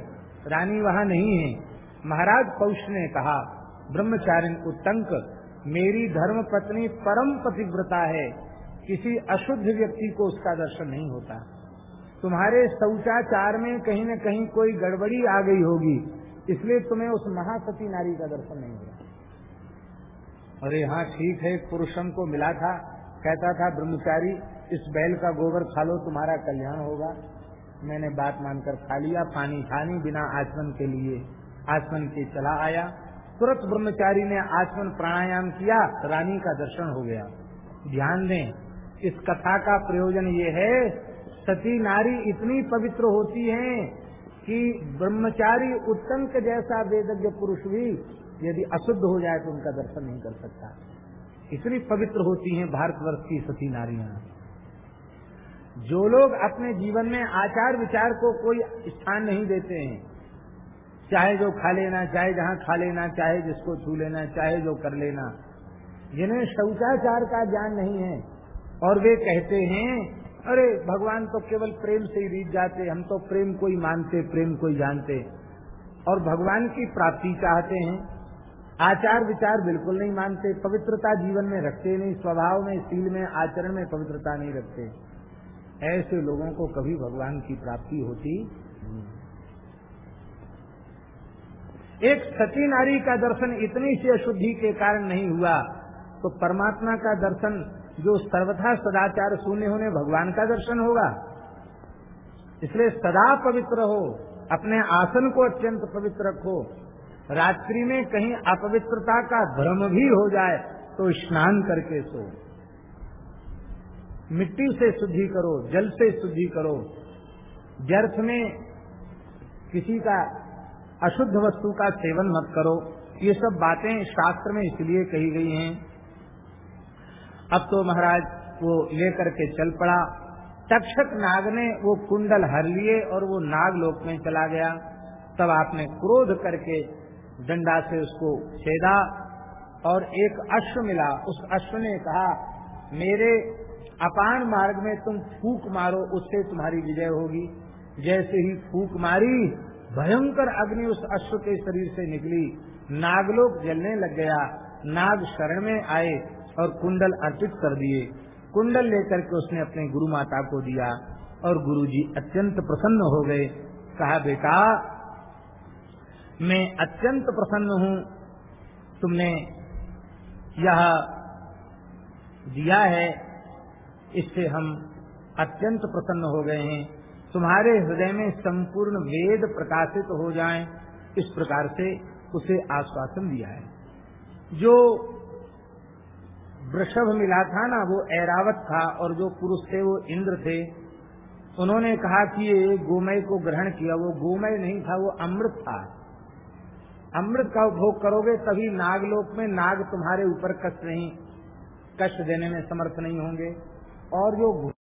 A: रानी वहाँ नहीं है। महाराज पौष ने कहा, ब्रह्मचारिण, उत्तंक, मेरी धर्म पत्नी परम पतिव्रता है। किसी अशुद्ध व्यक्ति को उसका दर्शन नहीं होता। तुम्हारे शौचाचार में कहीं न कहीं कोई गड़बड़ी आ गई होगी, इसलिए तुम्हें उस महासती नारी का दर्शन नहीं हुआ। अरे हाँ ठीक है, पुरुषम को मिला था, कहता था, ब्रह्मचारी, इस बैल का गोबर खा लो, तुम्हारा कल्याण होगा। मैंने बात मानकर खा लिया, पानी खानी बिना आचमन के लिए, आचमन के चला आया। तुरंत ब्रह्मचारी ने आचमन प्राणायाम किया, रानी का दर्शन हो गया। ध्यान दें, इस कथा का प्रयोजन ये है सती नारी इतनी पवित्र होती हैं कि ब्रह्मचारी उत्तंक जैसा वेदज्ञ पुरुष भी यदि अशुद्ध हो जाए तो उनका दर्शन नहीं कर सकता। इतनी पवित्र होती हैं भारतवर्ष की सती नारियाँ। जो लोग अपने जीवन में आचार विचार को कोई स्थान नहीं देते हैं, चाहे जो खा लेना, चाहे जहाँ खा लेना, चाहे जिसको छू लेना, चाहे जो कर लेना, जिन्हें शौचाचार का ज्ञान नहीं है, और वे कहते हैं अरे, भगवान तो केवल प्रेम से ही रीत जाते, हम तो प्रेम को ही मानते, प्रेम को ही जानते। और भगवान की प्राप्ति चाहते हैं, आचार विचार बिल्कुल नहीं मानते, पवित्रता जीवन में रखते नहीं, स्वभाव में सील में, आचरण में पवित्रता नहीं रखते। ऐसे लोगों को कभी भगवान की प्राप्ति होती एक सती नारी का दर्शन इतनी सी अशुद्धि के कारण नहीं हुआ तो परमात्मा का दर्शन जो सर्वथा सदाचार शून्य होने भगवान का दर्शन होगा। इसलिए सदा पवित्र हो, अपने आसन को अत्यंत पवित्र रखो। रात्रि में कहीं अपवित्रता का भ्रम भी हो जाए तो स्नान करके सो। मिट्टी से शुद्धि करो, जल से शुद्धि करो। व्यर्थ में किसी का अशुद्ध वस्तु का सेवन मत करो। ये सब बातें शास्त्र में इसलिए कही गई हैं अब तो महाराज वो लेकर के चल पड़ा। तक्षक नाग ने वो कुंडल हर लिए और वो नाग लोक में चला गया। तब आपने क्रोध करके डंडा से उसको छेदा और एक अश्व मिला। उस अश्व ने कहा, मेरे अपान मार्ग में तुम फूक मारो, उससे तुम्हारी विजय होगी। जैसे ही फूक मारी, भयंकर अग्नि उस अश्व के शरीर से निकली। नागलोक जलने लग गया। नाग शरण में आए। और कुंडल अर्पित कर दिए। कुंडल लेकर के उसने अपने गुरु माता को दिया और गुरुजी अत्यंत प्रसन्न हो गए। कहा, बेटा, मैं अत्यंत प्रसन्न हूँ। तुमने यह दिया है। इससे हम अत्यंत प्रसन्न हो गए हैं। तुम्हारे हृदय में संपूर्ण वेद प्रकाशित हो जाएँ। इस प्रकार से उसे आश्वासन दिया है। जो वृषभ मिला था ना, वो ऐरावत था और जो पुरुष थे वो इंद्र थे। उन्होंने कहा कि ये गोमय को ग्रहण किया, वो गोमय नहीं था, वो अमृत था। अमृत का उपभोग करोगे तभी नागलोक में नाग तुम्हारे ऊपर कष्ट नहीं, कष्ट देने में समर्थ नहीं होंगे। और जो